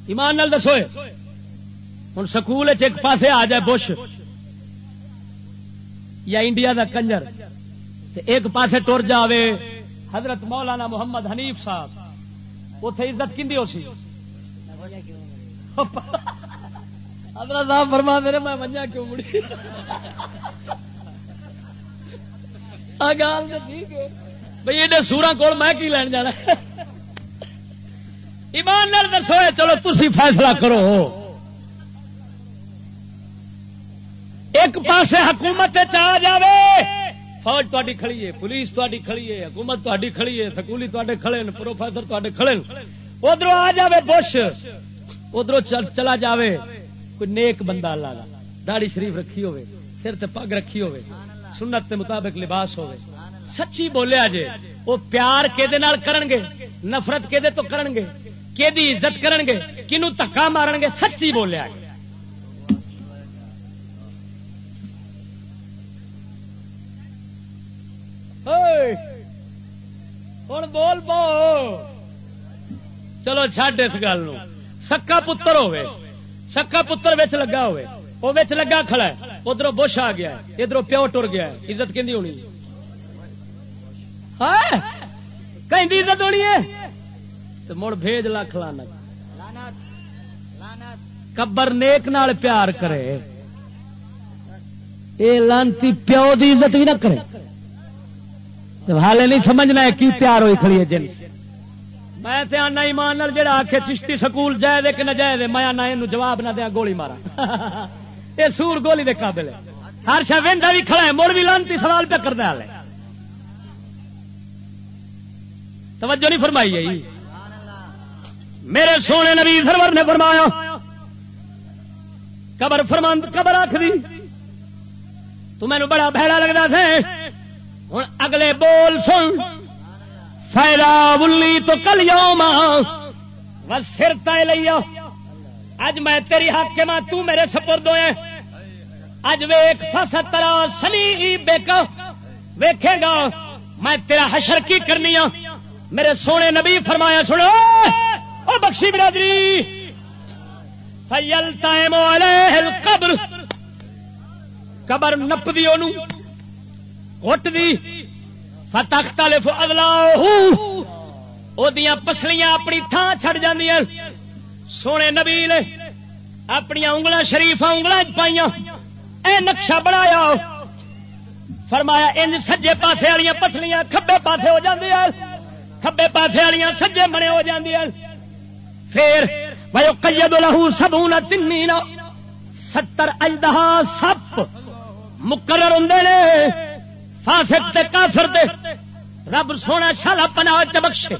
ایمان نال دسو ہوں سکول ایک پاسے آ جائے بش یا انڈیا دا کنجر ایک پاسے ٹر جاوے۔ حضرت مولانا محمد حنیف صاحب اتے عزت کھی ہو سی حضرت صاحب فرما میرے میں منجا کیوں مڑی؟ گال ٹھیک ہے۔ بھائی ایڈے سورا کول میں کی لین جانا؟ ایمان نال دسو چلو تھی فیصلہ کرو۔ ایک پاسے حکومت آ جائے فوج تاری کھڑی ہے پولیس تاری کھڑی ہے حکومت تاری کھڑی ہے سکولی تے کھڑے پروفیسر تے کھڑے ادھر آ جائے بش ادھر چلا جائے کوئی نیک بندہ اللہ کا داڑی شریف رکھی ہوئے سر تے پگ رکھی ہوئے سنت کے مطابق لباس ہوئے سچی بولیا جے وہ پیار کہ کرن گے نفرت کہ تو کرن گے کہ عزت کرن گے کنو تکا مارن گے سچی بولیا جے ہوں بول بو چلو چڈ اس گل سکا پتر ہوے سکا پتر وچ لگا ہوے وہ لگا کھڑا ہے۔ ادھر بش آ گیا ادھر پیو ٹر گیا عزت کہ ہونی کہیں عزت ہونی ہے؟ تو مڑ بھیج لاکھ لانا کبر نیک نال پیار کرے۔ اے لانتی پیو دی عزت بھی نہ کرے۔ حالے نہیں سمجھنا ہے کی تیار ہوئی کھڑی ہے جن؟ میں تے آنا ایمان نال، جڑا آکھے چشتی سکول جائے دے کہ نہ جائے دے میں آنا اینو جواب نہ دیا، گولی مارا۔ (laughs) اے سور گولی دے قابل ہے۔ ہر شاہ ویندا بھی کھڑا ہے مڑ بھی لانتی سوال پہ کردا ہے۔ توجہ نہیں فرمائی ہے۔ میرے سونے نبی سرور نے فرمایا، قبر فرماند، قبر آخ دی۔ تو مینو بڑا بہڑا لگتا تھا۔ ہوں اگلے بول سن۔ فائدہ بلی تو کل یوم بس سر تے لیا اج میں تیری حق کے ماں تو میرے سپرد ہوئے اج ویک فصل ترا سنی بیکا ویکھے گا میں تیرا حشر کی کرنی ہوں میرے سونے نبی فرمایا سنو۔ او بخشی برادری۔ فیل تائم قبر قبر نپ دی گٹ دی فتخت اگلا پسلیاں اپنی تھان چھڑ جاندیاں۔ سونے نبی نے اپنی انگل شریف انگل پائیا اے نقشہ بنایا۔ فرمایا ان سجے پاسے والی پسلیاں کھبے پاسے ہو جاتی کھبے پاسے والی سجے بنے ہو جاتی پھر وہ کجد لہو سبو نہ تین ستر اجدہ سپ مقرر ہوں نے۔ فاسق تے کافر دے، رب سونا شالا پنا چبخشے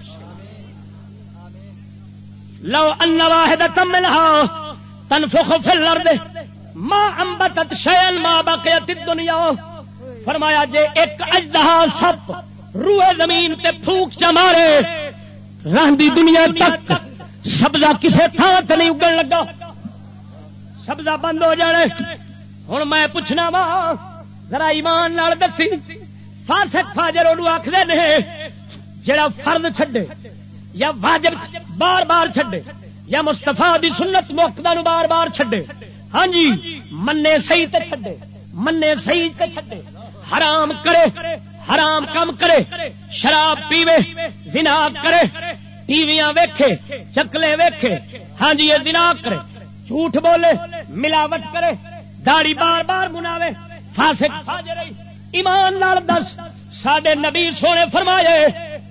لو ان واحد تملها تنفخ في الارض، ما انبتت شيئا ما بقيت الدنيا فرمایا جے ایک اجدہا سپ روئے زمین تے پھوک چ مارے رہندی دنیا تک سبزہ کسے تھان تے نہیں اگن لگا۔ سبزہ بند ہو جانے۔ ہن میں پوچھنا وا ذرا ایمان نال دسی۔ فاسق فاجر اونوں آکھدے نے جڑا فرض چھڈے یا واجب بار بار چھڈے یا مستفا دی سنت موقع نو بار بار چھڈے۔ ہاں جی منے صحیح تے چھڈے منے صحیح تے چھڈے۔ حرام کرے، حرام کم کرے، شراب پیوے، زنا کرے، ٹیویاں ویکھے، چکلے ویکھے۔ ہاں جی یہ زنا کرے۔ جھوٹ بولے، ملاوٹ کرے داڑی بار بار مناوے۔ فاسق۔ ایمان نال دس سڈے نبی سونے فرمائے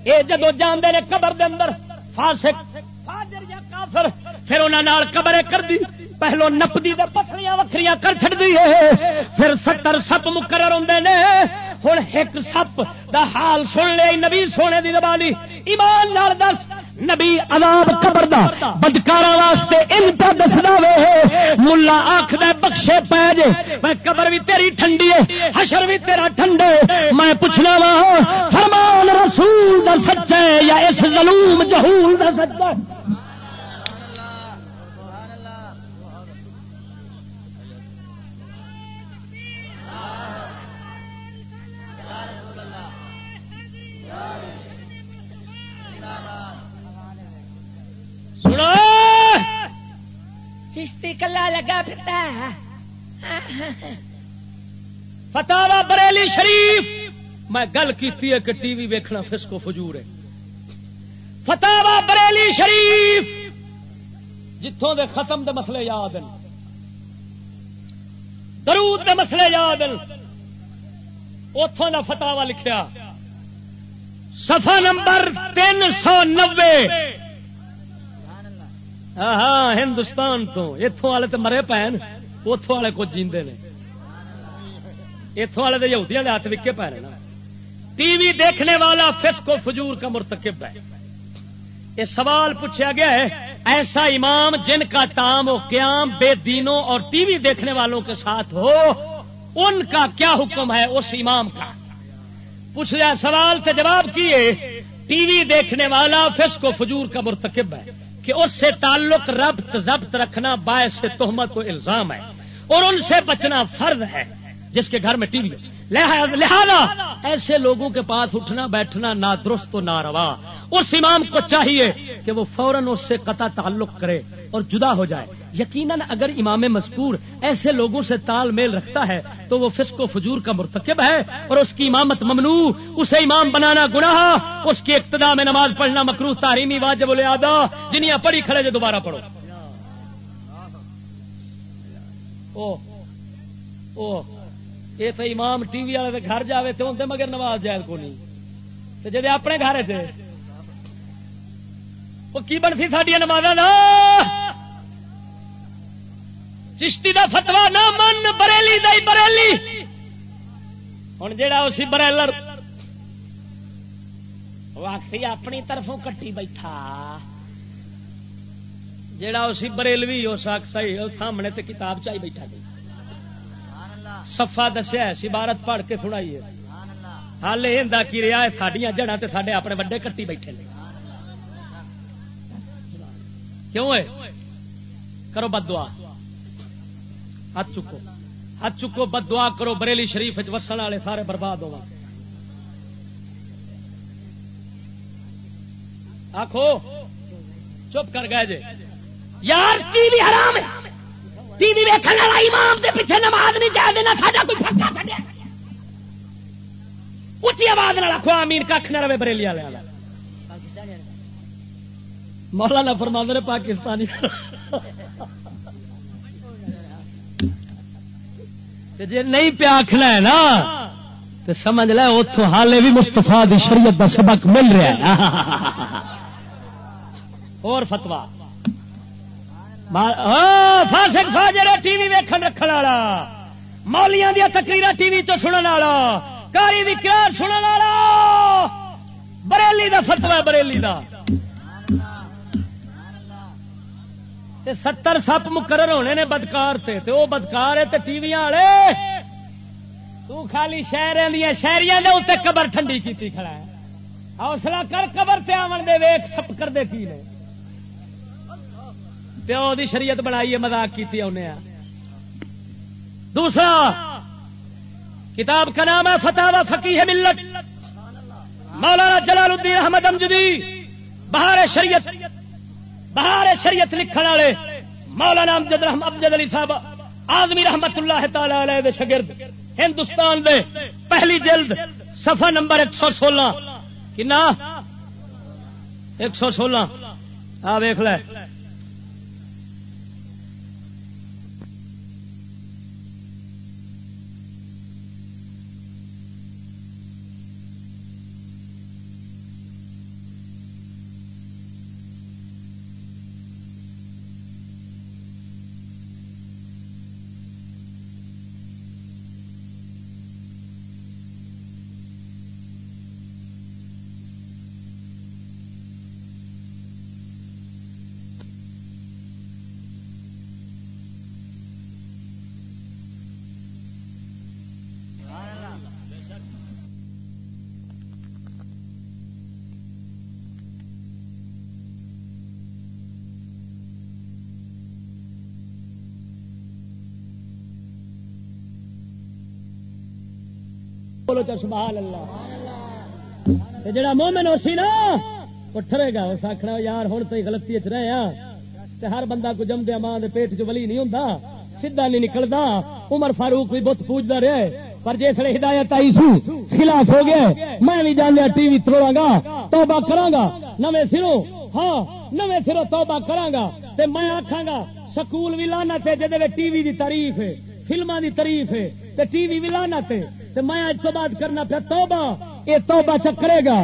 یہ جدو جانے نے قبر دے اندر فاسق، فاجر یا کافر، پھر انہوں قبر کر دی پہلو نپدی دے پتھریاں وکھریاں کر چڑ دی ہے، پھر ستر سپ مقرر ہوں نے۔ ہوں ایک سپ دا حال سن لے نبی سونے دی زبانی۔ ایمان نال دس نبی عذاب قبر دا بدکارا واسطے ان دسنا وے ملا آخ دے بخشے پی جے۔ میں قبر بھی تیری ٹھنڈی ہے، حشر بھی تیرا ٹھنڈے میں پوچھنا وا، فرمان رسول دا سچا ہے یا اس ظلوم جہول دا سچا ہے؟ چشتی کلا لگا پھرتا فتح بریلی شریف میں گل کی کہ ٹی وی ویکھنا فسکو فجور ہے فتح بریلی شریف جتوں دے ختم دے مسئلے یاد ہیں درود دے مسئلے یاد ہیں اتوں کا فتوا لکھیا سفا نمبر تین سو نبے ہاں ہندوستان تو۔ اتوں والے تو مرے پین اتوں والے کچھ جیندے نے۔ اتوں والے تو یہودیاں ہاتھ وکے پے نا۔ ٹی وی دیکھنے والا فسکو فجور کا مرتکب ہے۔ یہ سوال پوچھا گیا ہے، ایسا امام جن کا تام و قیام بے دینوں اور ٹی وی دیکھنے والوں کے ساتھ ہو، ان کا کیا حکم ہے اس امام کا؟ پوچھ لیا سوال سے جواب کیے؟ ٹی وی دیکھنے والا فسق و فجور کا مرتکب ہے۔ کہ اس سے تعلق ربط ضبط رکھنا باعث تہمت و الزام ہے اور ان سے بچنا فرض ہے جس کے گھر میں ٹی وی لہذا ایسے لوگوں کے پاس اٹھنا بیٹھنا نہ درست و نہ روا اس امام کو چاہیے کہ وہ فوراً اس سے قطع تعلق کرے اور جدا ہو جائے۔ یقیناً اگر امام مذکور ایسے لوگوں سے تال میل رکھتا ہے تو وہ فسق و فجور کا مرتکب ہے اور اس کی امامت ممنوع۔ اسے امام بنانا گناہ۔ اس کی ابتدا میں نماز پڑھنا مکرو تعلیمی واجب الادا جنیا پڑھی کھڑے جو دوبارہ پڑھو۔ او او یہ تو امام ٹی وی والے گھر جائے تو اندر مگر نماز جائز کو نہیں جی اپنے گھر چ وہ کی بنتی سڈیا نماز چشتی دا فتوا نہ من، بریلی دئی بریلی۔ ہوں جا اسی بریلر۔ واقعی اپنی طرفوں کٹی بیٹھا۔ جڑا اسی بریلوی ہو سکتا ہی سامنے تے کتاب چاہی بیٹھا گئی سفا دسیا سبارت پڑھ کے سنائیے۔ حال یہ کی رہا ہے سڈیا جڑا تے سڈے اپنے وڈے کٹی بیٹھے لے کیوں ہے؟ کرو بد دعا۔ ہاتھ چکو۔ ہاتھ چکو، بد دعا کرو، بریلی شریف وسن والے سارے برباد ہو آخو چپ کر گئے جی یار ٹی وی حرام ہے۔ ٹی وی ویکن والا امام دے پیچھے نماز نہیں جا دینا ساڈا کوئی پھکا چڑیا اچھی آواز نہ رکھو امین کھ نہ رہے بریلی والے۔ مولانا فرما نے پاکستانی۔ جی نہیں پیا آخنا ہے نا تو سمجھ لے اتوں حالے بھی مستفا دی شریعت کا سبق مل رہا ہے۔ اور فتوا فاسق فاجر ٹی وی ویکن رکھ والا۔ مولیاں دیا تقریر ٹی وی چ سنن والا۔ کاری وکرا سنن والا؟ بریلی دا فتوا بریلی دا۔ ستر سپ مقرر ہونے نے بدکار تے تے وہ بدکار ہے تے ٹی وی والے۔ تو خالی شہر دیا شہریاں دے اتنے قبر ٹھنڈی کیتی کھڑا ہے۔ حوصلہ کر قبر تے آن دے ویخ سپ کر دے کی نے۔ پیو دی شریعت بنائی ہے مزاق کی انہیں۔ دوسرا، کتاب کا نام ہے فتح و فقی ہے ملت۔ مولانا جلال الدین احمد امجدی، بہار شریعت بہار شریعت لکھن والے مولانا امجد رحم امجد علی صاحب، آزمی رحمت اللہ تعالی علیہ دے شگرد ہندوستان دے پہلی جلد، صفحہ نمبر ایک سو سولہ۔ کنا؟ ایک سو سولہ۔ آ ویخ لے۔ تو سبحان اللہ۔ جڑا مومن ہو سی نا وہ گا اس آخر یار ہوں تو گلتی چ رہے ہیں ہر بندہ کو جمدیا ماں پیٹ چ ولی نہیں ہوں سیدا نہیں نکلتا عمر فاروق بھی بت پوجتا رہے پر جس ہدایت آئی سو خلاف ہو گیا میں بھی جانا ٹی وی توڑا گا، توبہ کرا گا۔ نو سرو ہاں نو سرو توبہ کرا گا۔ تے میں آخا گا، سکول بھی لانا تے جی ٹی وی دی تعریف ہے فلما دی تعریف ہے، تے ٹی وی بھی لانا تے تو میں اج تو بعد کرنا پھر توبہ۔ یہ توبہ چکرے گا،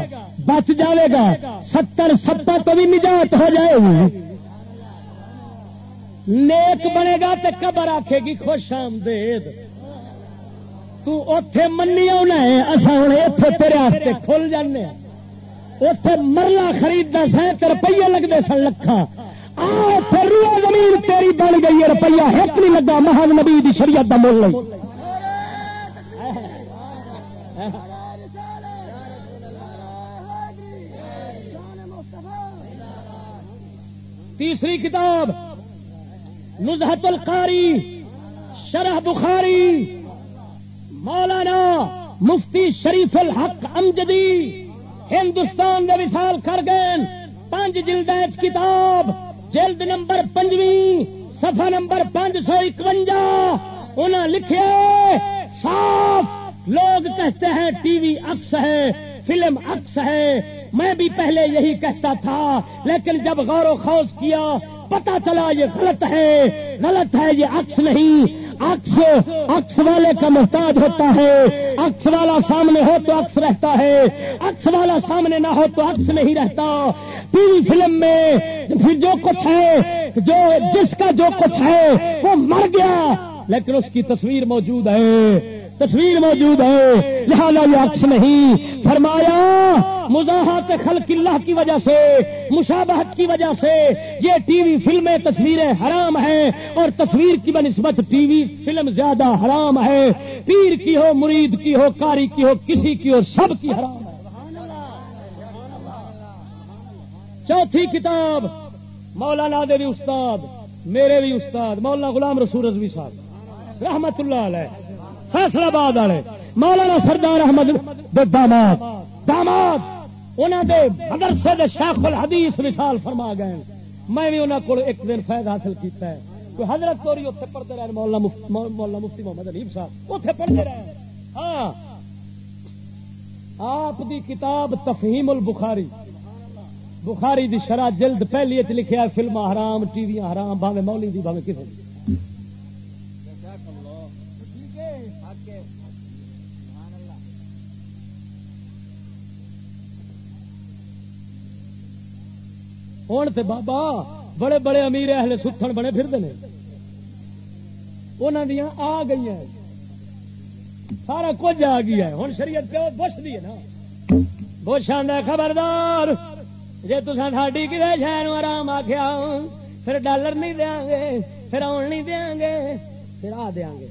بچ جائے گا۔ ستر ستر تو بھی نجات ہو جائے گی۔ نیک بنے گا تو قبر آکھے گی خوش آمدید۔ تو اتے منی آنا ہے اصا ہوں اتے تیرے ہاستے کھل جانے اتے مرلا خریدنا سا روپیے لگتے سن لکھا روح زمین تیری بن گئی ہے، روپیہ ایک نہیں لگا محمد نبی دی شریعت کا مول نہیں۔ تیسری کتاب، نزہت القاری، شرح بخاری، مولانا مفتی شریف الحق امجدی، ہندوستان کے وسال کر گئے پانچ جلد کتاب، جلد نمبر پنجویں سفا نمبر پانچ سو اکوجا انہیں لکھے، صاف، لوگ کہتے ہیں ٹی وی اکس ہے، فلم اکس ہے میں بھی پہلے یہی کہتا تھا، لیکن جب غور و خوص کیا، پتا چلا یہ غلط ہے غلط ہے یہ عکس نہیں۔ عکس عکس والے کا محتاج ہوتا ہے۔ عکس والا سامنے ہو تو عکس رہتا ہے۔ عکس والا سامنے نہ ہو تو عکس نہیں رہتا۔ ٹی وی فلم میں پھر جو کچھ ہے، جو جس کا جو کچھ ہے، وہ مر گیا، لیکن اس کی تصویر موجود ہے۔ تصویر موجود ہے۔ لہٰذا یہ عکس نہیں۔ فرمایا مزاحت خلق اللہ کی وجہ سے، مشابہت کی وجہ سے یہ ٹی وی فلمیں تصویریں حرام ہیں اور تصویر کی بنسبت ٹی وی فلم زیادہ حرام ہے۔ پیر کی ہو، مرید کی ہو کاری کی ہو، کسی کی ہو سب کی حرام ہے۔ چوتھی کتاب، مولانا دے بھی استاد، میرے بھی استاد، مولانا غلام رسول رضوی صاحب، رحمت اللہ علیہ۔ فیصلہ آباد والے، مولانا سردار احمد دے داماد داماد انہوں دے مدرسے دے شیخ الحدیث مثال فرما گئے میں بھی انہوں کو ایک دن فائد حاصل کیتا ہے کوئی حضرت توری اتنے پڑھتے رہے، مولانا مولانا مفتی محمد علیف صاحب اتنے پڑھتے رہے۔ ہاں۔ آپ دی کتاب تفہیم البخاری، بخاری دی شرح جلد پہلی لکھیا فلم حرام، ٹی وی حرام، بھاوے مولی دی، بھاوے کسی ہوں تو بابا، بڑے بڑے امیر اہل ستھن بنے پھر انہوں دیا آ گئی ہیں سارا کچھ آ گیا ہوں شریعت پیو بش دی ہے نا۔ بش آدھا خبردار جی تصا ساڈی کسی شہر آرام آخیا پھر ڈالر نہیں دیا گے، پھر آن نہیں دیا گے، پھر آ دیا گے۔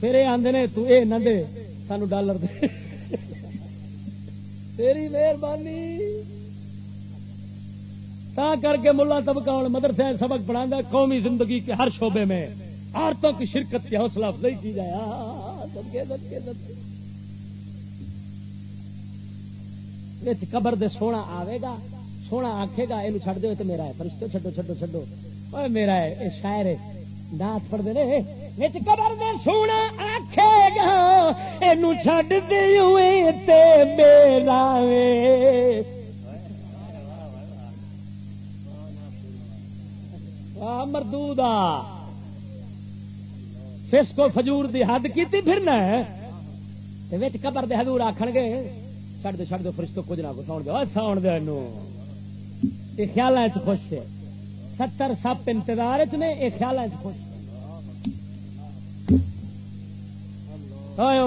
پھر یہ آدھے نے، تو یہ نہ دے سانو ڈالر دے۔ تیری مہربانی۔ تا کر کے ملا طبقہ اور مدرسے سبق پڑھا قومی زندگی کے ہر شعبے میں۔ عورتوں کی شرکت کی حوصلہ افزائی کی جائے۔ قبر دے سونا آئے گا، سونا آکھے گا یہ چڑھ دو تو میرا ہے، فرشتو چھڈو چھڈو چھڈو۔ میرا ہے یہ شاعر ہے۔ نات پڑھتے رہے قبر دے سونا آکھے گا اینو یہ چڈ دے میرا مردو فس کو فجور دی حد کی پھرنا تے وچ قبر دے حضور آخ گے چڑھ دو چڑھ دو فرشتو کچھ نہ ساؤن دو ساؤن دو خیال خوش ہے ستر سپ انتظار چ نے یہ خیال خوش۔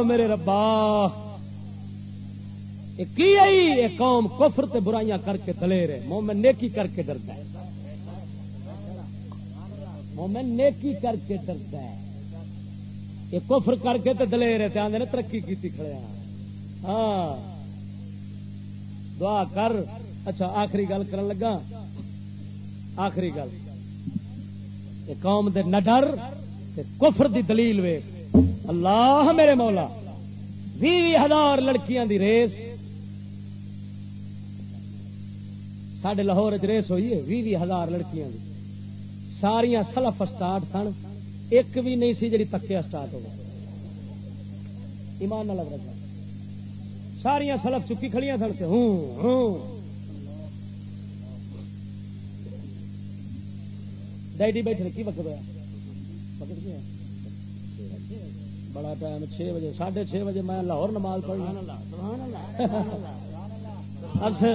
میرے ربا۔ کی آئی؟ قوم کفر تے برائیاں کر کے دلے رہے۔ مومن نیکی کر کے ڈرتا ہے۔ مومن نیکی کر کے ڈرتا ہے۔ یہ کفر کر کے تے دلے رہے آدھے نے ترقی کی کھڑے ہاں۔ دعا کر۔ اچھا آخری گل کر لگا۔ آخری گل۔ قوم دے نہ ڈر کفر دی دلیل ویخ اللہ میرے مولا بھی ہزار لڑکیاں دی ریس۔ سڈے لاہور چ ریس ہوئی ہے بھی ہزار لڑکیاں دی۔ ساریا سلف اسٹارٹ سن ایک بھی نہیں سی جی تکیا اسٹارٹ ہو۔ ایمان نہ لگ رہا ساریا سلف چکی کھڑیاں سن کے ہوں ہوں۔ ڈیڈی بیٹھے کی وقت ہوا وقت کیا بڑا ٹائم چھ بجے، ساڑھے چھ بجے میں لاہور نماز پڑھنا اچھا۔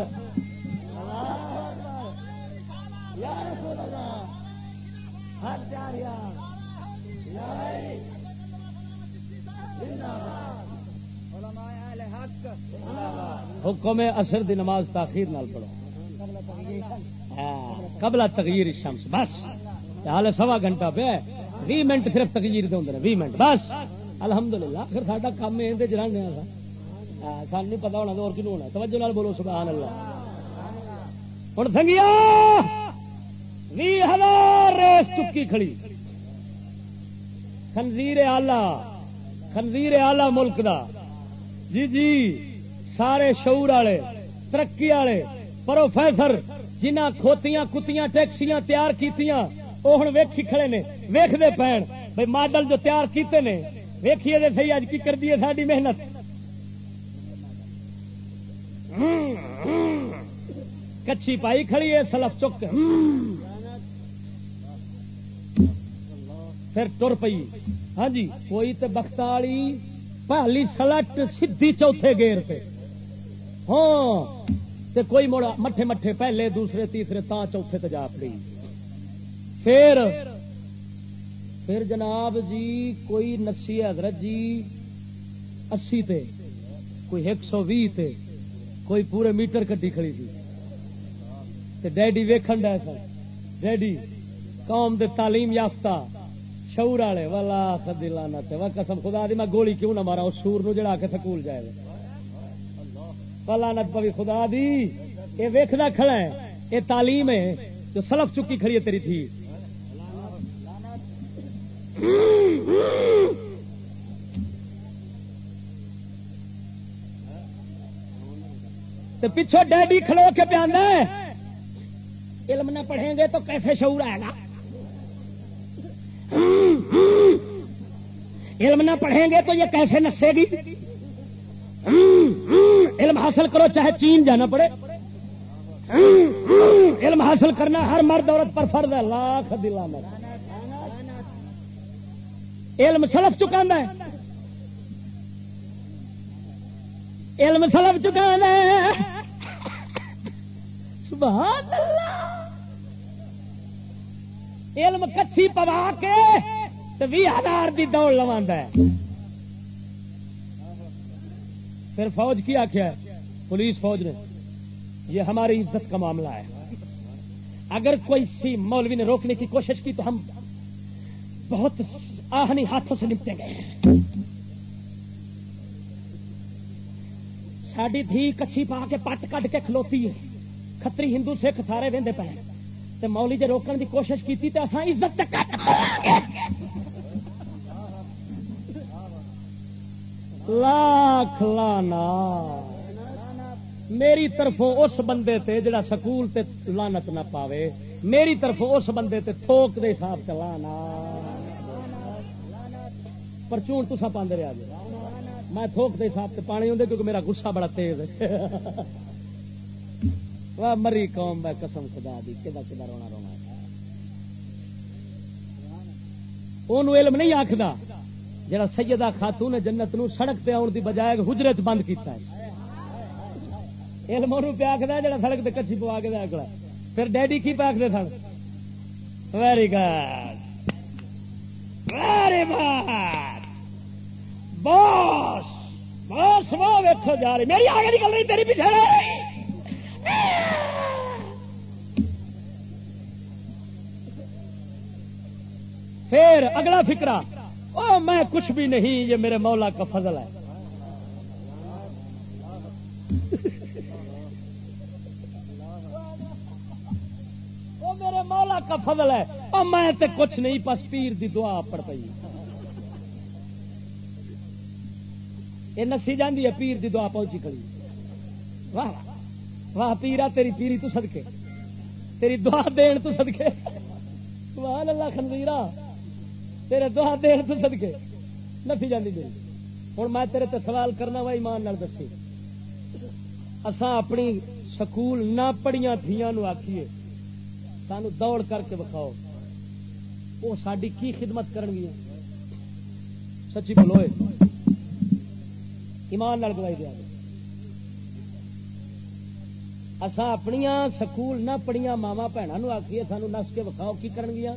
حکم اثر دی نماز تاخیر نال پڑھو۔ ہاں، قبل تغیر شمس بس۔ حال سوا گھنٹہ پہ بھی منٹ صرف تغیر دے ہوں بھی منٹ۔ بس۔ الحمدللہ، پھر ساڈا کام ہے جانے سان نہیں پتا ہونا تو اور کنو ہونا توجہ نال بولو سبحان اللہ ہوں سنگیا بھی ہزار ریس چکی کھڑی۔ خنزیر آلہ خنزیر آلہ ملک دا۔ جی جی سارے شعور والے، ترقی والے، پروفیسر جنہ کھوتیاں کتیاں، ٹیکسیاں تیار کیتیاں وہ ہوں ویکھی کھڑے نے ویختے پین بھائی ماڈل جو تیار کیتے نے، ویکھیے دے صحیح اج کی کر دیے ساری محنت۔ کچھی پائی کھڑی ہے، سلف چک پھر تر پئی۔ ہاں جی کوئی تو بختالی، پہلی سلٹ سدھی چوتھے گیر پہ۔ ہاں تے کوئی مڑا مٹھے مٹھے پہلے، دوسرے، تیسرے تا چوتھے تے جا پڑی۔ پھر پھر جناب جی کوئی نسی حضرت جی اسی تے، کوئی ایک سو بھی تے، کوئی پورے میٹر کٹی کھڑی تھی تے ڈیڈی ویکھن ڈے سر ڈیڈی، قوم دے تعلیم یافتہ، شعور والے، والا سدیلانا تے وا قسم، خدا دی میں گولی کیوں نہ مارا، اس سور نو جڑا کے سکول جائے۔ گا لانت پوی خدا دی یہ ویکھدا کھڑا ہے یہ تعلیم ہے، جو سلف چکی کھڑی ہے تیری تھی۔ تو پچھو ڈیڈی کھڑو کے پہ ہے۔ علم نہ پڑھیں گے تو کیسے شعور آئے گا؟ علم نہ پڑھیں گے تو یہ کیسے نسے گی؟ علم حاصل کرو چاہے چین جانا پڑے۔ علم حاصل کرنا ہر مرد عورت پر فرض ہے۔ لاکھ دلانا علم سلف چکا ہے۔ علم سلف چکا ہے۔ سبحان اللہ علم کچھی پوا کے بھی ہزار کی دوڑ لوا پھر فوج کی آخیا پولیس فوج نے، یہ ہماری عزت کا معاملہ ہے۔ اگر کوئی سی مولوی نے روکنے کی کوشش کی تو ہم بہت آہنی ہاتھوں سے نپٹے گئے ساڈی دھی کچھی پا کے پٹ کٹ کے کھلوتی ہے۔ کتری ہندو سکھ سارے وہدے پے مولی جی روکنے کی کوشش کی تو اصا عزت لاکھ لانا۔ میری طرف اس بندے تے جڑا سکول تے لانت نہ پاوے، میری طرف اس بندے تے تھوک دے حساب چلانا پرچون تسا پاندے رہا جی میں تھوک دے حساب سے پانی ہوں کیونکہ میرا گسا بڑا تیز ہے۔ (laughs) وہ مری قوم میں قسم خدا دی کدا کدا رونا رونا علم نہیں آخر جڑا سیدہ خاتون جنت نو سڑک پہ آن دی بجائے حجرے چ بند کیتا ہے۔ علم پہ آخر جڑا سڑک تے کچھی پوا کے اگلا پھر ڈیڈی کی پہ آخر سن؟ ویری گڈ ویری گڈ بس بس وہ ویکو جا رہی۔ میری آگے نکل رہی، تیری پیچھے پھر اگلا فکرا او، میں کچھ بھی نہیں، یہ میرے مولا کا فضل ہے۔ (laughs) میرے مولا کا فضل ہے۔ اور میں تے کچھ نہیں پس پیر دی دعا پڑ پی یہ نسی جاندی ہے، پیر دی دعا پہنچی کھڑی۔ واہ واہ پیرا تیری پیری تو صدقے۔ تیری دعا دین تو صدقے۔ سبحان اللہ، خنزیرہ۔ تیرے دعا دیر تو سدکے نفی جاندی جی۔ میری ہوں میں تیرے تے سوال کرنا وا، ایمان نال دسی اساں اپنی سکول نہ پڑھیاں تھیاں نو آکھیے۔ سانو دوڑ کر کے بکھاؤ وہ ساری کی خدمت کرن گیا سچی بولو ایمان نال گواہی دیا اسا اپنی سکول نہ پڑھیا ماوا بھنوں آخیے سانو نس کے وکھاؤ کی کرن گیا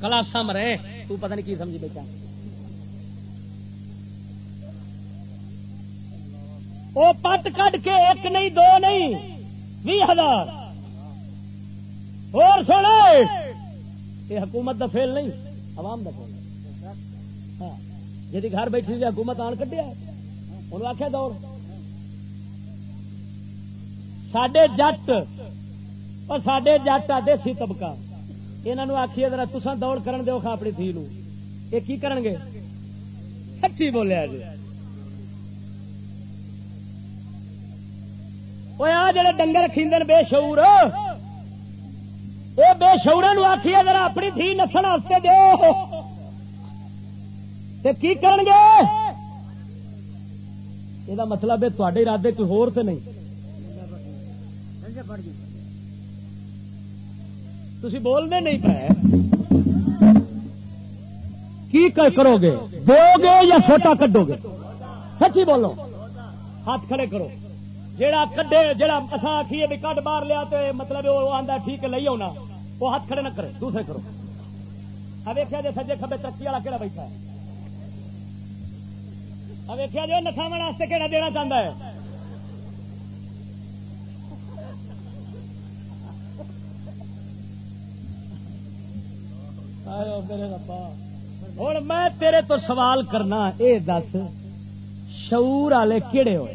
کلاسا مرے، تو پتہ نہیں کی سمجھی بیٹا وہ پٹ کٹ کے ایک نہیں، دو نہیں بھی ہزار۔ اور سونے یہ حکومت دا فیل نہیں، عوام دا فیل۔ جی گھر بیٹھی سی حکومت آن کٹیا انہوں آخیا دوڑ سڈے جٹ اور سڈے جٹ آ دیسی طبقہ۔ یہاں آخیے ذرا تسان دوڑ کرن دو اپنی تھی نو یہ کی کرن گے؟ سچی بولیا جی وہ آ جڑے ڈنگر کھیندن بے شعور یہ بے شعور آخیے ذرا اپنی تھی نسن واسطے دو کی کرن گے یہ مطلب ہے تے ارادے کوئی ہور تے نہیں تھی بولنے نہیں پائے کی کرو گے دو گے یا چھوٹا کڈو گے سچی بولو ہاتھ کھڑے کرو جیڑا کڈے جیڑا اصا آخیے بھی کڈ مار لیا تو مطلب وہ آتا ٹھیک لئی آنا وہ ہاتھ کھڑے نہ کرے دوسرے کرو ویکیا جی سجے کبے ترقی والا کہڑا بیٹھا ہے ویکیا جی نساو واسطے کہڑا دینا چاہتا ہے؟ ہوں میں تیرے تو سوال کرنا، اے دس، شعور والے کہڑے ہوئے؟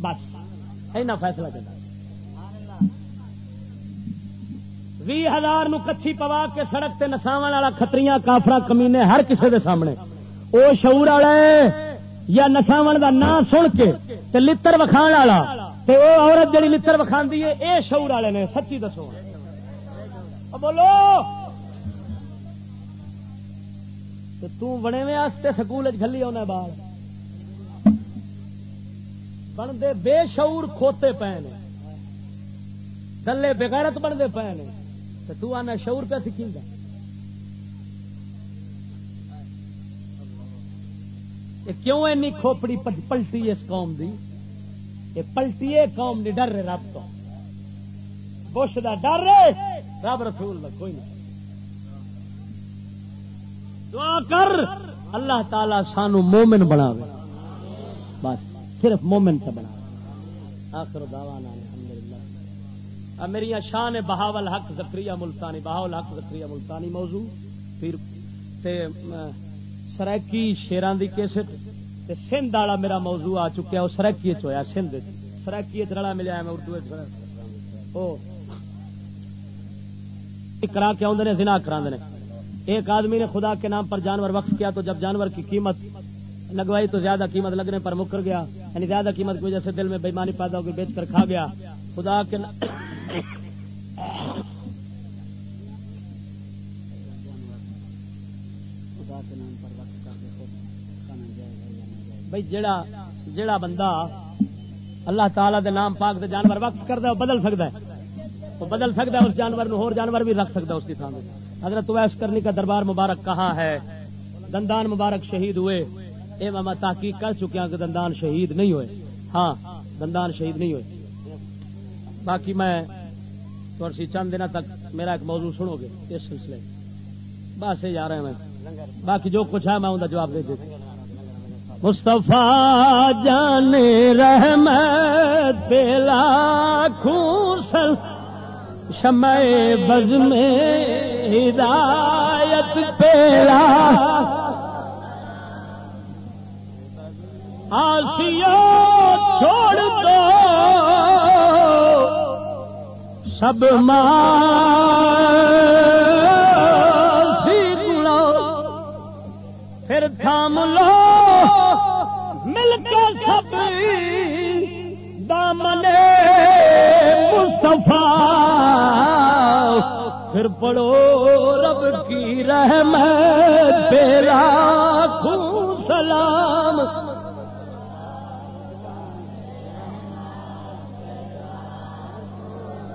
بس، اینا فیصلہ کرنا۔ بھی ہزار کچھی پوا کے سڑک تے نساو والا کتری کافرا کمینے، ہر کسے دے سامنے۔ او شعور والے یا نساو دا نام سن کے تے لتر وکھان والا، تے او عورت جڑی لتر وکھاندی ہے، اے شعور والے نے، سچی دسو۔ بولو۔ تو بنے میں سکول چلی آنا بال۔ بنتے بے شعور کھوتے پے نے۔ دلے بغیرت بنتے پے نے۔ تو آنا شعور پہ سیکھی گا کیوں اینی کھوپڑی پلٹی اس قوم دی؟ یہ پلٹی ہے قوم دی ڈر رب تو۔ بش دا ڈر رب رسول دا، کوئی نہیں۔ دعا کر، اللہ تعالی سانو مومن بنا بس، صرف مومن سے بنا آخر دعوانا الحمدللہ۔ میری شان بہاول حق زکریہ ملتانی، بہاول حق زکریہ ملتانی موضوع۔ پھر تے سرائکی شیران دی کیسٹ تے سندھ والا میرا موضوع آ چکیا وہ سرائکی چ ہویا، سندھ سرائکی رلا ملیا میں اردو کرا کے آدھے زنا کرا ایک آدمی نے خدا کے نام پر جانور وقف کیا تو جب جانور کی قیمت لگوائی تو زیادہ قیمت لگنے پر مکر گیا یعنی زیادہ قیمت کی وجہ سے دل میں بےمانی پیدا ہو کے بیچ کر کھا گیا۔ خدا کے نام بھائی جڑا جڑا بندہ اللہ تعالی دے نام پاک دے جانور وقت کرتا ہے بدل سکتا ہے۔ وہ بدل سکتا ہے، اس جانور ہور جانور بھی رکھ سکتا ہے اس کی تھان حضرت ویس کرنی کا دربار مبارک کہاں ہے؟ دندان مبارک شہید ہوئے۔ اے ماما، تحقیق کر چکے ہیں کہ دندان شہید نہیں ہوئے۔ ہاں دندان شہید نہیں ہوئے۔ باقی میں تھوڑی چند دنوں تک میرا ایک موضوع سنو گے۔ اس سلسلے بس یہ جا رہے ہیں میں۔ باقی جو کچھ ہے میں ان کا جواب دے دوں مصطفیٰ جان رحمت پلا خوسل شمع بز میں ہدایت پیرا آسیو چھوڑ دو سب ماں لو پھر تھام لو مل کے سب دامنے مصطفیٰ۔ پھر پڑھو رب کی رحمت تیرا خون سلام۔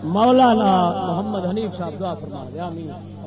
مولانا محمد حنیف صاحب دعا فرما دیا امین